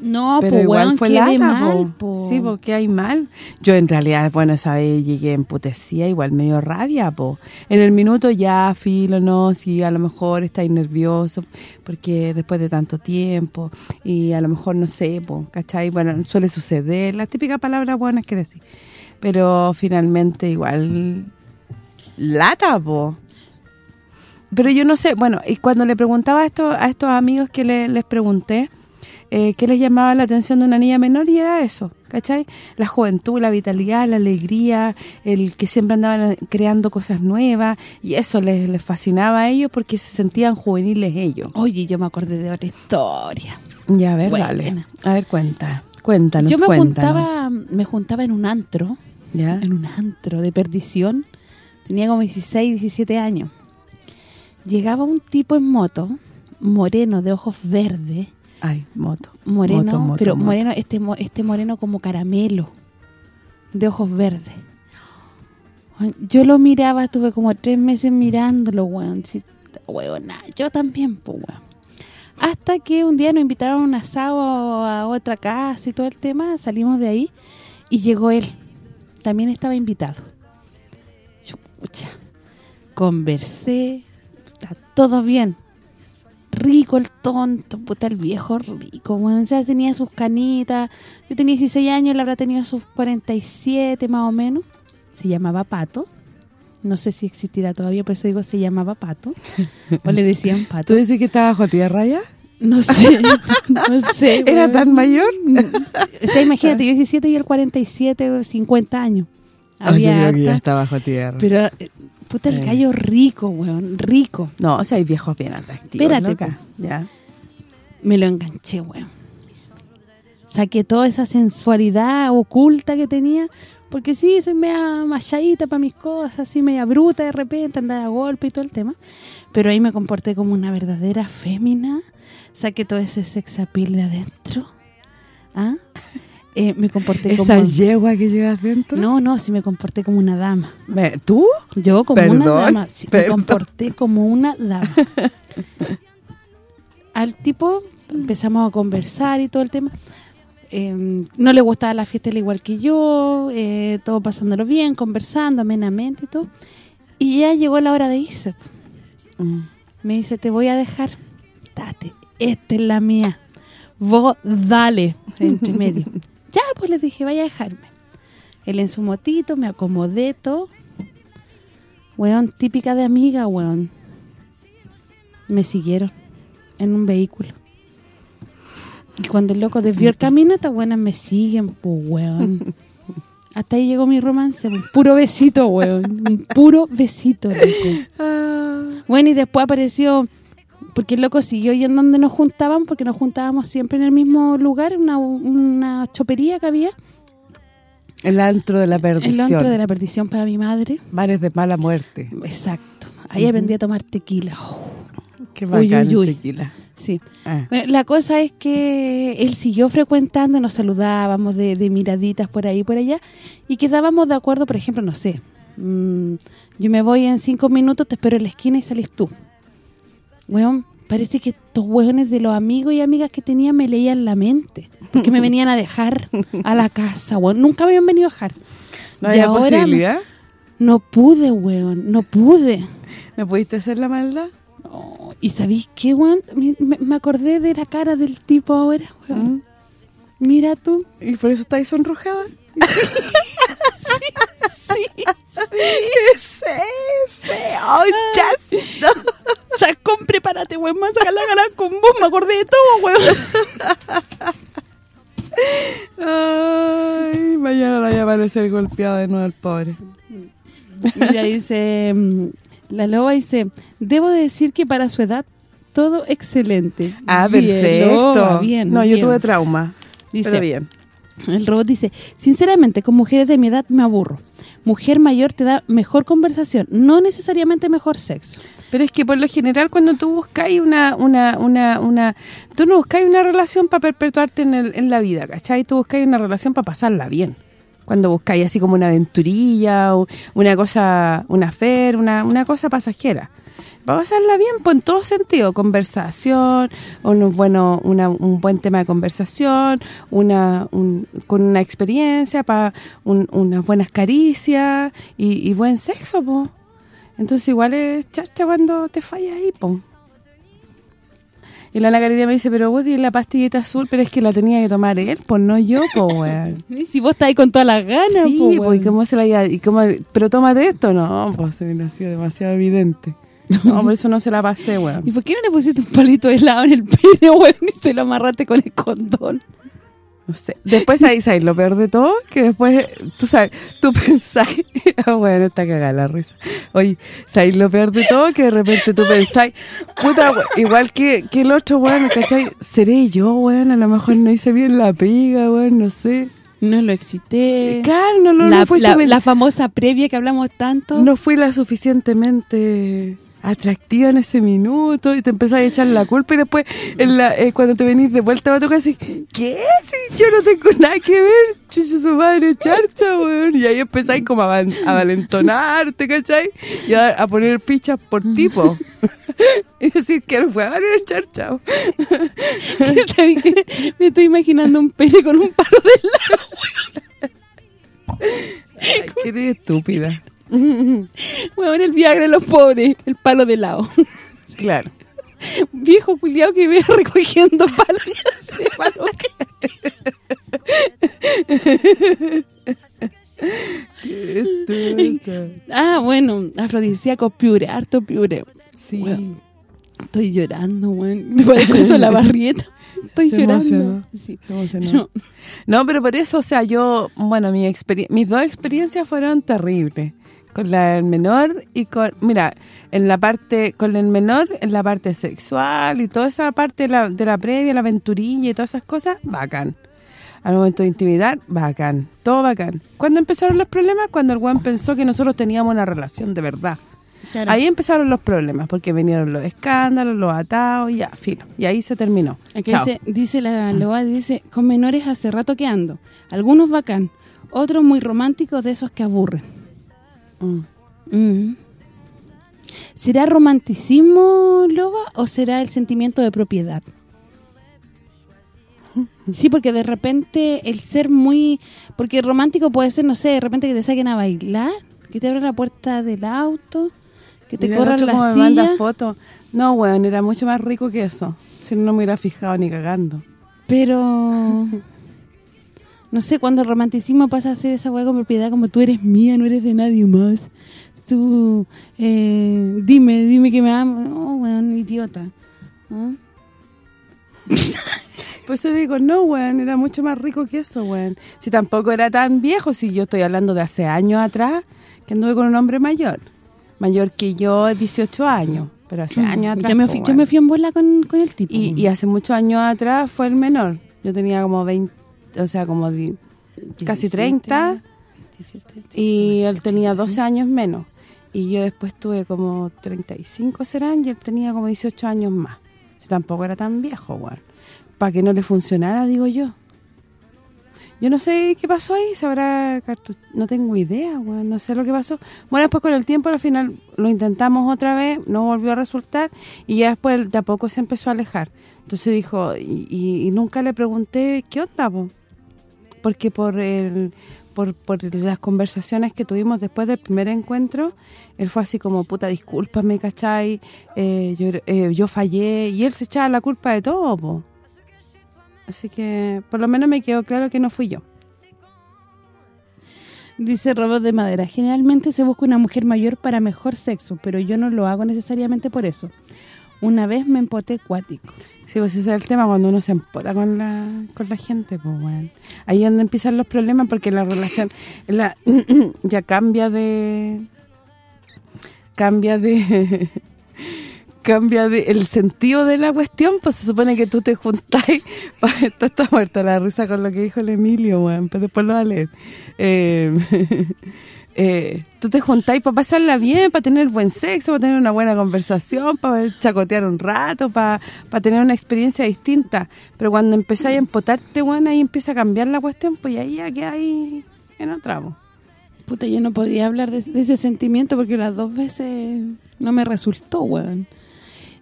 No, pero pues igual weón, fue lata, mal, po. po. Sí, porque hay mal. Yo en realidad, bueno, esa vez llegué emputecida, igual me dio rabia, po. En el minuto ya, filo, no, si a lo mejor estáis nervioso, porque después de tanto tiempo, y a lo mejor, no sé, po, ¿cachai? Bueno, suele suceder, las típicas palabras buenas que decir. Pero finalmente igual, lata, po. Pero yo no sé, bueno, y cuando le preguntaba a estos, a estos amigos que le- les pregunté, eh, qué les llamaba la atención de una niña menor y era eso, ¿cachai? La juventud, la vitalidad, la alegría, el que siempre andaban creando cosas nuevas y eso les, les fascinaba a ellos porque se sentían juveniles ellos. Oye, yo me acordé de otra historia. Ya, a ver, dale. A ver, cuenta. Cuéntanos, yo me cuéntanos. juntaba me juntaba en un antro, ¿Ya? en un antro de perdición. Tenía como 16, 17 años. Llegaba un tipo en moto, moreno, de ojos verdes, Ay, moto. moreno, Moto, moto, pero moto. moreno este este moreno como caramelo, de ojos verdes. Yo lo miraba, estuve como tres meses mirándolo, weón. Sí, weón, nah, yo también, pues, weón. Hasta que un día nos invitaron a un asado a otra casa y todo el tema, salimos de ahí y llegó él. También estaba invitado. Chucha. Conversé, todo bien. Rico el tonto, puta el viejo rico, weón. O sea, tenía sus canitas. Yo tenía 16 años, él habrá tenido sus 47 más o menos. Se llamaba Pato. No sé si existirá todavía, por eso digo se llamaba Pato. O le decían Pato. ¿Tú dices que está bajo tierra ya? No sé, no sé. ¿Era tan mayor? O sea, imagínate, yo 17 y el 47, o 50 años. Yo Había creo que ya está bajo tierra. Pero, eh, puta, el Eh. gallo rico, weón, rico. no, o sea, hay viejos bien atractivos, Espérate, loca. Ya. Me lo enganché, weón. Saqué toda esa sensualidad oculta que tenía, porque sí, soy media machadita para mis cosas, así media bruta de repente, andar a golpe y todo el tema. Pero ahí me comporté como una verdadera fémina, saqué todo ese sex appeal de adentro. ¿Ah? Eh, me comporté Esa como... yegua que llevas dentro. No, no, sí me comporté como una dama. ¿Tú? Yo como una dama, sí, me comporté como una dama. Al tipo empezamos a conversar y todo el tema. Eh, no le gustaba la fiesta al igual que yo, eh, todo pasándolo bien, conversando amenamente y todo. Y ya llegó la hora de irse. Mm. Me dice, te voy a dejar. Date, esta es la mía. Vos dale, entre medio. ya, pues le dije, vaya a dejarme. Él en su motito, me acomodé todo. Weón, típica de amiga, weón. Me siguieron en un vehículo. Y cuando el loco desvió el camino, estas buenas me siguen, pues, weón. Hasta ahí llegó mi romance, un puro besito, weón. Un puro besito, loco. Ah, Bueno, y después apareció, porque el loco siguió yendo donde nos juntaban, porque nos juntábamos siempre en el mismo lugar, una, una chopería que había, el antro de la el perdición. antro de la perdición para mi madre. Bares de mala muerte. Exacto. Ahí aprendí a tomar tequila. Oh, Qué bacán uy, uy. el tequila. sí. Ah. Bueno, la cosa es que él siguió frecuentando, nos saludábamos de, de miraditas por ahí y por allá, y quedábamos de acuerdo, por ejemplo, no sé, mm, yo me voy en cinco minutos, te espero en la esquina y sales tú. Weón, parece que estos weones de los amigos y amigas que tenía me leían la mente, porque me venían a dejar a la casa, weón. Nunca me habían venido a dejar. ¿No Y había ahora posibilidad? No pude, weón, no pude. ¿No pudiste hacer la maldad? Oh, ¿Y sabéis qué, weón? Me, me- acordé de la cara del tipo ahora, weón. ¿Mm? Mira tú. ¿Y por eso estáis sonrojada? Sí, ¿Qué es ese? ¡Ay, ya! Chascón, prepárate, weón. Más a la gana con vos. Me acordé de todo, weón. Ay, mañana la voy a aparecer golpeada de nuevo el pobre. Mira, dice... mm, La loba dice... Debo de decir que para su edad, todo excelente. Ah, Bien, perfecto. loba, bien, no, yo bien. tuve trauma. Dice, pero bien. El robot dice, sinceramente, con mujeres de mi edad me aburro. Mujer mayor te da mejor conversación, no necesariamente mejor sexo. Pero es que por lo general cuando tú buscáis una, una, una, una... Tú no buscáis una relación para perpetuarte en, el- en la vida, ¿cachai? Tú buscáis una relación para pasarla bien. Cuando buscáis así como una aventurilla, o una cosa, una fer, una, una cosa pasajera. Para pasarla bien, pues en todo sentido, conversación, un, bueno, una, un buen tema de conversación, una un- con una experiencia, para unas buenas caricias y, y buen sexo, pues. Entonces igual es charcha cuando te falla ahí, po. Y la Ana Karina me dice, pero vos di la pastillita azul, pero es que la tenía que tomar él, pues no yo, po, weón. Si vos estás ahí con todas las ganas, Sí, po, pues, weón. ¿y cómo se la y cómo, pero tómate esto, no, pues se me ha sido demasiado evidente. No, por eso no se la pasé, ¿Y weón. por qué no le pusiste un palito de helado en el pene, weón, y se lo amarraste con el condón? No sé. Después ahí, ¿sabes? Lo peor de todo, que después, tú sabes, tú pensáis, ah, bueno, está cagada la risa. Oye, ¿sabes? Lo peor de todo, que de repente tú pensáis, puta, we- igual que, que el otro, weón, ¿cachai? Seré yo, weón, a lo mejor no hice bien la piga, weón, no sé. No lo excité. Claro, no, no, la, no fui la- la famosa previa que hablamos tanto. no fui la suficientemente atractiva en ese minuto y te empezás a echar la culpa y después en la, eh, cuando te venís de vuelta va a tocar así, ¿qué? Si yo no tengo nada que ver, chucha su madre charcha, weón. Y ahí empezáis como a, a valentonarte, ¿cachai? Y a, a poner fichas por tipo. y decir que no fue a valer charcha. weón. Me estoy imaginando un pene con un palo de helado. Ay, qué estúpida. Weón, el Viagra de los pobres, el palo de helado. Claro. Viejo culiao que ve recogiendo palos palo. Ah, bueno, afrodisíaco piure, harto piure. Sí. Estoy llorando, weón. Me parezco eso la barrieta. Estoy Se llorando. emocionó. Sí. Se emocionó. No. No, pero por eso, o sea, yo, bueno, mi mis dos experiencias fueron terribles. Con la del menor y con, mira, en la parte, con el menor, en la parte sexual y toda esa parte de la, de la previa, la aventurilla y todas esas cosas, bacán. Al momento de intimidar, bacán. Todo bacán. ¿Cuándo empezaron los problemas? Cuando el weón pensó que nosotros teníamos una relación de verdad. Claro. Ahí empezaron los problemas, porque vinieron los escándalos, los atados, y ya, filo. Y ahí se terminó. Aquí Chao. dice, dice la Loa, dice, con menores hace rato que ando. Algunos bacán, otros muy románticos de esos que aburren. Mm. Mm. ¿Será romanticismo, Loba, o será el sentimiento de propiedad? Sí, porque de repente el ser muy... Porque romántico puede ser, no sé, de repente que te saquen a bailar, que te abran la puerta del auto, que te corran la cómo me manda silla. fotos. No, weón, era mucho más rico que eso. Si no, no me hubiera fijado ni cagando. Pero... No sé, cuando el romanticismo pasa a ser esa hueá con propiedad como tú eres mía, no eres de nadie más. Tú, eh, dime, dime que me amas. No, weón, idiota. ¿Ah? Pues yo digo, no, weón, era mucho más rico que eso, weón. Si tampoco era tan viejo, si yo estoy hablando de hace años atrás, que anduve con un hombre mayor. Mayor que yo, 18 años, pero hace años atrás. Mm. Yo me, fui, yo weón. me fui en bola con, con el tipo. y, y hace muchos años atrás fue el menor. Yo tenía como 20, o sea, como di- casi 30 y él tenía 12 años menos. Y yo después tuve como 35 serán y él tenía como 18 años más. Tampoco era tan viejo, weón. Para que no le funcionara, digo yo. Yo no sé qué pasó ahí, cartu- no tengo idea, weón, no sé lo que pasó. Bueno, después con el tiempo al final lo intentamos otra vez, no volvió a resultar y ya después de a poco se empezó a alejar. Entonces dijo, y, y- y nunca le pregunté, ¿qué onda, po? Porque por el por, por las conversaciones que tuvimos después del primer encuentro, él fue así como, puta, discúlpame, ¿cachai? Eh, yo, eh, yo fallé, y él se echaba la culpa de todo, po. Así que por lo menos me quedó claro que no fui yo. Dice Robot de Madera, generalmente se busca una mujer mayor para mejor sexo, pero yo no lo hago necesariamente por eso. Una vez me empoté cuático. Sí, pues ese es el tema cuando uno se empota con la con la gente, pues bueno. Ahí es donde empiezan los problemas porque la relación la ya cambia de cambia de cambia de el sentido de la cuestión, pues se supone que tú te juntáis, esto está muerta la risa con lo que dijo el Emilio, weón, pero después lo va a leer. Eh, eh, tú te juntáis para pasarla bien, para tener buen sexo, para tener una buena conversación, para chacotear un rato, para, para tener una experiencia distinta. Pero cuando empezáis a empotarte, bueno, ahí empieza a cambiar la cuestión, pues ahí ya queda ahí en otra. Puta, yo no podía hablar de, ese sentimiento porque las dos veces no me resultó, weón.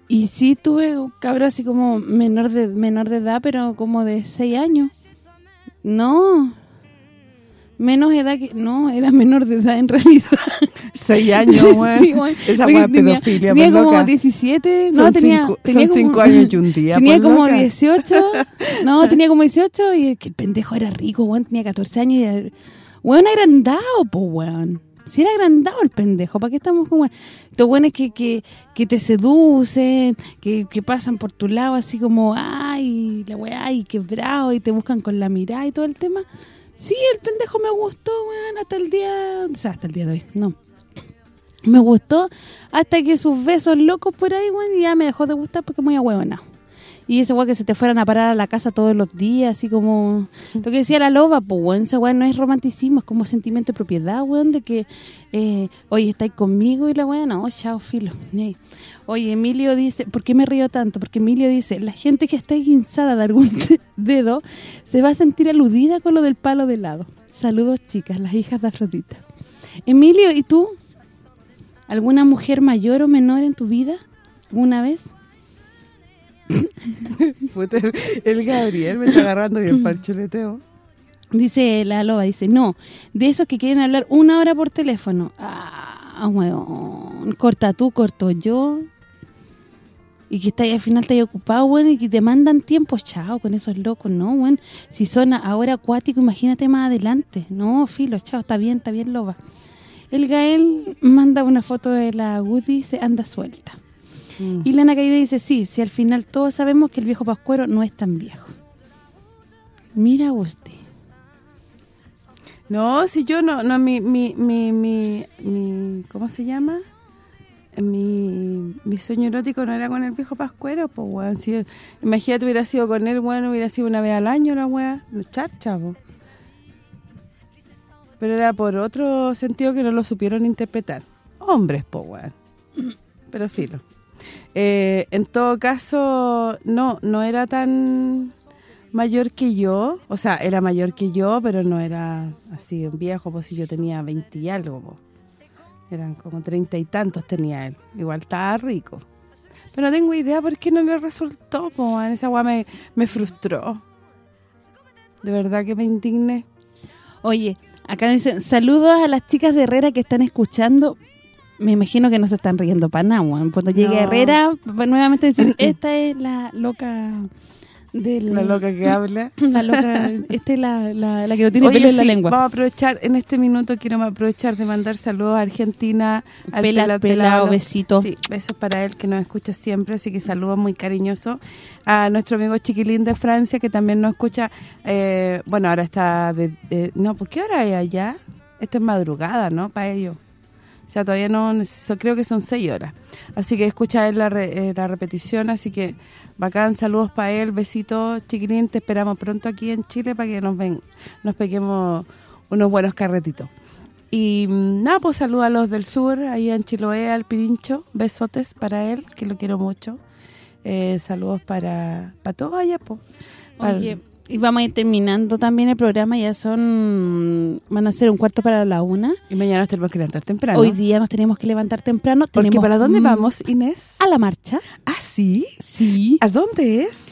Y sí tuve un cabro así como menor de menor de edad, pero como de 6 años. No. Menos edad que... No, era menor de edad en realidad. Seis años, weón. Sí, weón. Esa weá pedofilia, Tenía pues, como loca. 17, Son no, tenía, cinco- tenía son como- cinco años y un día, Tenía pues, como loca. 18, no, tenía como 18 y el, que el pendejo era rico, weón, tenía 14 años y era, weón, agrandado, po, weón. Si era agrandado el pendejo, ¿para qué estamos con weón? Estos weones que, que, que te seducen, que, que pasan por tu lado así como, ay, la weá, y quebrado, y te buscan con la mirada y todo el tema. Sí, el pendejo me gustó, weón, hasta el día... O sea, hasta el día de hoy, no. Me gustó hasta que sus besos locos por ahí, weón, ya me dejó de gustar porque muy ahueonado. Y ese weón que se te fueran a parar a la casa todos los días, así como... Lo que decía la loba, pues, weón, ese weón no es romanticismo, es como sentimiento de propiedad, weón, de que, eh, oye, estáis conmigo y la weón, no, chao, filo. Oye, Emilio dice, ¿por qué me río tanto? Porque Emilio dice, la gente que está guinzada de algún dedo se va a sentir aludida con lo del palo de helado. Saludos, chicas, las hijas de Afrodita. Emilio, ¿y tú? ¿Alguna mujer mayor o menor en tu vida? ¿Alguna vez? El, el Gabriel me está agarrando bien para el chuleteo. Dice la loba, dice, no, de esos que quieren hablar una hora por teléfono. Ah, weón, corta tú, corto yo. Y que está ahí, al final está ahí ocupado, weón, y que te mandan tiempo, chao, con esos locos, no, weón. Si son ahora acuáticos, imagínate más adelante. No, filo, chao, está bien, está bien, loba. El Gael manda una foto de la Woody y dice, anda suelta. Mm. Y Lana Karina dice, sí, si al final todos sabemos que el viejo Pascuero no es tan viejo. Mira usted. No, si yo no, no mi, mi, mi, mi, mi- ¿cómo se llama? Mi, mi sueño erótico no era con el viejo Pascuero, pues weón, si imagínate hubiera sido con él, bueno, hubiera sido una vez al año la weá, no charcha, po. Pero era por otro sentido que no lo supieron interpretar. Hombres, pues weón. Pero filo. Eh, en todo caso, no, no era tan mayor que yo, o sea, era mayor que yo, pero no era así un viejo, pues si yo tenía 20 y algo, eran como treinta y tantos tenía él, igual estaba rico. Pero no tengo idea por qué no le resultó, man. esa weá me, me frustró. De verdad que me indigné. Oye, acá dicen, saludos a las chicas de Herrera que están escuchando. Me imagino que no se están riendo para nada. Cuando llegue No. Herrera, va nuevamente decir, esta es la loca del... La loca que habla. La loca, esta es la, la, la que no tiene Oye, pelo en la sí, lengua. Vamos a aprovechar, en este minuto quiero aprovechar de mandar saludos a Argentina, al Pela- Pelao, Pelado. besito. Sí, besos para él que nos escucha siempre, así que saludos muy cariñosos. A nuestro amigo Chiquilín de Francia que también nos escucha, eh, bueno, ahora está de, de- no, pues ¿qué hora es allá? Esto es madrugada, ¿no? Para ellos. O sea, todavía no, creo que son seis horas. Así que escucha él la, re- eh, la repetición, así que bacán, saludos para él, besitos, chiquilín, te esperamos pronto aquí en Chile para que nos ven, nos peguemos unos buenos carretitos. Y mm, nada, pues saludos a los del sur, ahí en Chiloé, al Pirincho, besotes para él, que lo quiero mucho. Eh, saludos para para todos allá, pues. Oye, y vamos a ir terminando también el programa, ya son, van a ser un cuarto para la una. Y mañana nos tenemos que levantar temprano. Hoy día nos tenemos que levantar temprano. Porque tenemos, ¿para dónde mm, vamos, Inés? A la marcha. ¿Ah, sí? Sí. ¿A dónde es?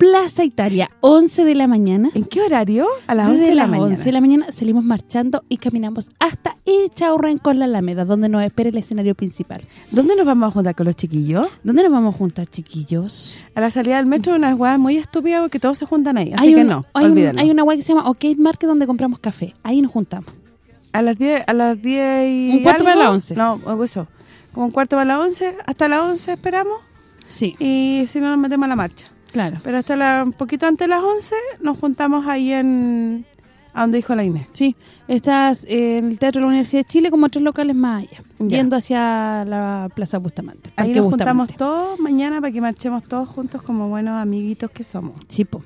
Plaza Italia, 11 de la mañana. ¿En qué horario? A las Desde 11 de la las mañana. 11 de la mañana salimos marchando y caminamos hasta Ichaurren con la Alameda, donde nos espera el escenario principal. ¿Dónde nos vamos a juntar con los chiquillos? ¿Dónde nos vamos juntos, chiquillos? A la salida del metro, unas weas muy estúpidas porque todos se juntan ahí. Así hay que un- no, hay, un- hay una web que se llama OK Market donde compramos café. Ahí nos juntamos. A las 10 a las 10 y Un cuarto algo, para las 11. No, eso. Como un cuarto para las 11. Hasta las 11 esperamos. Sí. Y si no, nos metemos a la marcha. Claro. Pero hasta la, un poquito antes de las 11 nos juntamos ahí en... A donde dijo la Inés. Sí, estás en el Teatro de la Universidad de Chile como tres locales más allá, Ya. yendo hacia la Plaza Bustamante. Ahí nos juntamos todos mañana para que marchemos todos juntos como buenos amiguitos que somos. Sí, po.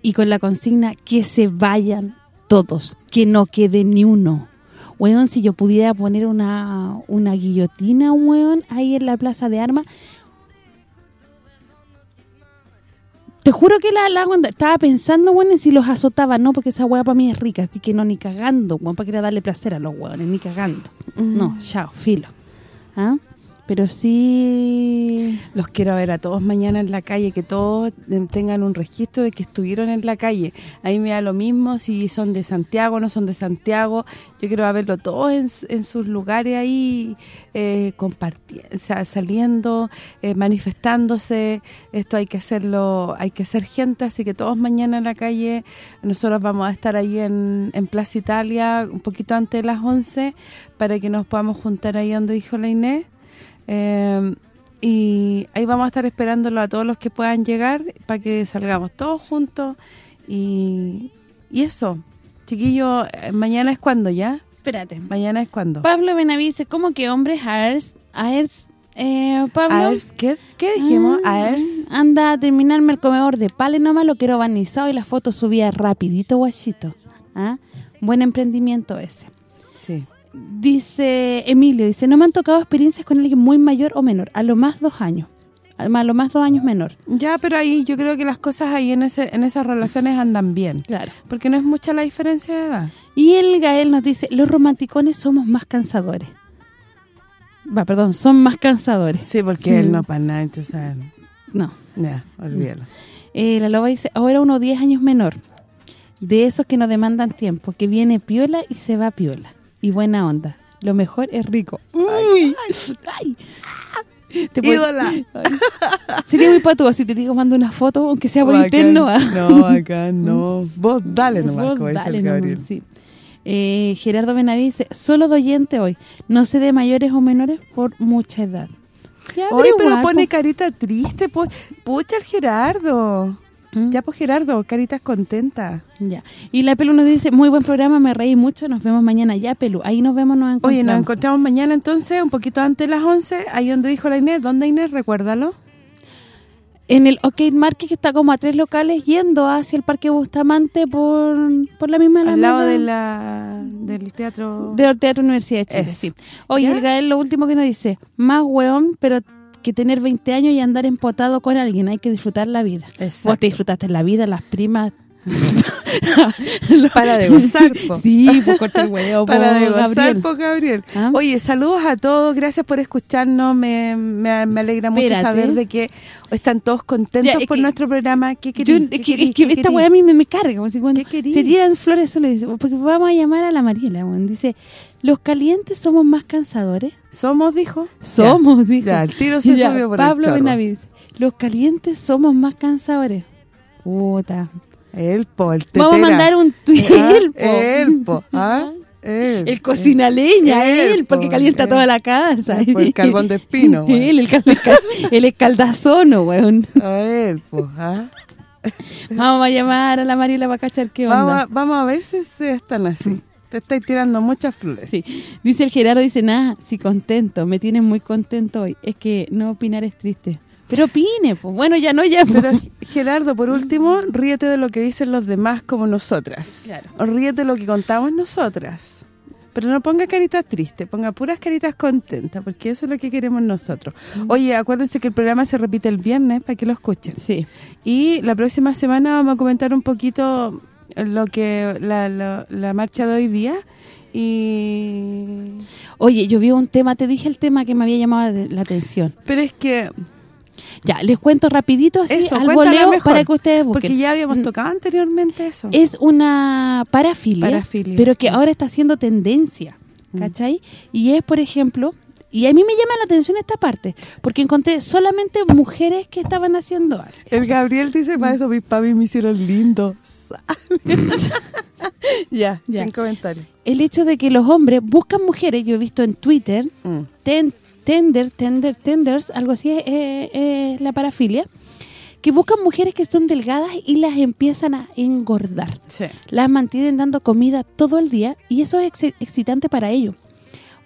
Y con la consigna que se vayan todos, que no quede ni uno. Weón, si yo pudiera poner una, una guillotina, weón, ahí en la Plaza de Armas, te juro que la, la estaba pensando, en si los azotaba, no, porque esa weá para mí es rica, así que no, ni cagando, weón, para querer darle placer a los weones, ni cagando. No, chao, filo. ¿Ah? Pero sí... Los quiero ver a todos mañana en la calle, que todos tengan un registro de que estuvieron en la calle. Ahí me da lo mismo si son de Santiago no son de Santiago. Yo quiero verlo todos en, en sus lugares ahí, eh, compartiendo, saliendo, eh, manifestándose. Esto hay que hacerlo, hay que ser gente, así que todos mañana en la calle. Nosotros vamos a estar ahí en, en Plaza Italia un poquito antes de las 11 para que nos podamos juntar ahí donde dijo la Inés. Eh, y ahí vamos a estar esperándolo a todos los que puedan llegar para que salgamos todos juntos y, y eso chiquillo eh, mañana es cuando ya Espérate. mañana es cuando Pablo Benavides ¿cómo que hombres? Aers, Aers, eh, Pablo. Aers, ¿qué, qué dijimos? Ah, Aers Anda a terminarme el comedor de pale nomás, lo quiero barnizado y la foto subía rapidito, guachito. ¿Ah? Buen emprendimiento ese. Dice Emilio, dice, no me han tocado experiencias con alguien muy mayor o menor, a lo más dos años. A lo más dos años menor. ya pero ahí yo creo que las cosas ahí en ese en esas relaciones andan bien Claro. porque no es mucha la diferencia de edad Y el Gael nos dice, los romanticones somos más cansadores. Va, perdón, son más cansadores. sí porque Sí. él no para nada entonces No. ya olvídalo Eh, la loba dice, ahora uno 10 años menor. De esos que no demandan tiempo, que viene piola y se va piola. Y buena onda. Lo mejor es rico. Uy, ay. Te puedo- Ídola. Ay. Sería muy patudo si te digo mando una foto, aunque sea por interno. ah. no acá no vos dale nomás Vos como dice dale el nomás, Gabriel sí. Eh, Gerardo Benavides dice, solo de oyente hoy. No sé de mayores o menores por mucha edad. Ya, Oye, pero pone po. carita triste, pues. Pucha el Gerardo. ¿Mm? Ya pues Gerardo, caritas contentas. Ya. Y la Pelu nos dice, muy buen programa, me reí mucho, nos vemos mañana. Ya, Pelu, ahí nos vemos, nos encontramos. Oye, nos encontramos mañana entonces, un poquito antes de las 11, ahí donde dijo la Inés. ¿Dónde Inés? Recuérdalo. En el Arcade Market, que está como a tres locales, yendo hacia el Parque Bustamante por, por la misma Al lado de la del teatro. del Teatro Universidad de Chile, sí. Oye, el Gael lo último que nos dice, más hueón, pero que tener 20 años y andar empotado con alguien, hay que disfrutar la vida. Exacto. Vos te disfrutaste la vida, las primas... Para de gozar, po. Sí, pues corta el huevo, Para po, de gozar, Gabriel. po, Gabriel. ¿Ah? Oye, saludos a todos, gracias por escucharnos, me, me, me alegra mucho Espérate. saber de que están todos contentos Ya, por que- nuestro programa. ¿Qué Yo- querís? es ¿Qué que, esta weá a mí me, me carga, como si cuando se tiran flores solo dice, porque vamos a llamar a la Mariela, dice, los calientes somos más cansadores. Somos, dijo. Somos, dijo. Ya, el tiro se Ya, subió por Pablo el. Benavides, los calientes somos más cansadores. Puta. El po, el Vamos a tetera. mandar un. Ah, el po. El po, ¿ah? El, El cocina leña, él, porque po, calienta toda la casa. el carbón de espino. Él, el, el, cal- el escaldazono, weón. El po, ¿ah? Vamos a llamar a la Mariela para cachar qué onda. Vamos, a, vamos a ver si se están así. Te estoy tirando muchas flores. Sí, dice el Gerardo, dice, nada, sí, contento, me tienes muy contento hoy. Es que no opinar es triste. Pero opine, pues. Bueno, ya no, ya. Pero Gerardo, por último, ríete de lo que dicen los demás como nosotras. Claro. O ríete de lo que contamos nosotras. Pero no ponga caritas tristes, ponga puras caritas contentas, porque eso es lo que queremos nosotros. Oye, acuérdense que el programa se repite el viernes para que lo escuchen. Sí. Y la próxima semana vamos a comentar un poquito lo que la, la, la marcha de hoy día y Oye, yo vi un tema, te dije el tema que me había llamado la atención. pero es que Ya, les cuento rapidito así Eso, al voleo mejor, para que ustedes busquen. porque ya habíamos Mm, tocado anteriormente eso. Es una parafilia, Parafilia. pero que ahora está haciendo tendencia, ¿cachai? Y es, por ejemplo, y a mí me llama la atención esta parte, porque encontré solamente mujeres que estaban haciendo algo. El Gabriel dice, para eso mis papi me hicieron lindo. ya, Ya. sin comentarios. El hecho de que los hombres buscan mujeres, yo he visto en Twitter, Mm. ten- tender, tender, tenders, algo así es, la parafilia, que buscan mujeres que son delgadas y las empiezan a engordar. Sí. Las mantienen dando comida todo el día y eso es ex- excitante para ellos.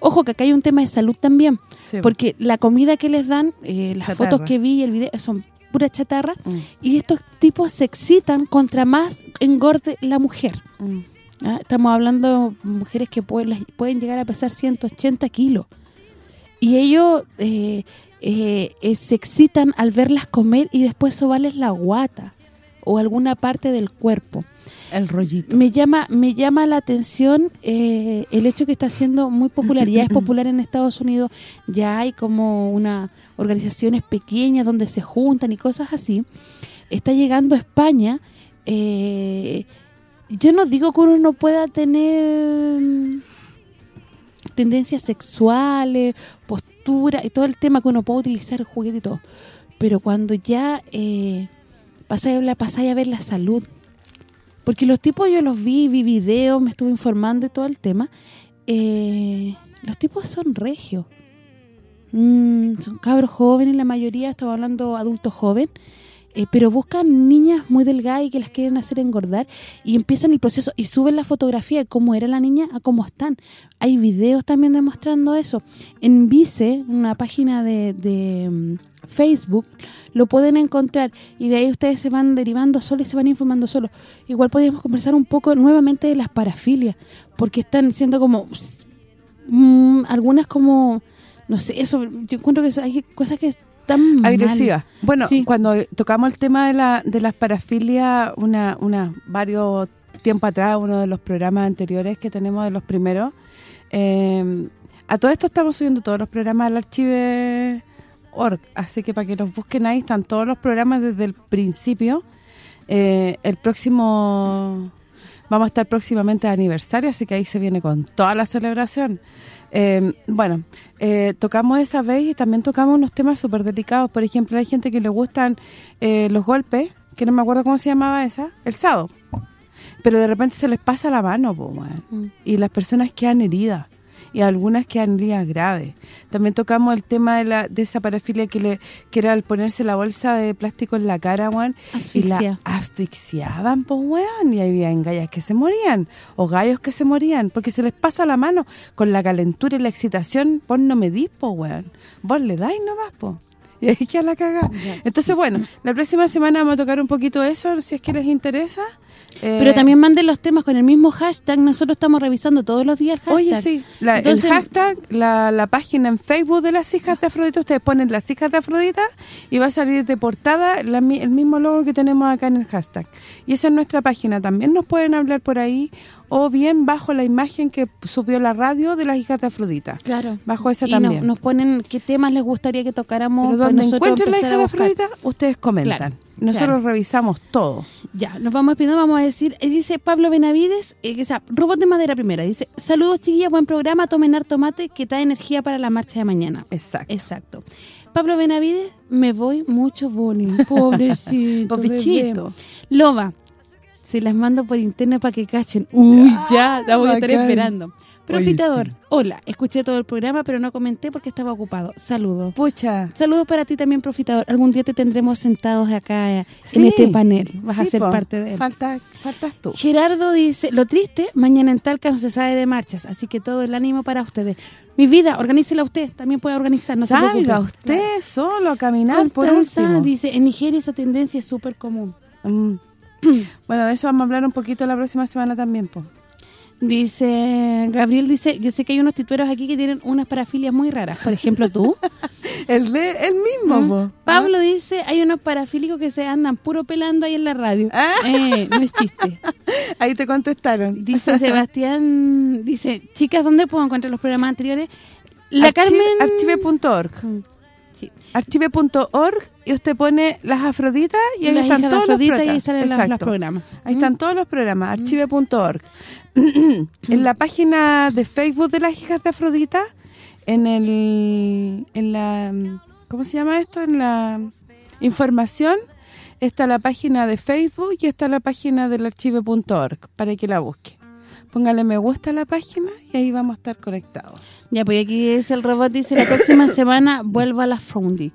Ojo que acá hay un tema de salud también, Sí. porque la comida que les dan, eh, las Chatarra. fotos que vi y el video son pura chatarra Mm. y estos tipos se excitan contra más engorde la mujer. Mm. ¿ah? Estamos hablando de mujeres que pueden, pueden llegar a pesar 180 kilos. Y ellos eh, eh, eh, se excitan al verlas comer y después sobarles la guata o alguna parte del cuerpo. El rollito. Me llama me llama la atención eh, el hecho que está siendo muy popular. Ya es popular en Estados Unidos, ya hay como una organizaciones pequeñas donde se juntan y cosas así. Está llegando a España. eh, yo no digo que uno no pueda tener tendencias sexuales, postura y todo el tema que uno puede utilizar juguete y todo. Pero cuando ya eh, pasáis a, la- pasáis a ver la salud, porque los tipos yo los vi, vi videos, me estuve informando y todo el tema, eh, los tipos son regios. Mm, son cabros jóvenes, la mayoría, estamos hablando adultos joven, eh, pero buscan niñas muy delgadas y que las quieren hacer engordar y empiezan el proceso y suben la fotografía de cómo era la niña a cómo están. Hay videos también demostrando eso. En Vice, una página de, de, mm, Facebook, lo pueden encontrar y de ahí ustedes se van derivando solos y se van informando solos. Igual podríamos conversar un poco nuevamente de las parafilias, porque están siendo como mm, algunas como no sé, eso yo encuentro que hay cosas que están mal. Agresiva. Bueno, Sí. cuando tocamos el tema de, la, de las parafilias, una, una varios tiempo atrás, uno de los programas anteriores que tenemos de los primeros, eh, a todo esto estamos subiendo todos los programas al así que para que los busquen ahí están todos los programas desde el principio. Eh, el próximo... Vamos a estar próximamente de aniversario, así que ahí se viene con toda la celebración. Eh, bueno, eh, tocamos esa vez y también tocamos unos temas súper delicados. Por ejemplo, hay gente que le gustan eh, los golpes, que no me acuerdo cómo se llamaba esa, el sado. Pero de repente se les pasa la mano, po. Mm. y las personas quedan heridas. Y algunas que han graves. También tocamos el tema de la de esa parafilia que le que era al ponerse la bolsa de plástico en la cara, weón, y la Asfixia. asfixiaban, pues weón, y había gallas que se morían, o gallos que se morían, porque se les pasa la mano con la calentura y la excitación, vos no me dis, po, weón. Vos le dais nomás, po. Y ahí queda la cagada. Entonces, bueno, la próxima semana vamos a tocar un poquito eso, si es que les interesa. Eh, Pero también manden los temas con el mismo hashtag. Nosotros estamos revisando todos los días el hashtag. Oye, sí, la- Entonces- el hashtag, la, la página en Facebook de las hijas de Afrodita, ustedes ponen las hijas de Afrodita y va a salir de portada la el mismo logo que tenemos acá en el hashtag. Y esa es nuestra página, también nos pueden hablar por ahí o bien bajo la imagen que subió la radio de las hijas de Afrodita. Claro. Bajo esa y nos- también. Nos, ponen qué temas les gustaría que tocáramos. Pero donde encuentren la hija de. Afrodita, ustedes comentan. Claro, Nosotros claro. revisamos todo. Ya, nos vamos despidiendo, vamos a decir, eh, dice Pablo Benavides, eh, que sea, robot de madera primera, dice, saludos chiquillas, buen programa, tomen harto mate que da energía para la marcha de mañana. Exacto. Exacto. Pablo Benavides, me voy mucho bullying, pobrecito. Pobichito. Loba, se las mando por internet para que cachen. Uy, ya, la voy a estar esperando. Profitador, hola, escuché todo el programa, pero no comenté porque estaba ocupado. Saludos. Pucha. Saludos para ti también, Profitador. Algún día te tendremos sentados acá eh, en este panel. Vas a ser po. parte de él. Falta, faltas tú. Gerardo dice, lo triste, mañana en Talca no se sabe de marchas, así que todo el ánimo para ustedes. Mi vida, organícela usted, también puede organizar, no Salga usted solo a caminar por Constanza último. dice, en Nigeria esa tendencia es súper común. Mm. bueno, de eso vamos a hablar un poquito la próxima semana también, pues. Dice, Gabriel dice, yo sé que hay unos titueros aquí que tienen unas parafilias muy raras, por ejemplo tú. El, el mismo, Mm. po. Pablo dice, hay unos parafílicos que se andan puro pelando ahí en la radio. Ah. Eh, no es chiste. Ahí te contestaron. Dice Sebastián, dice, chicas, ¿dónde puedo encontrar los programas anteriores? La Archive- Carmen... Archive.org. Sí. Archive.org y usted pone las Afroditas y ahí Las están todos los y programas. salen las- los Exacto. programas. Ahí Mm. están todos los programas, archive.org. en la página de Facebook de las hijas de Afrodita, en el en la ¿cómo se llama esto? En la información está la página de Facebook y está la página del archive.org para que la busque. Póngale me gusta a la página y ahí vamos a estar conectados. Ya, pues aquí es el robot, dice, la próxima semana vuelvo a la Frondi.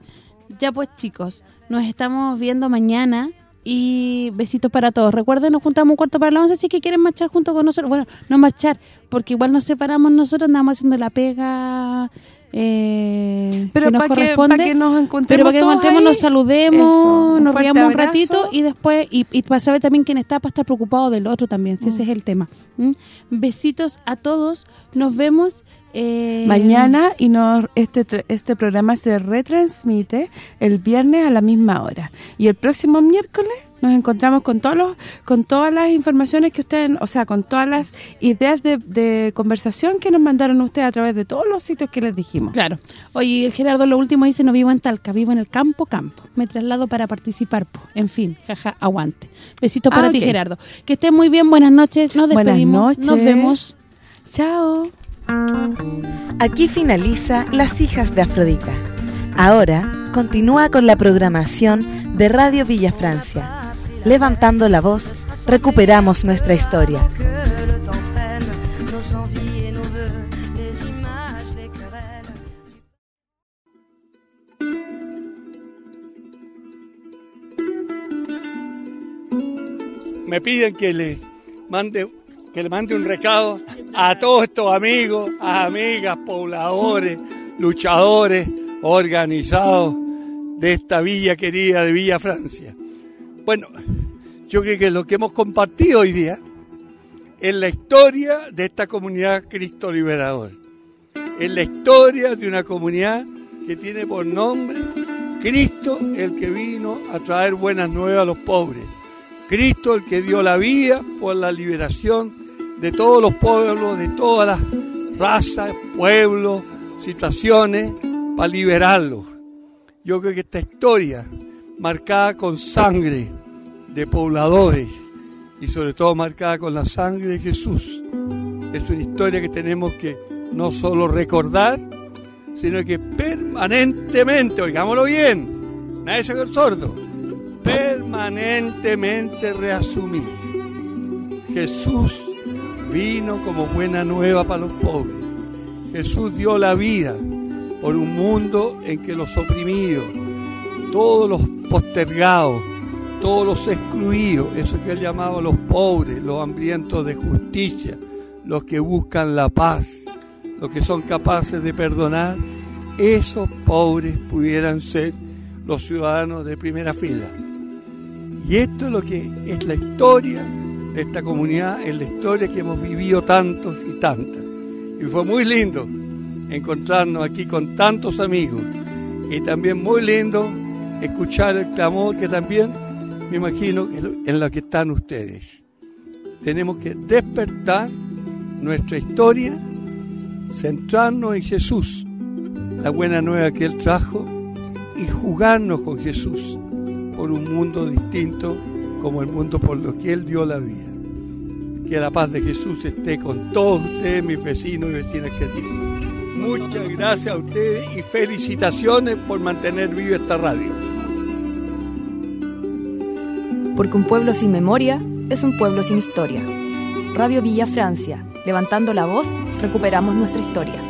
Ya pues, chicos, nos estamos viendo mañana y besitos para todos. Recuerden, nos juntamos un cuarto para las once, si que quieren marchar junto con nosotros. Bueno, no marchar, porque igual nos separamos nosotros, andamos haciendo la pega eh, Pero que nos para que, corresponde. para que nos encontremos Pero para que nos todos encontremos, ahí, nos saludemos, eso, nos riamos un ratito y después, y, y para saber también quién está, para estar preocupado del otro también, si ese es el tema. ¿Mm? Besitos a todos, nos vemos... eh, mañana y nos este este programa se retransmite el viernes a la misma hora y el próximo miércoles nos encontramos con todos los con todas las informaciones que ustedes, o sea, con todas las ideas de, de conversación que nos mandaron ustedes a través de todos los sitios que les dijimos. Claro. Oye, Gerardo lo último dice, no vivo en Talca, vivo en el campo, campo. Me traslado para participar. po. En fin, jaja, aguante. Besitos para Ah, ti. Gerardo. Que estén muy bien, buenas noches, nos Buenas despedimos. Nos noches. vemos. Chao. Aquí finaliza Las hijas de Afrodita. Ahora continúa con la programación de Radio Villa Francia. Levantando la voz, recuperamos nuestra historia. Me piden que le mande que le mande un recado a todos estos amigos, a amigas, pobladores, luchadores, organizados de esta villa querida de Villa Francia. Bueno, yo creo que lo que hemos compartido hoy día es la historia de esta comunidad Cristo Liberador. Es la historia de una comunidad que tiene por nombre Cristo el que vino a traer buenas nuevas a los pobres. Cristo el que dio la vida por la liberación de todos los pueblos, de todas las razas, pueblos, situaciones, para liberarlos. Yo creo que esta historia, marcada con sangre de pobladores y sobre todo marcada con la sangre de Jesús, es una historia que tenemos que no solo recordar, sino que permanentemente, oigámoslo bien, nadie se sordo, permanentemente reasumir. Jesús vino como buena nueva para los pobres Jesús dio la vida por un mundo en que los oprimidos, todos los postergados, todos los excluidos, eso que él llamaba los pobres, los hambrientos de justicia, los que buscan la paz, los que son capaces de perdonar, esos pobres pudieran ser los ciudadanos de primera fila. Y esto es lo que es la historia de esta comunidad, es la historia que hemos vivido tantos y tantas. Y fue muy lindo encontrarnos aquí con tantos amigos y también muy lindo escuchar el clamor que también me imagino en lo que están ustedes. Tenemos que despertar nuestra historia, centrarnos en Jesús, la buena nueva que Él trajo, y jugarnos con Jesús por un mundo distinto como el mundo por lo que Él dio la vida. Que la paz de Jesús esté con todos ustedes, mis vecinos y vecinas queridos. Muchas gracias a ustedes y felicitaciones por mantener viva esta radio. Porque un pueblo sin memoria es un pueblo sin historia. Radio Villa Francia, levantando la voz, recuperamos nuestra historia.